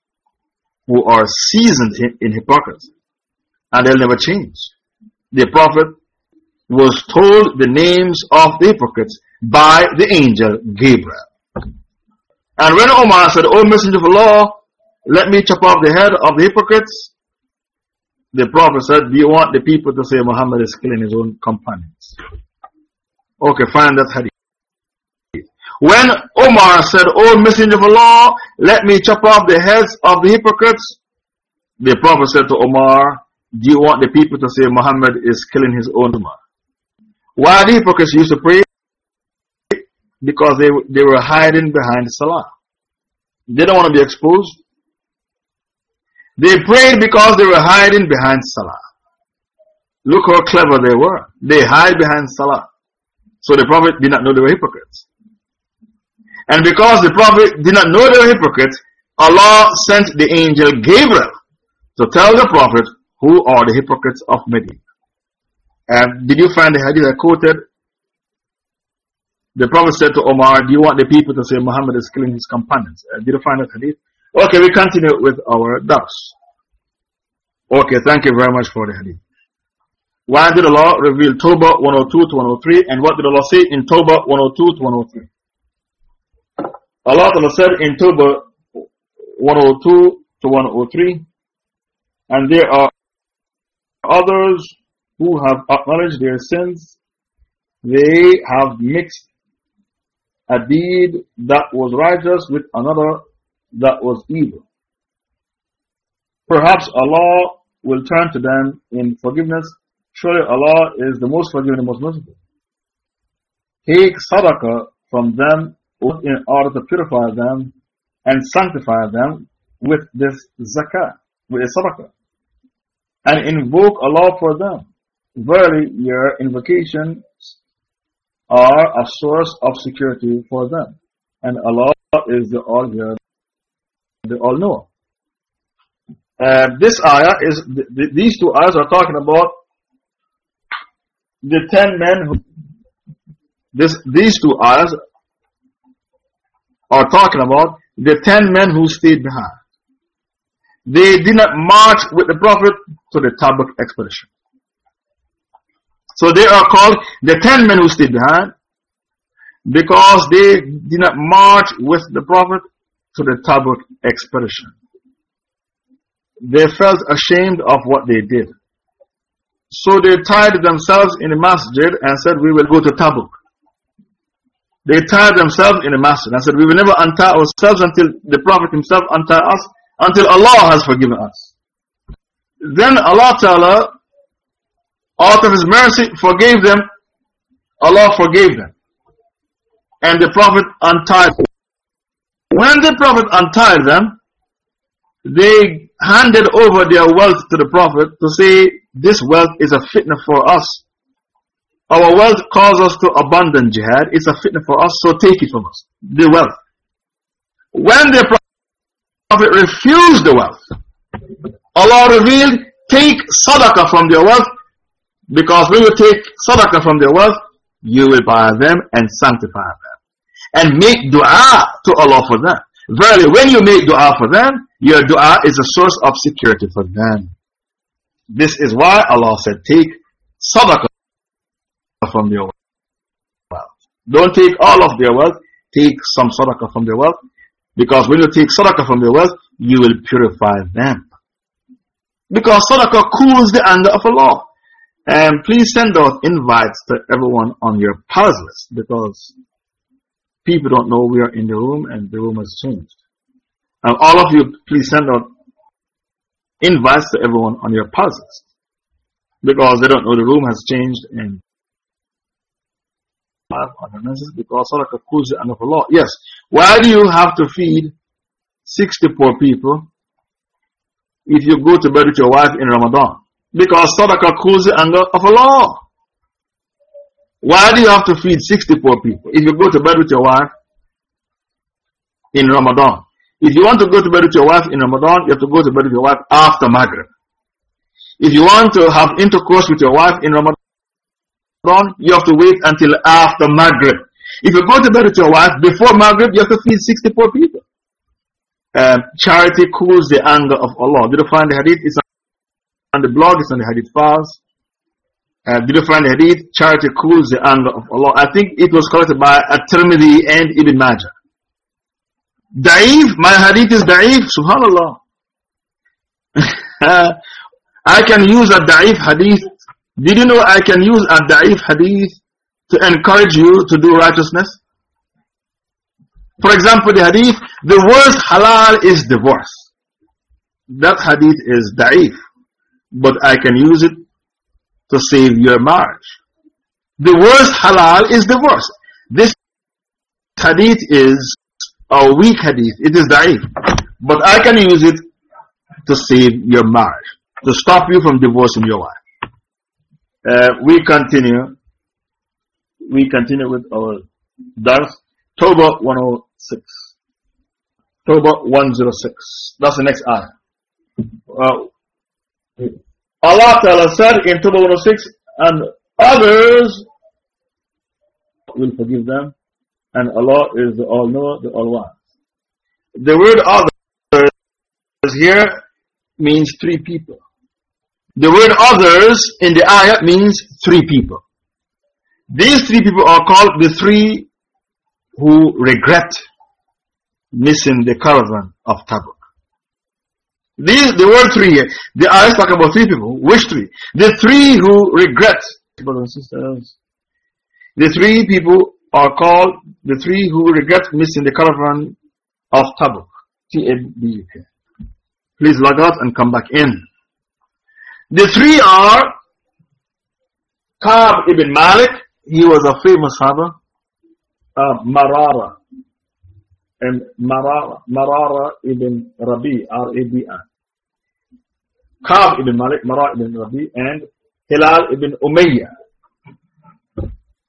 who are seasoned in hypocrisy and they'll never change. The Prophet was told the names of the hypocrites by the angel Gabriel. And when Omar said, O Messenger of Allah, let me chop off the head of the hypocrites, the Prophet said, Do you want the people to say Muhammad is killing his own companions? Okay, find that hadith. When Omar said, O Messenger of Allah, let me chop off the heads of the hypocrites, the Prophet said to Omar, Do you want the people to say Muhammad is killing his own Umar? Why the hypocrites used to pray? Because they, they were hiding behind Salah. They don't want to be exposed. They prayed because they were hiding behind Salah. Look how clever they were. They hide behind Salah. So the Prophet did not know they were hypocrites. And because the Prophet did not know they were hypocrites, Allah sent the angel Gabriel to tell the Prophet who are the hypocrites of Medina. And did you find the hadith I quoted? The Prophet said to Omar, Do you want the people to say Muhammad is killing his companions? Uh, did you find that hadith? Okay, we continue with our dars. Okay, thank you very much for the hadith. Why did Allah reveal Tawbah 102 to 103? And what did Allah say in Tawbah 102 to 103? Allah said in Tawbah 102 to 103, and there are others who have acknowledged their sins, they have mixed a deed that was righteous with another that was evil. Perhaps Allah will turn to them in forgiveness. Surely Allah is the most forgiving and most merciful. Take sadaqah from them in order to purify them and sanctify them with this zakah, with a sadaqah, and invoke Allah for them. Verily, your invocations are a source of security for them, and Allah is the all-hearer, the all-knower. This ayah is, th th these two ayahs are talking about the ten men who, this, these two ayahs are talking about the ten men who stayed behind. They did not march with the Prophet to the Tabuk expedition. So they are called the ten men who stayed behind because they did not march with the Prophet to the Tabuk expedition. They felt ashamed of what they did. So they tied themselves in the masjid and said, We will go to Tabuk. They tied themselves in the masjid and said, We will never untie ourselves until the Prophet himself untie us, until Allah has forgiven us. Then Allah Ta'ala, out of His mercy, forgave them. Allah forgave them. And the Prophet untied them. When the Prophet untied them, they handed over their wealth to the Prophet to say, This wealth is a fitna for us. Our wealth causes us to abandon jihad. It's a fitna for us, so take it from us. The wealth. When the Prophet refused the wealth, Allah revealed, take sadaqah from their wealth, because when you take sadaqah from their wealth, you will buy them and sanctify them. And make dua to Allah for them. Verily, when you make dua for them, your dua is a source of security for them. This is why Allah said, take sadaqah from their wealth. Don't take all of their wealth, take some sadaqah from their wealth. Because when you take sadaqah from their wealth, you will purify them. Because sadaqah cools the anger of Allah. And please send out invites to everyone on your palace list because people don't know we are in the room and the room has changed. And all of you, please send out invites to everyone on your palace list because they don't know the room has changed and because sadaqah the anger of Allah. Yes. Why do you have to feed 60 poor people if you go to bed with your wife in Ramadan? Because sadaqah cools the anger of Allah. Why do you have to feed 60 poor people if you go to bed with your wife in Ramadan? If you want to go to bed with your wife in Ramadan, you have to go to bed with your wife after Maghrib. If you want to have intercourse with your wife in Ramadan, you have to wait until after Maghrib. If you go to bed with your wife before Maghrib, you have to feed 60 poor people. Um, charity cools the anger of Allah. Did you find the hadith? It's on the blog, it's on the hadith files. Uh, did you find the hadith? Charity cools the anger of Allah. I think it was collected by At-Tirmidhi and Ibn Majah. Da'if, my hadith is da'if, subhanallah. I can use a da'if hadith. Did you know I can use a da'if hadith to encourage you to do righteousness? For example, the hadith, the worst halal is divorce. That hadith is da'if, but I can use it to save your marriage. The worst halal is divorce. This hadith is a weak hadith. It is da'if. But I can use it to save your marriage, to stop you from divorcing your wife. Uh, we continue. We continue with our Dars. Tawbah 106. Tawbah 106. That's the next ayah. Uh, Allah Ta'ala said in Tawbah 106, and others will forgive them, and Allah is the All Knower, the All Wise. The word others here means three people. The word others in the ayah means three people. These three people are called the three who regret missing the caravan of Tabuk. These, the word three here, the ayah talk about three people. Which three? The three who regret, brothers and sisters. The three people are called the three who regret missing the caravan of Tabuk. T-A-B-U-K. Please log out and come back in. The three are Ka'b ibn Malik. He was a famous father. Uh, Marara. And Marara, Marara ibn Rabi, R-A-B-I. Ka'b ibn Malik, Marara ibn Rabi, and Hilal ibn Umayyah.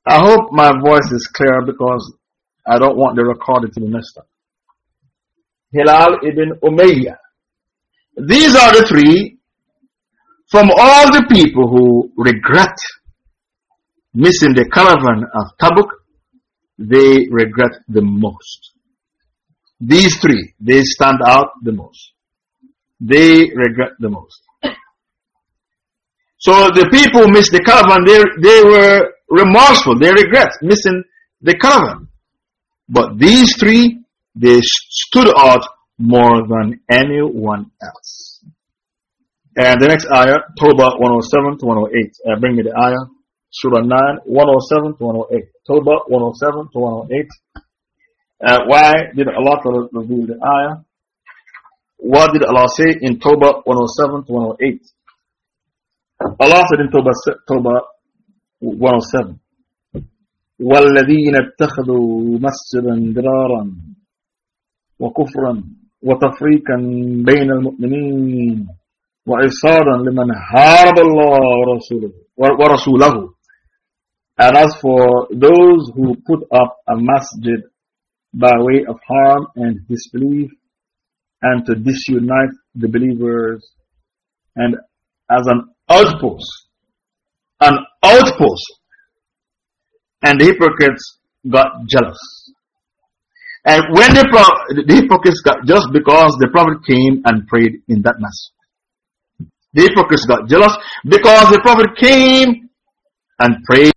I hope my voice is clear because I don't want the recording to be messed up. Hilal ibn Umayyah. These are the three from all the people who regret missing the caravan of Tabuk, they regret the most. These three, they stand out the most. They regret the most. So the people missed the caravan, they, they were remorseful. They regret missing the caravan. But these three, they stood out more than anyone else. And the next ayah, Tawbah 107 to 108. Uh, bring me the ayah. Surah 9, 107 to 108. Tawbah 107 to 108. Uh, why did Allah reveal the ayah? What did Allah say in Tawbah 107 to 108? Allah said in Tawbah, Tawbah 107, وَالَّذِينَ اتَّخَذُوا مَسْجِدًا دِرَارًا وَكُفْرًا وَتَفْرِيقًا بَيْنَ الْمُؤْمِنِينَ وَعِصَارًا لِمَنْ هَارَبَ اللَّهُ وَرَسُولَهُ, ورسوله. And as for those who put up a masjid by way of harm and disbelief and to disunite the believers and as an outpost an outpost. And the hypocrites got jealous. And when the, the hypocrites got jealous because the prophet came and prayed in that masjid the hypocrites got jealous because the prophet came and prayed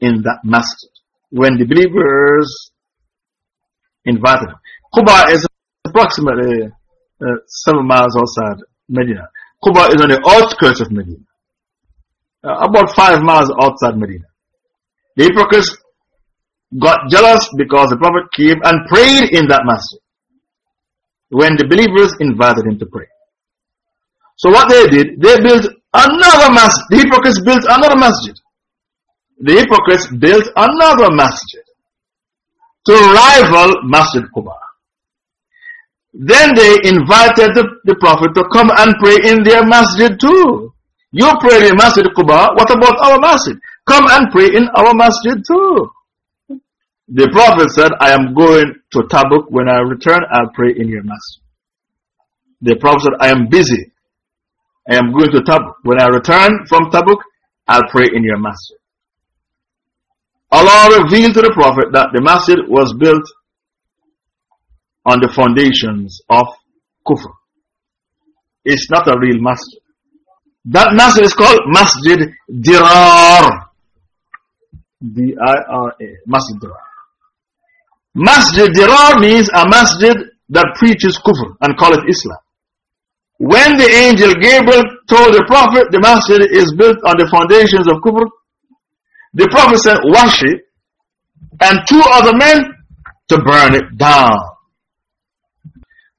in that masjid when the believers invited him. Quba is approximately uh, seven miles outside Medina. Quba is on the outskirts of Medina, uh, about five miles outside Medina. The hypocrites got jealous because the Prophet came and prayed in that masjid when the believers invited him to pray. So what they did, they built another masjid. The hypocrites built another masjid. The hypocrites built another masjid to rival Masjid Quba. Then they invited the, the Prophet to come and pray in their masjid too. You pray in Masjid Quba, what about our masjid? Come and pray in our masjid too. The Prophet said, I am going to Tabuk. When I return, I'll pray in your masjid. The Prophet said, I am busy. I am going to Tabuk. When I return from Tabuk, I'll pray in your masjid. Allah revealed to the Prophet that the masjid was built on the foundations of kufr. It's not a real masjid. That masjid is called Masjid Dirar. D-I-R-A. Masjid Dirar. Masjid Dirar means a masjid that preaches kufr and call it Islam. When the angel Gabriel told the Prophet the masjid is built on the foundations of kufr, the Prophet sent Wahshi and two other men to burn it down.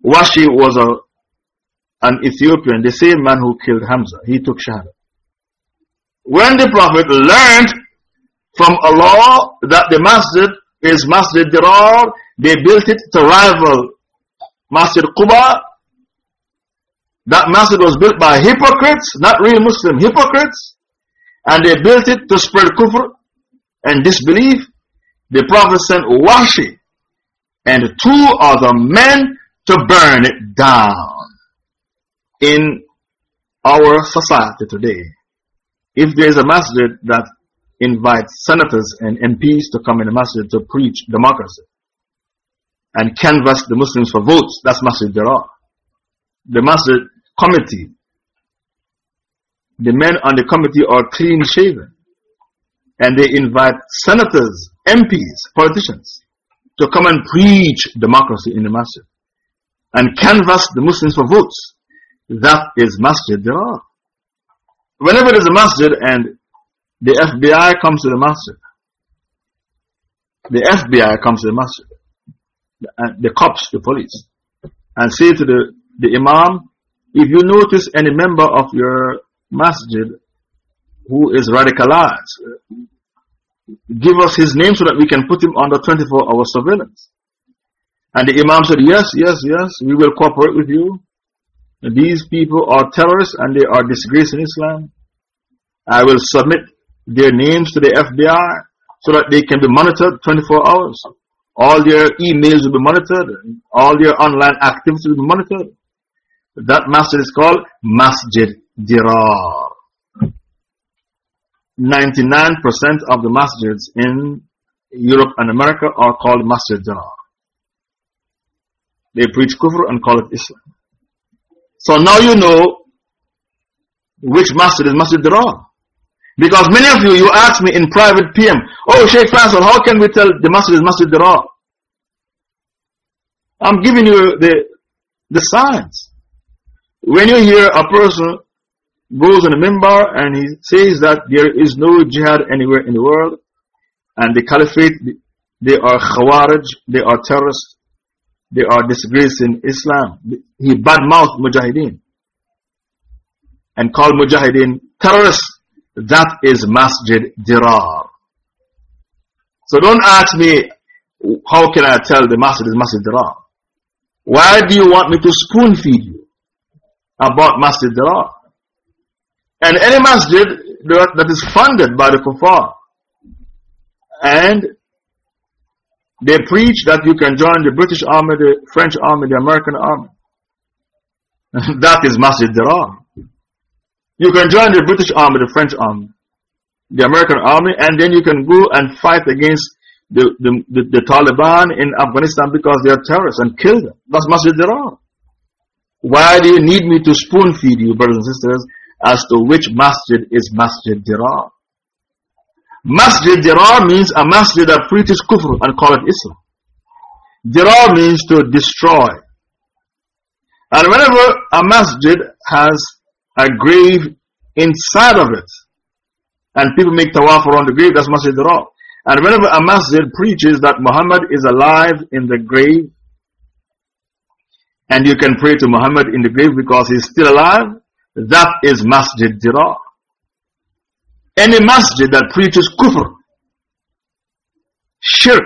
Wahshi was a, an Ethiopian, the same man who killed Hamza. He took Shahada. When the Prophet learned from Allah that the masjid is Masjid Dirar, they built it to rival Masjid Quba. That masjid was built by hypocrites, not real Muslim hypocrites. And they built it to spread kufr and disbelief. The Prophet sent Wahshi and two other men to burn it down. In our society today, if there is a masjid that invites senators and MPs to come in the masjid to preach democracy and canvass the Muslims for votes, that's masjid are. The masjid committee, the men on the committee are clean shaven and they invite senators, MPs, politicians to come and preach democracy in the masjid and canvass the Muslims for votes. That is masjid dirar. Whenever there's a masjid and the FBI comes to the masjid, the FBI comes to the masjid, the, the cops, the police, and say to the, the imam, if you notice any member of your masjid who is radicalized, give us his name so that we can put him under 24 hour surveillance. And the Imam said, Yes, yes, yes, we will cooperate with you. These people are terrorists and they are disgracing Islam. I will submit their names to the FBI so that they can be monitored 24 hours. All their emails will be monitored, all their online activities will be monitored. That masjid is called Masjid Dirar. 99% of the masjids in Europe and America are called Masjid Dirar. They preach kufr and call it Islam. So now you know which masjid is Masjid Dirar. Because many of you, you ask me in private PM, oh Sheikh Faisal, how can we tell the masjid is Masjid Dirar? I'm giving you the, the signs. When you hear a person goes on a minbar and he says that there is no jihad anywhere in the world and the caliphate, they are khawarij, they are terrorists, they are disgracing Islam. He badmouthed mujahideen and called mujahideen terrorists. That is masjid dirar. So don't ask me, how can I tell the masjid is masjid dirar? Why do you want me to spoon feed you about masjid dirar? And any masjid that is funded by the kuffar and they preach that you can join the British army, the French army, the American army. that is Masjid Dirar. You can join the British army, the French army, the American army, and then you can go and fight against the, the, the, the Taliban in Afghanistan because they are terrorists and kill them. That's Masjid Dirar. Why do you need me to spoon feed you, brothers and sisters, as to which masjid is Masjid Dirar. Masjid Dirar means a masjid that preaches kufr and call it Islam. Dirar means to destroy. And whenever a masjid has a grave inside of it, and people make tawaf around the grave, that's Masjid Dirar. And whenever a masjid preaches that Muhammad is alive in the grave, and you can pray to Muhammad in the grave because he's still alive, that is Masjid Dirar. Any masjid that preaches kufr, shirk,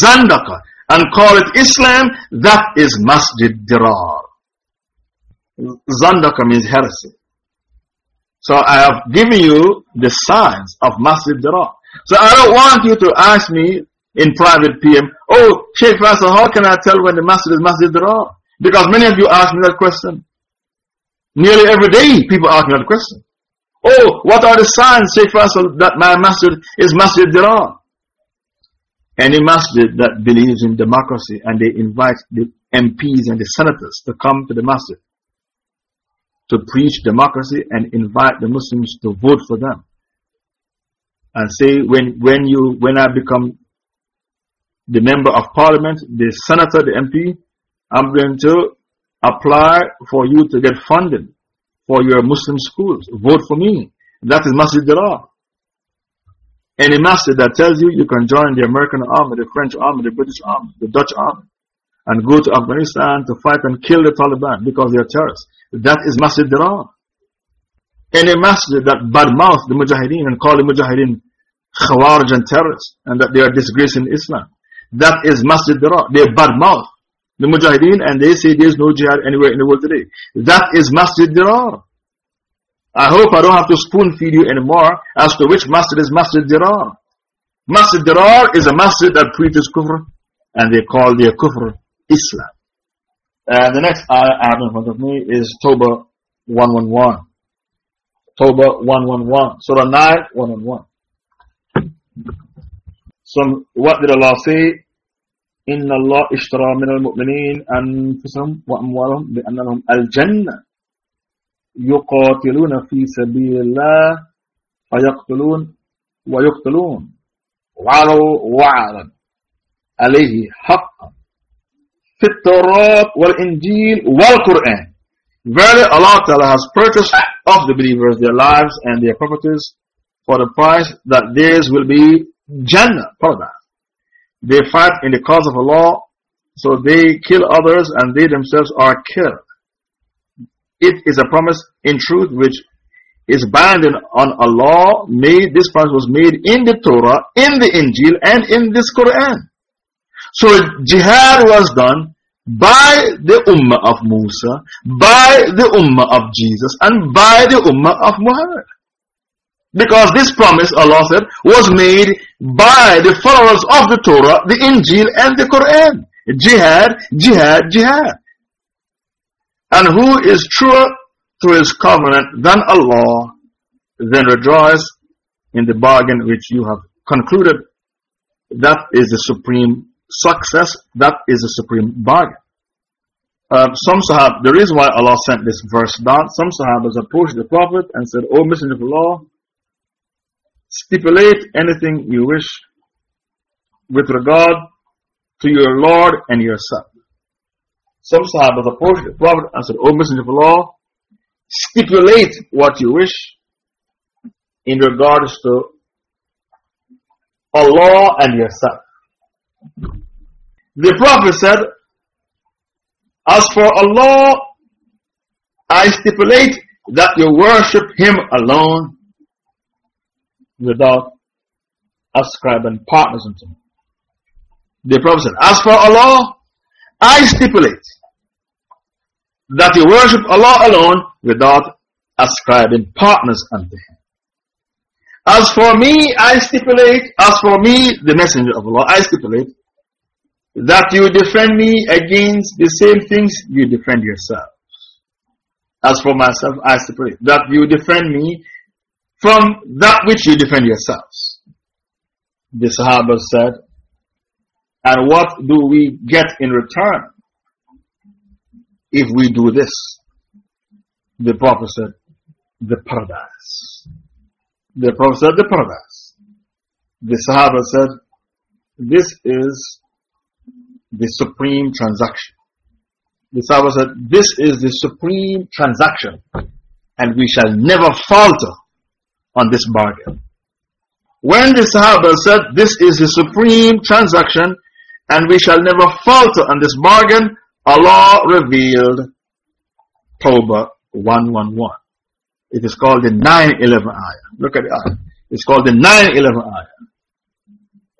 zandaka, and call it Islam, that is Masjid Dirar. Zandaka means heresy. So I have given you the signs of Masjid Dirar. So I don't want you to ask me in private PM, oh, Sheikh Faisal, how can I tell when the masjid is Masjid Dirar? Because many of you ask me that question. Nearly every day, people ask me that question. Oh, what are the signs, Sheikh Faisal, that my masjid is Masjid Dirar? Any masjid that believes in democracy and they invite the MPs and the senators to come to the masjid to preach democracy and invite the Muslims to vote for them. And say, when, when, you, when I become the member of parliament, the senator, the MP, I'm going to apply for you to get funding for your Muslim schools. Vote for me. That is Masjid Dirar. Any masjid that tells you you can join the American army, the French army, the British army, the Dutch army, and go to Afghanistan to fight and kill the Taliban because they are terrorists. That is Masjid Dirar. Any masjid that badmouth the Mujahideen and call the Mujahideen Khawarij and terrorists and that they are disgracing Islam. That is Masjid Dirar. They badmouth the Mujahideen and they say there is no jihad anywhere in the world today. That is Masjid Dirar. I hope I don't have to spoon feed you anymore as to which masjid is Masjid Dirar. Masjid Dirar is a masjid that preaches kufr and they call their kufr Islam. And the next ayah I have in front of me is Tawbah 111. Tawbah 111. Surah 9, 111. So what did Allah say? إن الله اشترى من المؤمنين أنفسهم وأموالهم بأن لهم الجنة. يقاتلون في سبيل الله فيقتلون ويقتلون. وعلوا وعلا عليه حقا. في التوراة والإنجيل والقرآن. Verily Allah Ta'ala has purchased of the believers their lives and their properties for the price that theirs will be Jannah, paradise. They fight in the cause of Allah, so they kill others and they themselves are killed. It is a promise in truth which is binding on Allah made, this promise was made in the Torah, in the Injil, and in this Quran. So jihad was done by the Ummah of Musa, by the Ummah of Jesus, and by the Ummah of Muhammad. Because this promise, Allah said, was made by the followers of the Torah, the Injil, and the Quran. Jihad, jihad, jihad. And who is truer to his covenant than Allah, then rejoice in the bargain which you have concluded. That is the supreme success. That is the supreme bargain. Uh, some sahab, the reason why Allah sent this verse down, some sahabas approached the Prophet and said, O Messenger of Allah, stipulate anything you wish with regard to your Lord and yourself. Some Sahabas approached the Prophet and said, O Messenger of Allah, stipulate what you wish in regards to Allah and yourself. The Prophet said, As for Allah, I stipulate that you worship Him alone without ascribing partners unto Him. The Prophet said, As for Allah, I stipulate that you worship Allah alone without ascribing partners unto Him. As for me, I stipulate, as for me, the messenger of Allah, I stipulate that you defend me against the same things you defend yourself. As for myself, I stipulate that you defend me from that which you defend yourselves. The Sahaba said, and what do we get in return if we do this? The Prophet said, the paradise. The Prophet said, the paradise. The Sahaba said, this is the supreme transaction. The Sahaba said, this is the supreme transaction and we shall never falter on this bargain. When the Sahaba said, this is the supreme transaction and we shall never falter on this bargain, Allah revealed Tawbah 111. It is called the 911 ayah. Look at the ayah. It's called the 911 ayah.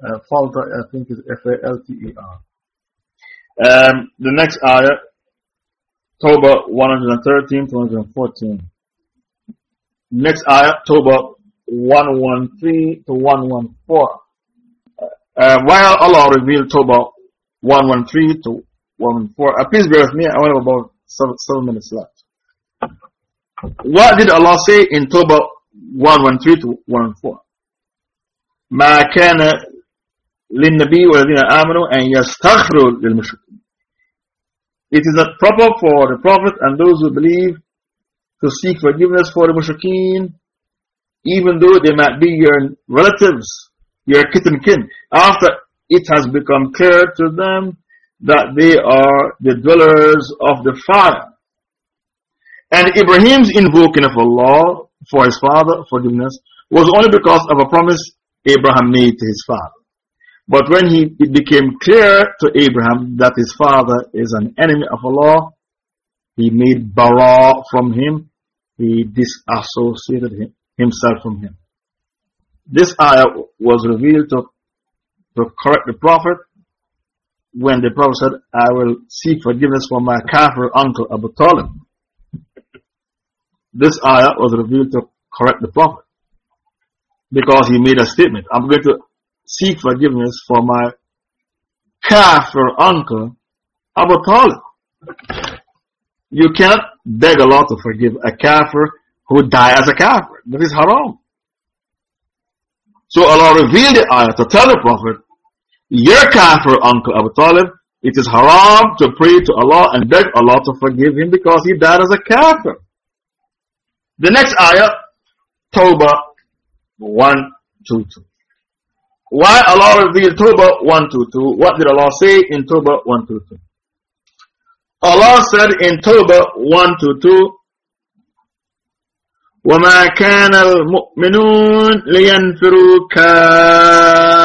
Uh, falter, I think is F-A-L-T-E-R. Um, the next ayah, Tawbah 113 to 114. Next ayah, tawbah 113 to 114. Uh, uh, while Allah revealed Tawbah 113 to 114, uh, please bear with me, I only have about seven, seven minutes left. What did Allah say in Tawbah 113 to 114? ما كان للنبي والذين آمنوا أن للمشركين. It is not proper for the Prophet and those who believe to seek forgiveness for the mushrikeen, even though they might be your relatives, your kith and kin, after it has become clear to them that they are the dwellers of the fire. And Ibrahim's invoking of Allah for his father forgiveness was only because of a promise Abraham made to his father. But when he, it became clear to Abraham that his father is an enemy of Allah, he made bara from him. He disassociated him, himself from him. This ayah was revealed to, to correct the Prophet when the Prophet said, I will seek forgiveness for my kafir uncle Abu Talib. This ayah was revealed to correct the Prophet because he made a statement. I'm going to seek forgiveness for my kafir uncle Abu Talib. You cannot beg Allah to forgive a kafir who died as a kafir. That is haram. So Allah revealed the ayah to tell the Prophet, your kafir uncle Abu Talib, it is haram to pray to Allah and beg Allah to forgive him because he died as a kafir. The next ayah, Tawbah 122. Why Allah revealed Tawbah 122? What did Allah say in Tawbah 122? Allah said in Tawbah 122, وما كان المؤمنون لينفروا كافة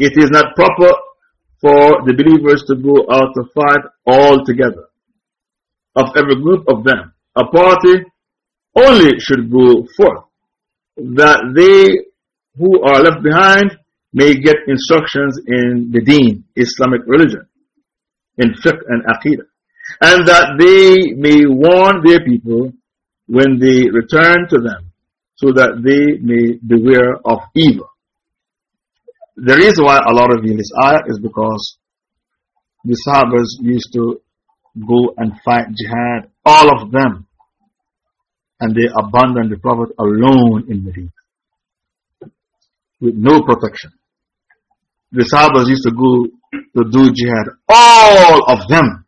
It is not proper for the believers to go out to fight all together. Of every group of them, a party only should go forth, that they who are left behind may get instructions in the deen, Islamic religion, in fiqh and aqidah and that they may warn their people when they return to them, so that they may beware of evil. The reason why Allah revealed this ayah is because the Sahabas used to go and fight jihad, all of them, and they abandoned the Prophet alone in Medina with no protection. The Sahabas used to go to do jihad, all of them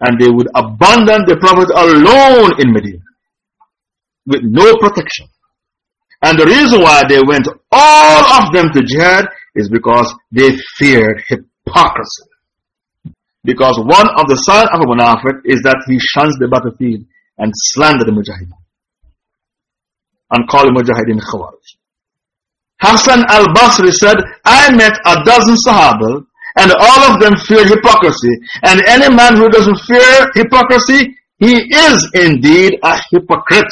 and they would abandon the Prophet alone in Medina with no protection. And the reason why they went all of them to jihad is because they feared hypocrisy. Because one of the signs of a munafiq is that he shuns the battlefield and slander the mujahideen. And call the mujahideen khawarij. Hassan al-Basri said, I met a dozen sahaba and all of them fear hypocrisy. And any man who doesn't fear hypocrisy, he is indeed a hypocrite.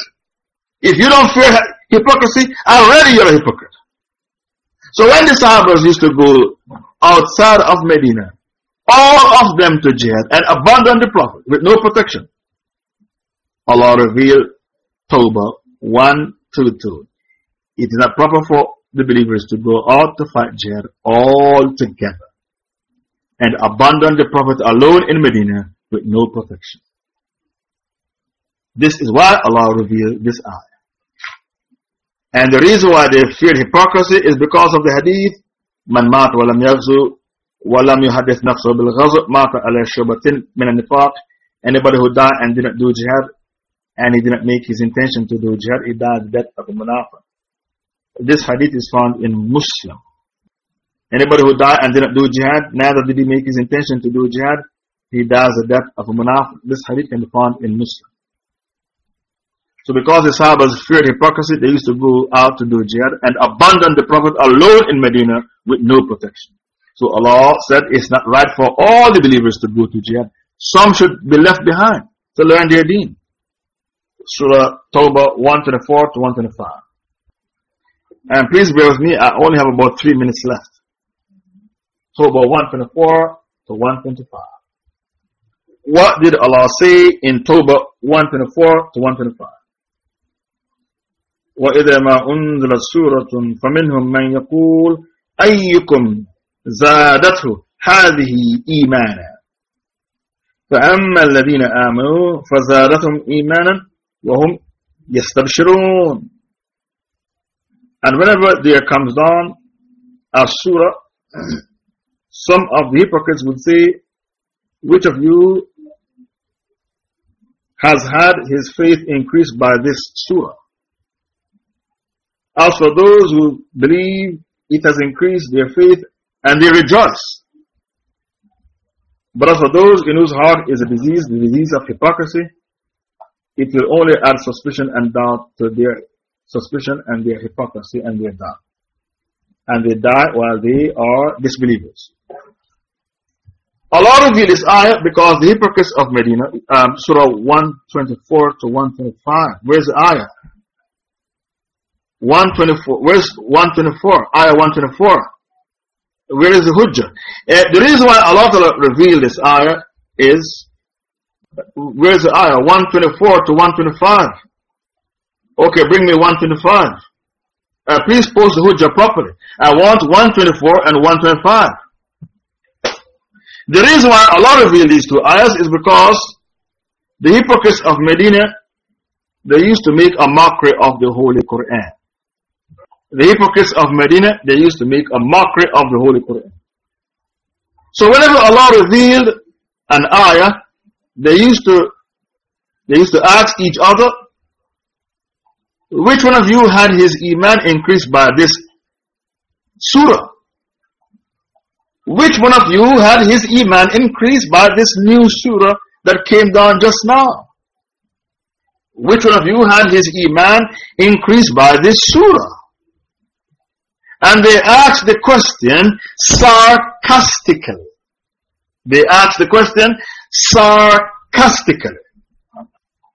If you don't fear hypocrisy, already you're a hypocrite. So when the Sahabas used to go outside of Medina, all of them to jihad and abandon the Prophet with no protection, Allah revealed Tawbah 1 to 2. It is not proper for the believers to go out to fight jihad all together and abandoned the Prophet alone in Medina with no protection. This is why Allah revealed this ayah. And the reason why they feared hypocrisy is because of the hadith, من مات ولم يغزو ولم يحدث نفسه بالغزو مات على شعبة من النفاق Anybody who died and didn't do jihad and he didn't make his intention to do jihad, he died the death of a munafiq. This hadith is found in Muslim. Anybody who died and didn't do jihad, neither did he make his intention to do jihad, he dies the death of a munafiq. This hadith can be found in Muslim. So because the Sahabas feared hypocrisy, they used to go out to do jihad and abandon the Prophet alone in Medina with no protection. So Allah said it's not right for all the believers to go to jihad. Some should be left behind to learn their deen. Surah Tawbah 124 to 125. And please bear with me, I only have about three minutes left. Tawbah 124 to 125. What did Allah say in Tawbah 124 to 125? وإذا ما أنزلت سورة فمنهم من يقول أيكم زادته هذه إيمانا فأما الذين آمنوا فزادتهم إيمانا وهم يستبشرون And whenever there comes down a surah Some of the hypocrites would say, Which of you has had his faith increased by this surah? As for those who believe, it has increased their faith and they rejoice. But as for those in whose heart is a disease, the disease of hypocrisy, it will only add suspicion and doubt to their suspicion and their hypocrisy and their doubt. And they die while they are disbelievers. Allah revealed this ayah because the hypocrites of Medina, um, Surah 124 to 125. Where's the ayah? 124. Where's 124? Ayah 124. Where is the hujjah? Uh, the reason why Allah revealed this ayah is, where's the ayah? 124 to 125. Okay, bring me 125. Uh, please post the hujjah properly. I want 124 and 125. The reason why Allah revealed these two ayahs is because the hypocrites of Medina, they used to make a mockery of the Holy Quran. The hypocrites of Medina, they used to make a mockery of the Holy Quran. So whenever Allah revealed an ayah, they used to, they used to ask each other, which one of you had his iman increased by this surah? Which one of you had his iman increased by this new surah that came down just now? Which one of you had his iman increased by this surah? And they asked the question sarcastically. They asked the question sarcastically.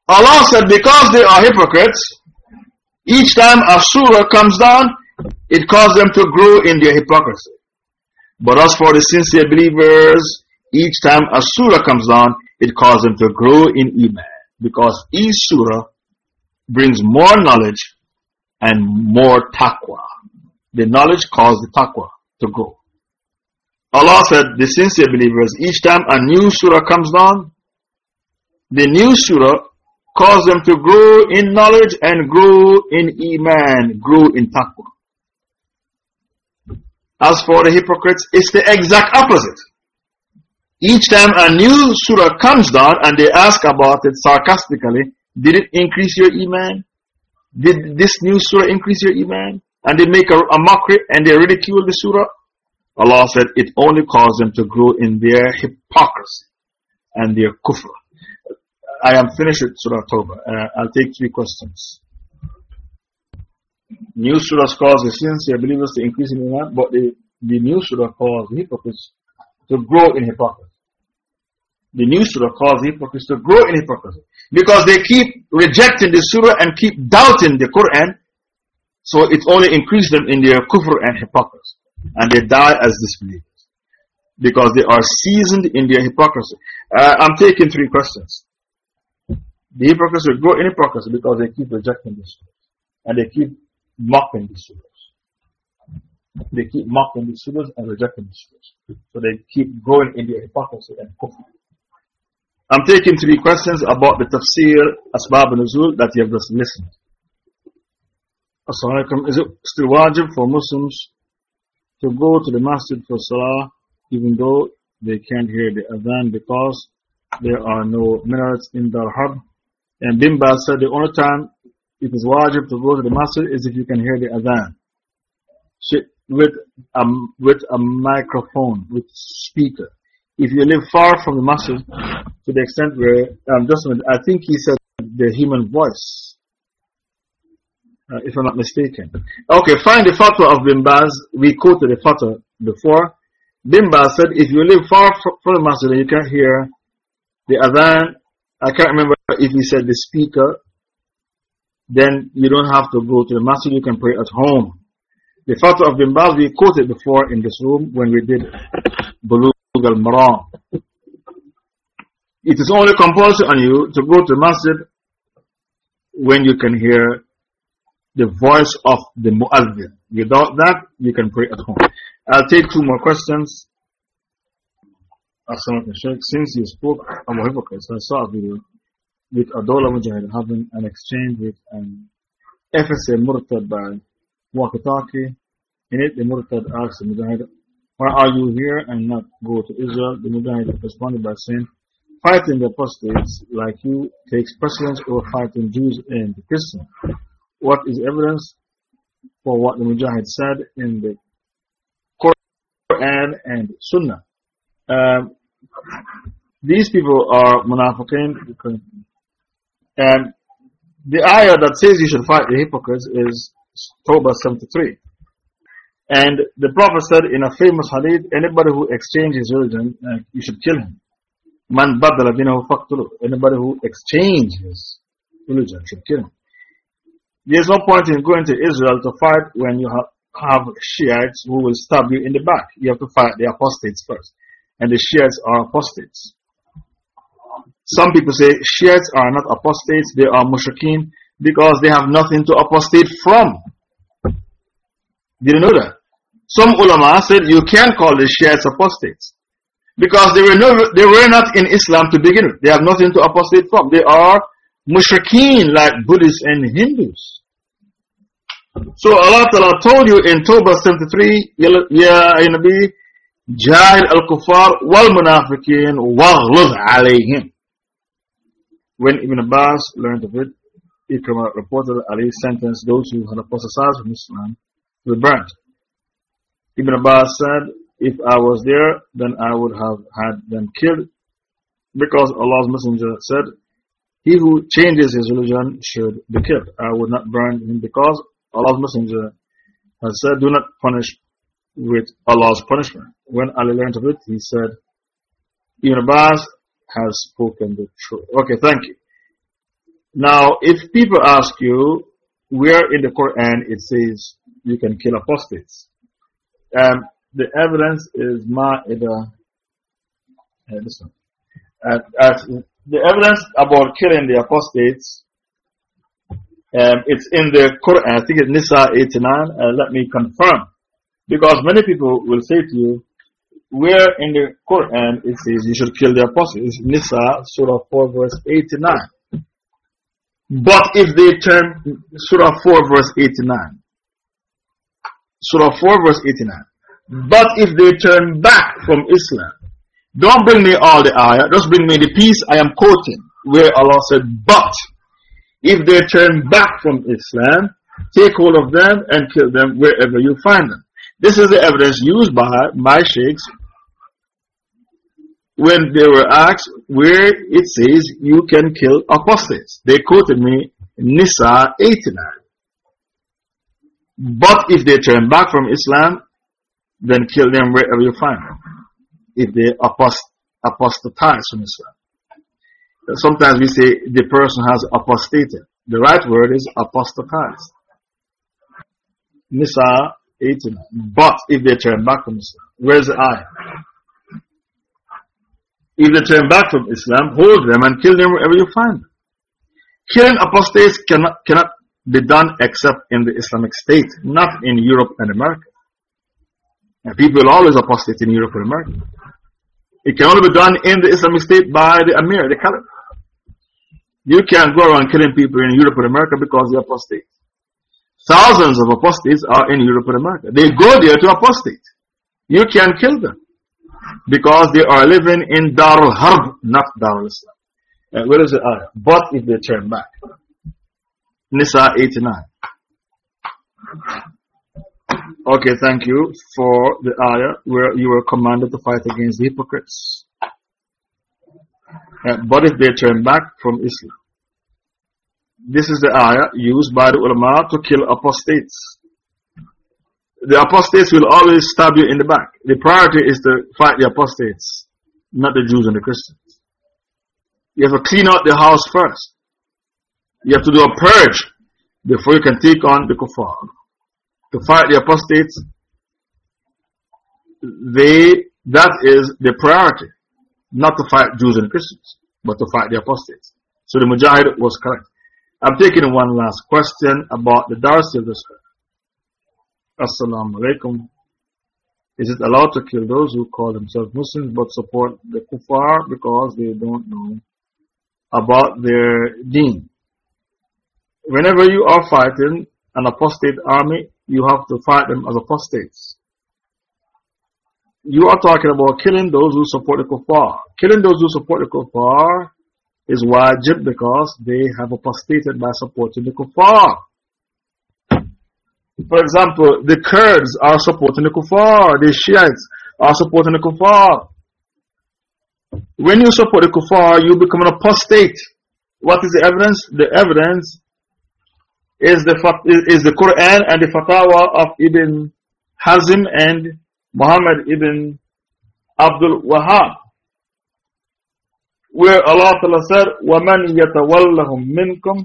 Allah said, because they are hypocrites, each time a surah comes down, it causes them to grow in their hypocrisy. But as for the sincere believers, each time a surah comes down, it causes them to grow in iman. Because each surah brings more knowledge and more taqwa. The knowledge causes the taqwa to grow. Allah said, the sincere believers, each time a new surah comes down, the new surah causes them to grow in knowledge and grow in iman, grow in taqwa. As for the hypocrites, it's the exact opposite. Each time a new surah comes down and they ask about it sarcastically, did it increase your iman? Did this new surah increase your iman? And they make a, a mockery and they ridicule the surah. Allah said it only caused them to grow in their hypocrisy and their kufr. I am finished with Surah Tawbah. I'll take three questions. New surahs cause the sincere believers to increase in iman, but the, the new surah cause the hypocrites to grow in hypocrisy. The new surah cause the hypocrites to grow in hypocrisy. Because they keep rejecting the surah and keep doubting the Quran, so it only increases them in their kufr and hypocrisy. And they die as disbelievers. Because they are seasoned in their hypocrisy. Uh, I'm taking three questions. The hypocrites will grow in hypocrisy because they keep rejecting the surah. And they keep mocking the surahs. They keep mocking the surahs and rejecting the surahs. So they keep growing in their hypocrisy and kufr. I'm taking three questions about the tafsir Asbab al-Nuzul that you have just listened. Assalamualaikum. Is it still wajib for Muslims to go to the masjid for salah even though they can't hear the adhan because there are no minarets in the harb? And Bin Baz said the only time it is wajib to go to the masjid is if you can hear the adhan. With a, with a microphone, with speaker. If you live far from the masjid, to the extent where, um, I think he said the human voice. Uh, if I'm not mistaken. Okay, find the fatwa of Bin Baz. We quoted the fatwa before. Bin Baz said if you live far from the masjid and you can't hear the adhan, I can't remember if he said the speaker then you don't have to go to the masjid, you can pray at home. The fatwa of Bin Baz we quoted before in this room when we did Bulugh al Maram. It is only compulsory on you to go to masjid when you can hear the voice of the muazzin. Without that, you can pray at home. I'll take two more questions. Since you spoke about hypocrites, I saw a video with a Dola mujahid having an exchange with an FSA Murtad by walkie-talkie. In it, the Murtad asked the mujahid, why are you here and not go to Israel? The mujahid responded by saying, fighting the apostates like you takes precedence over fighting Jews and Christians. What is evidence for what the mujahid said in the Quran Quran and Sunnah. Um, these people are munafiqeen. And the ayah that says you should fight the hypocrites is Tawbah 73. And the Prophet said in a famous hadith, anybody who exchanges religion, uh, you should kill him. Man badala dinahu faqtulu. Anybody who exchanges religion should kill him. There's no point in going to Israel to fight when you have, have Shiites who will stab you in the back. You have to fight the apostates first. And the Shiites are apostates. Some people say Shiites are not apostates, they are mushrikeen because they have nothing to apostate from. Did you know that? Some ulama said you can call the Shiites apostates. Because they were, no, they were not in Islam to begin with. They have nothing to apostate from. They are mushrikeen like Buddhists and Hindus. So Allah told you in Tawbah 73, Ya Nabi, Jahid al-Kuffar wal-Munafiqeen waghluz alayhim. When Ibn Abbas learned of it, Ikramah reported Ali sentenced those who had apostatized from Islam to be burnt. Ibn Abbas said, If I was there, then I would have had them killed. Because Allah's Messenger said, He who changes his religion should be killed. I would not burn him because Allah's Messenger has said, Do not punish with Allah's punishment. When Ali learned of it, he said, Ibn Abbas has spoken the truth. Okay, thank you. Now, if people ask you, where in the Quran it says you can kill apostates, um, the evidence is Ma'idah. Uh, this one. Uh, the evidence about killing the apostates, um, it's in the Quran. I think it's Nisa 89. Uh, let me confirm. Because many people will say to you, where in the Quran it says you should kill the apostates? Nisa, Surah 4, verse 89. But if they turn, Surah 4, verse 89. Surah 4 verse 89. But if they turn back from Islam, don't bring me all the ayah, just bring me the piece I am quoting, where Allah said, But if they turn back from Islam, take hold of them and kill them wherever you find them. This is the evidence used by my sheikhs when they were asked where it says you can kill apostates. They quoted me Nisa 89. But if they turn back from Islam, then kill them wherever you find them. If they apost apostatize from Islam. Sometimes we say the person has apostated. The right word is apostatized. Nisa 89. But if they turn back from Islam, where's the eye? If they turn back from Islam, hold them and kill them wherever you find them. Killing apostates cannot, cannot be done except in the Islamic State, not in Europe and America. And people always apostate in Europe and America. It can only be done in the Islamic State by the Amir, the Caliph. You can't go around killing people in Europe and America because they're apostate. Thousands of apostates are in Europe and America. They go there to apostate. You can't kill them because they are living in Darul Harb, not Darul Islam. Uh, where is the ayah? But if they turn back. Nisa 89. Okay, thank you for the ayah where you were commanded to fight against the hypocrites. Uh, but if they turn back from Islam. This is the ayah used by the ulama to kill apostates. The apostates will always stab you in the back. The priority is to fight the apostates, not the Jews and the Christians. You have to clean out the house first. You have to do a purge before you can take on the kuffar. To fight the apostates, they, that is the priority. Not to fight Jews and Christians, but to fight the apostates. So the Mujahid was correct. I'm taking one last question about the dars of this. Assalamu alaikum. Is it allowed to kill those who call themselves Muslims but support the kuffar because they don't know about their deen? Whenever you are fighting an apostate army, you have to fight them as apostates. You are talking about killing those who support the kuffar. Killing those who support the kuffar is wajib because they have apostated by supporting the kuffar. For example, the Kurds are supporting the kuffar, the Shiites are supporting the kuffar. When you support the kuffar, you become an apostate. What is the evidence? The evidence is the, is the Quran and the fatwa of Ibn Hazm and Muhammad ibn Abdul Wahhab. Where Allah Ta'ala said, وَمَنْ يَتَوَلَّهُمْ مِنْكُمْ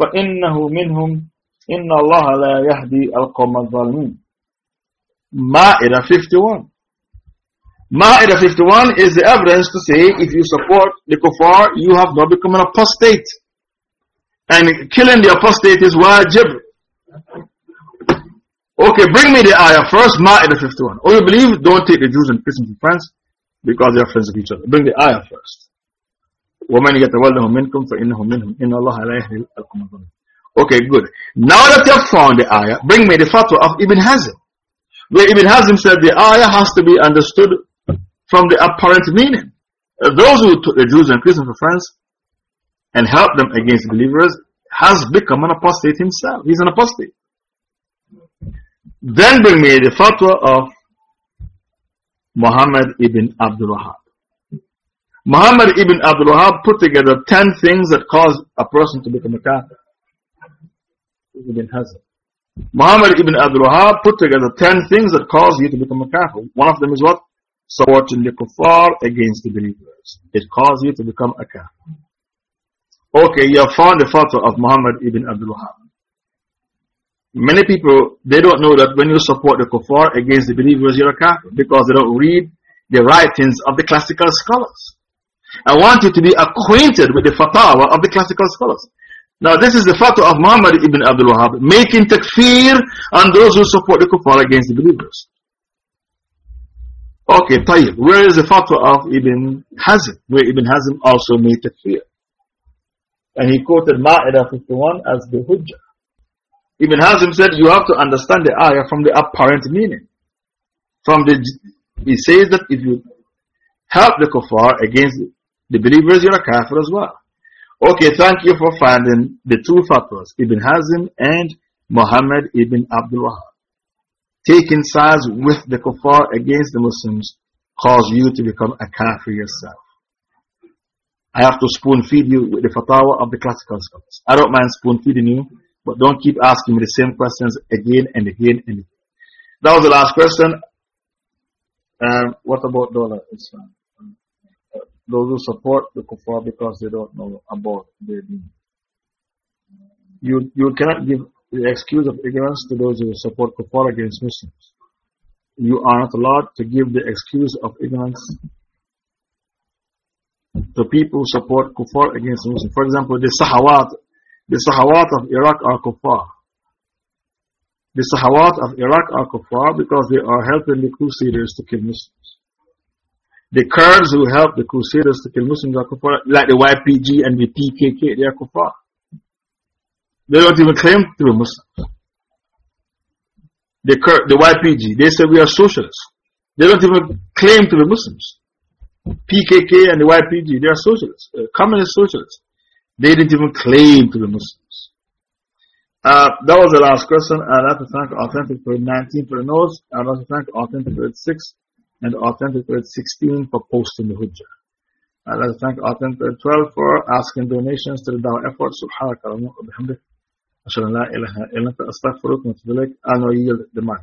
فَإِنَّهُ مِنْهُمْ إِنَّ اللَّهَ لَا يَهْدِي الْقَوْمَ الظَّالِمِينَ Ma'idah 51. Ma'idah 51 is the evidence to say if you support the kuffar, you have not become an apostate. And killing the apostate is wajib. Okay, bring me the ayah first, Ma'idah 51. Oh, you believe? Don't take the Jews and Christians as friends because they are friends of each other. Bring the ayah first. وَمَنْ يَتَوَلَّهُ مِنْكُمْ فَإِنَّهُ مِنْهُمْ إِنَّ اللَّهَ لَا يَهْدِي الْقَوْمَ Okay, good. Now that you have found the ayah, bring me the fatwa of Ibn Hazm. Where Ibn Hazm said the ayah has to be understood from the apparent meaning. Those who took the Jews and Christians for friends and helped them against believers has become an apostate himself. He's an apostate. Then bring me the fatwa of Muhammad ibn Abdul Wahab. Muhammad ibn Abdul Wahab put together 10 things that cause a person to become a kafir. Ibn Hazm. Muhammad ibn Abdul Wahab put together 10 things that cause you to become a kafir. One of them is what? supporting the kuffar against the believers. It causes you to become a kafir. Okay, you have found the fatwa of Muhammad ibn Abdul Wahab. Many people, they don't know that when you support the kuffar against the believers, you're a kafir because they don't read the writings of the classical scholars. I want you to be acquainted with the fatwa of the classical scholars. Now this is the fatwa of Muhammad ibn Abdul Wahab, making takfir on those who support the kuffar against the believers. Okay, tayyib. Where is the fatwa of Ibn Hazm? Where Ibn Hazm also made takfir. And he quoted Ma'ida 51 as the hujjah. Ibn Hazm said, you have to understand the ayah from the apparent meaning. From the, he says that if you help the kuffar against the believers, you're a kafir as well. Okay, thank you for finding the two fatwas, Ibn Hazm and Muhammad ibn Abdul Wahab taking sides with the kuffar against the Muslims cause you to become a kafir yourself. I have to spoon feed you with the fatwa of the classical scholars. I don't mind spoon feeding you, but don't keep asking me the same questions again and again and again. That was the last question. Um, what about dollar Islam? Those who support the kuffar because they don't know about their deen. You, you cannot give the excuse of ignorance to those who support kuffar against Muslims. You are not allowed to give the excuse of ignorance to people who support kuffar against Muslims. For example, the Sahawat, the Sahawat of Iraq are kuffar. The Sahawat of Iraq are kuffar because they are helping the Crusaders to kill Muslims. The Kurds who help the Crusaders to kill Muslims are like the YPG and the PKK, they are kuffar. They don't even claim to be Muslims. The, the YPG, they say we are socialists. They don't even claim to be Muslims. PKK and the YPG, they are socialists, uh, communist socialists. They didn't even claim to be Muslims. Uh, that was the last question. I'd like to thank Authentic for 19 for the notes. I'd like to thank Authentic for 6 and authentic prepared 16 for posting the Hujjah. to thank authentic prepared 12 for asking donations to the Dawah effort. Subhanaka wa bihamdik. Ashhadu la ilaha illa anta astaghfiruka wa atubu ilayk. I now yield the mic.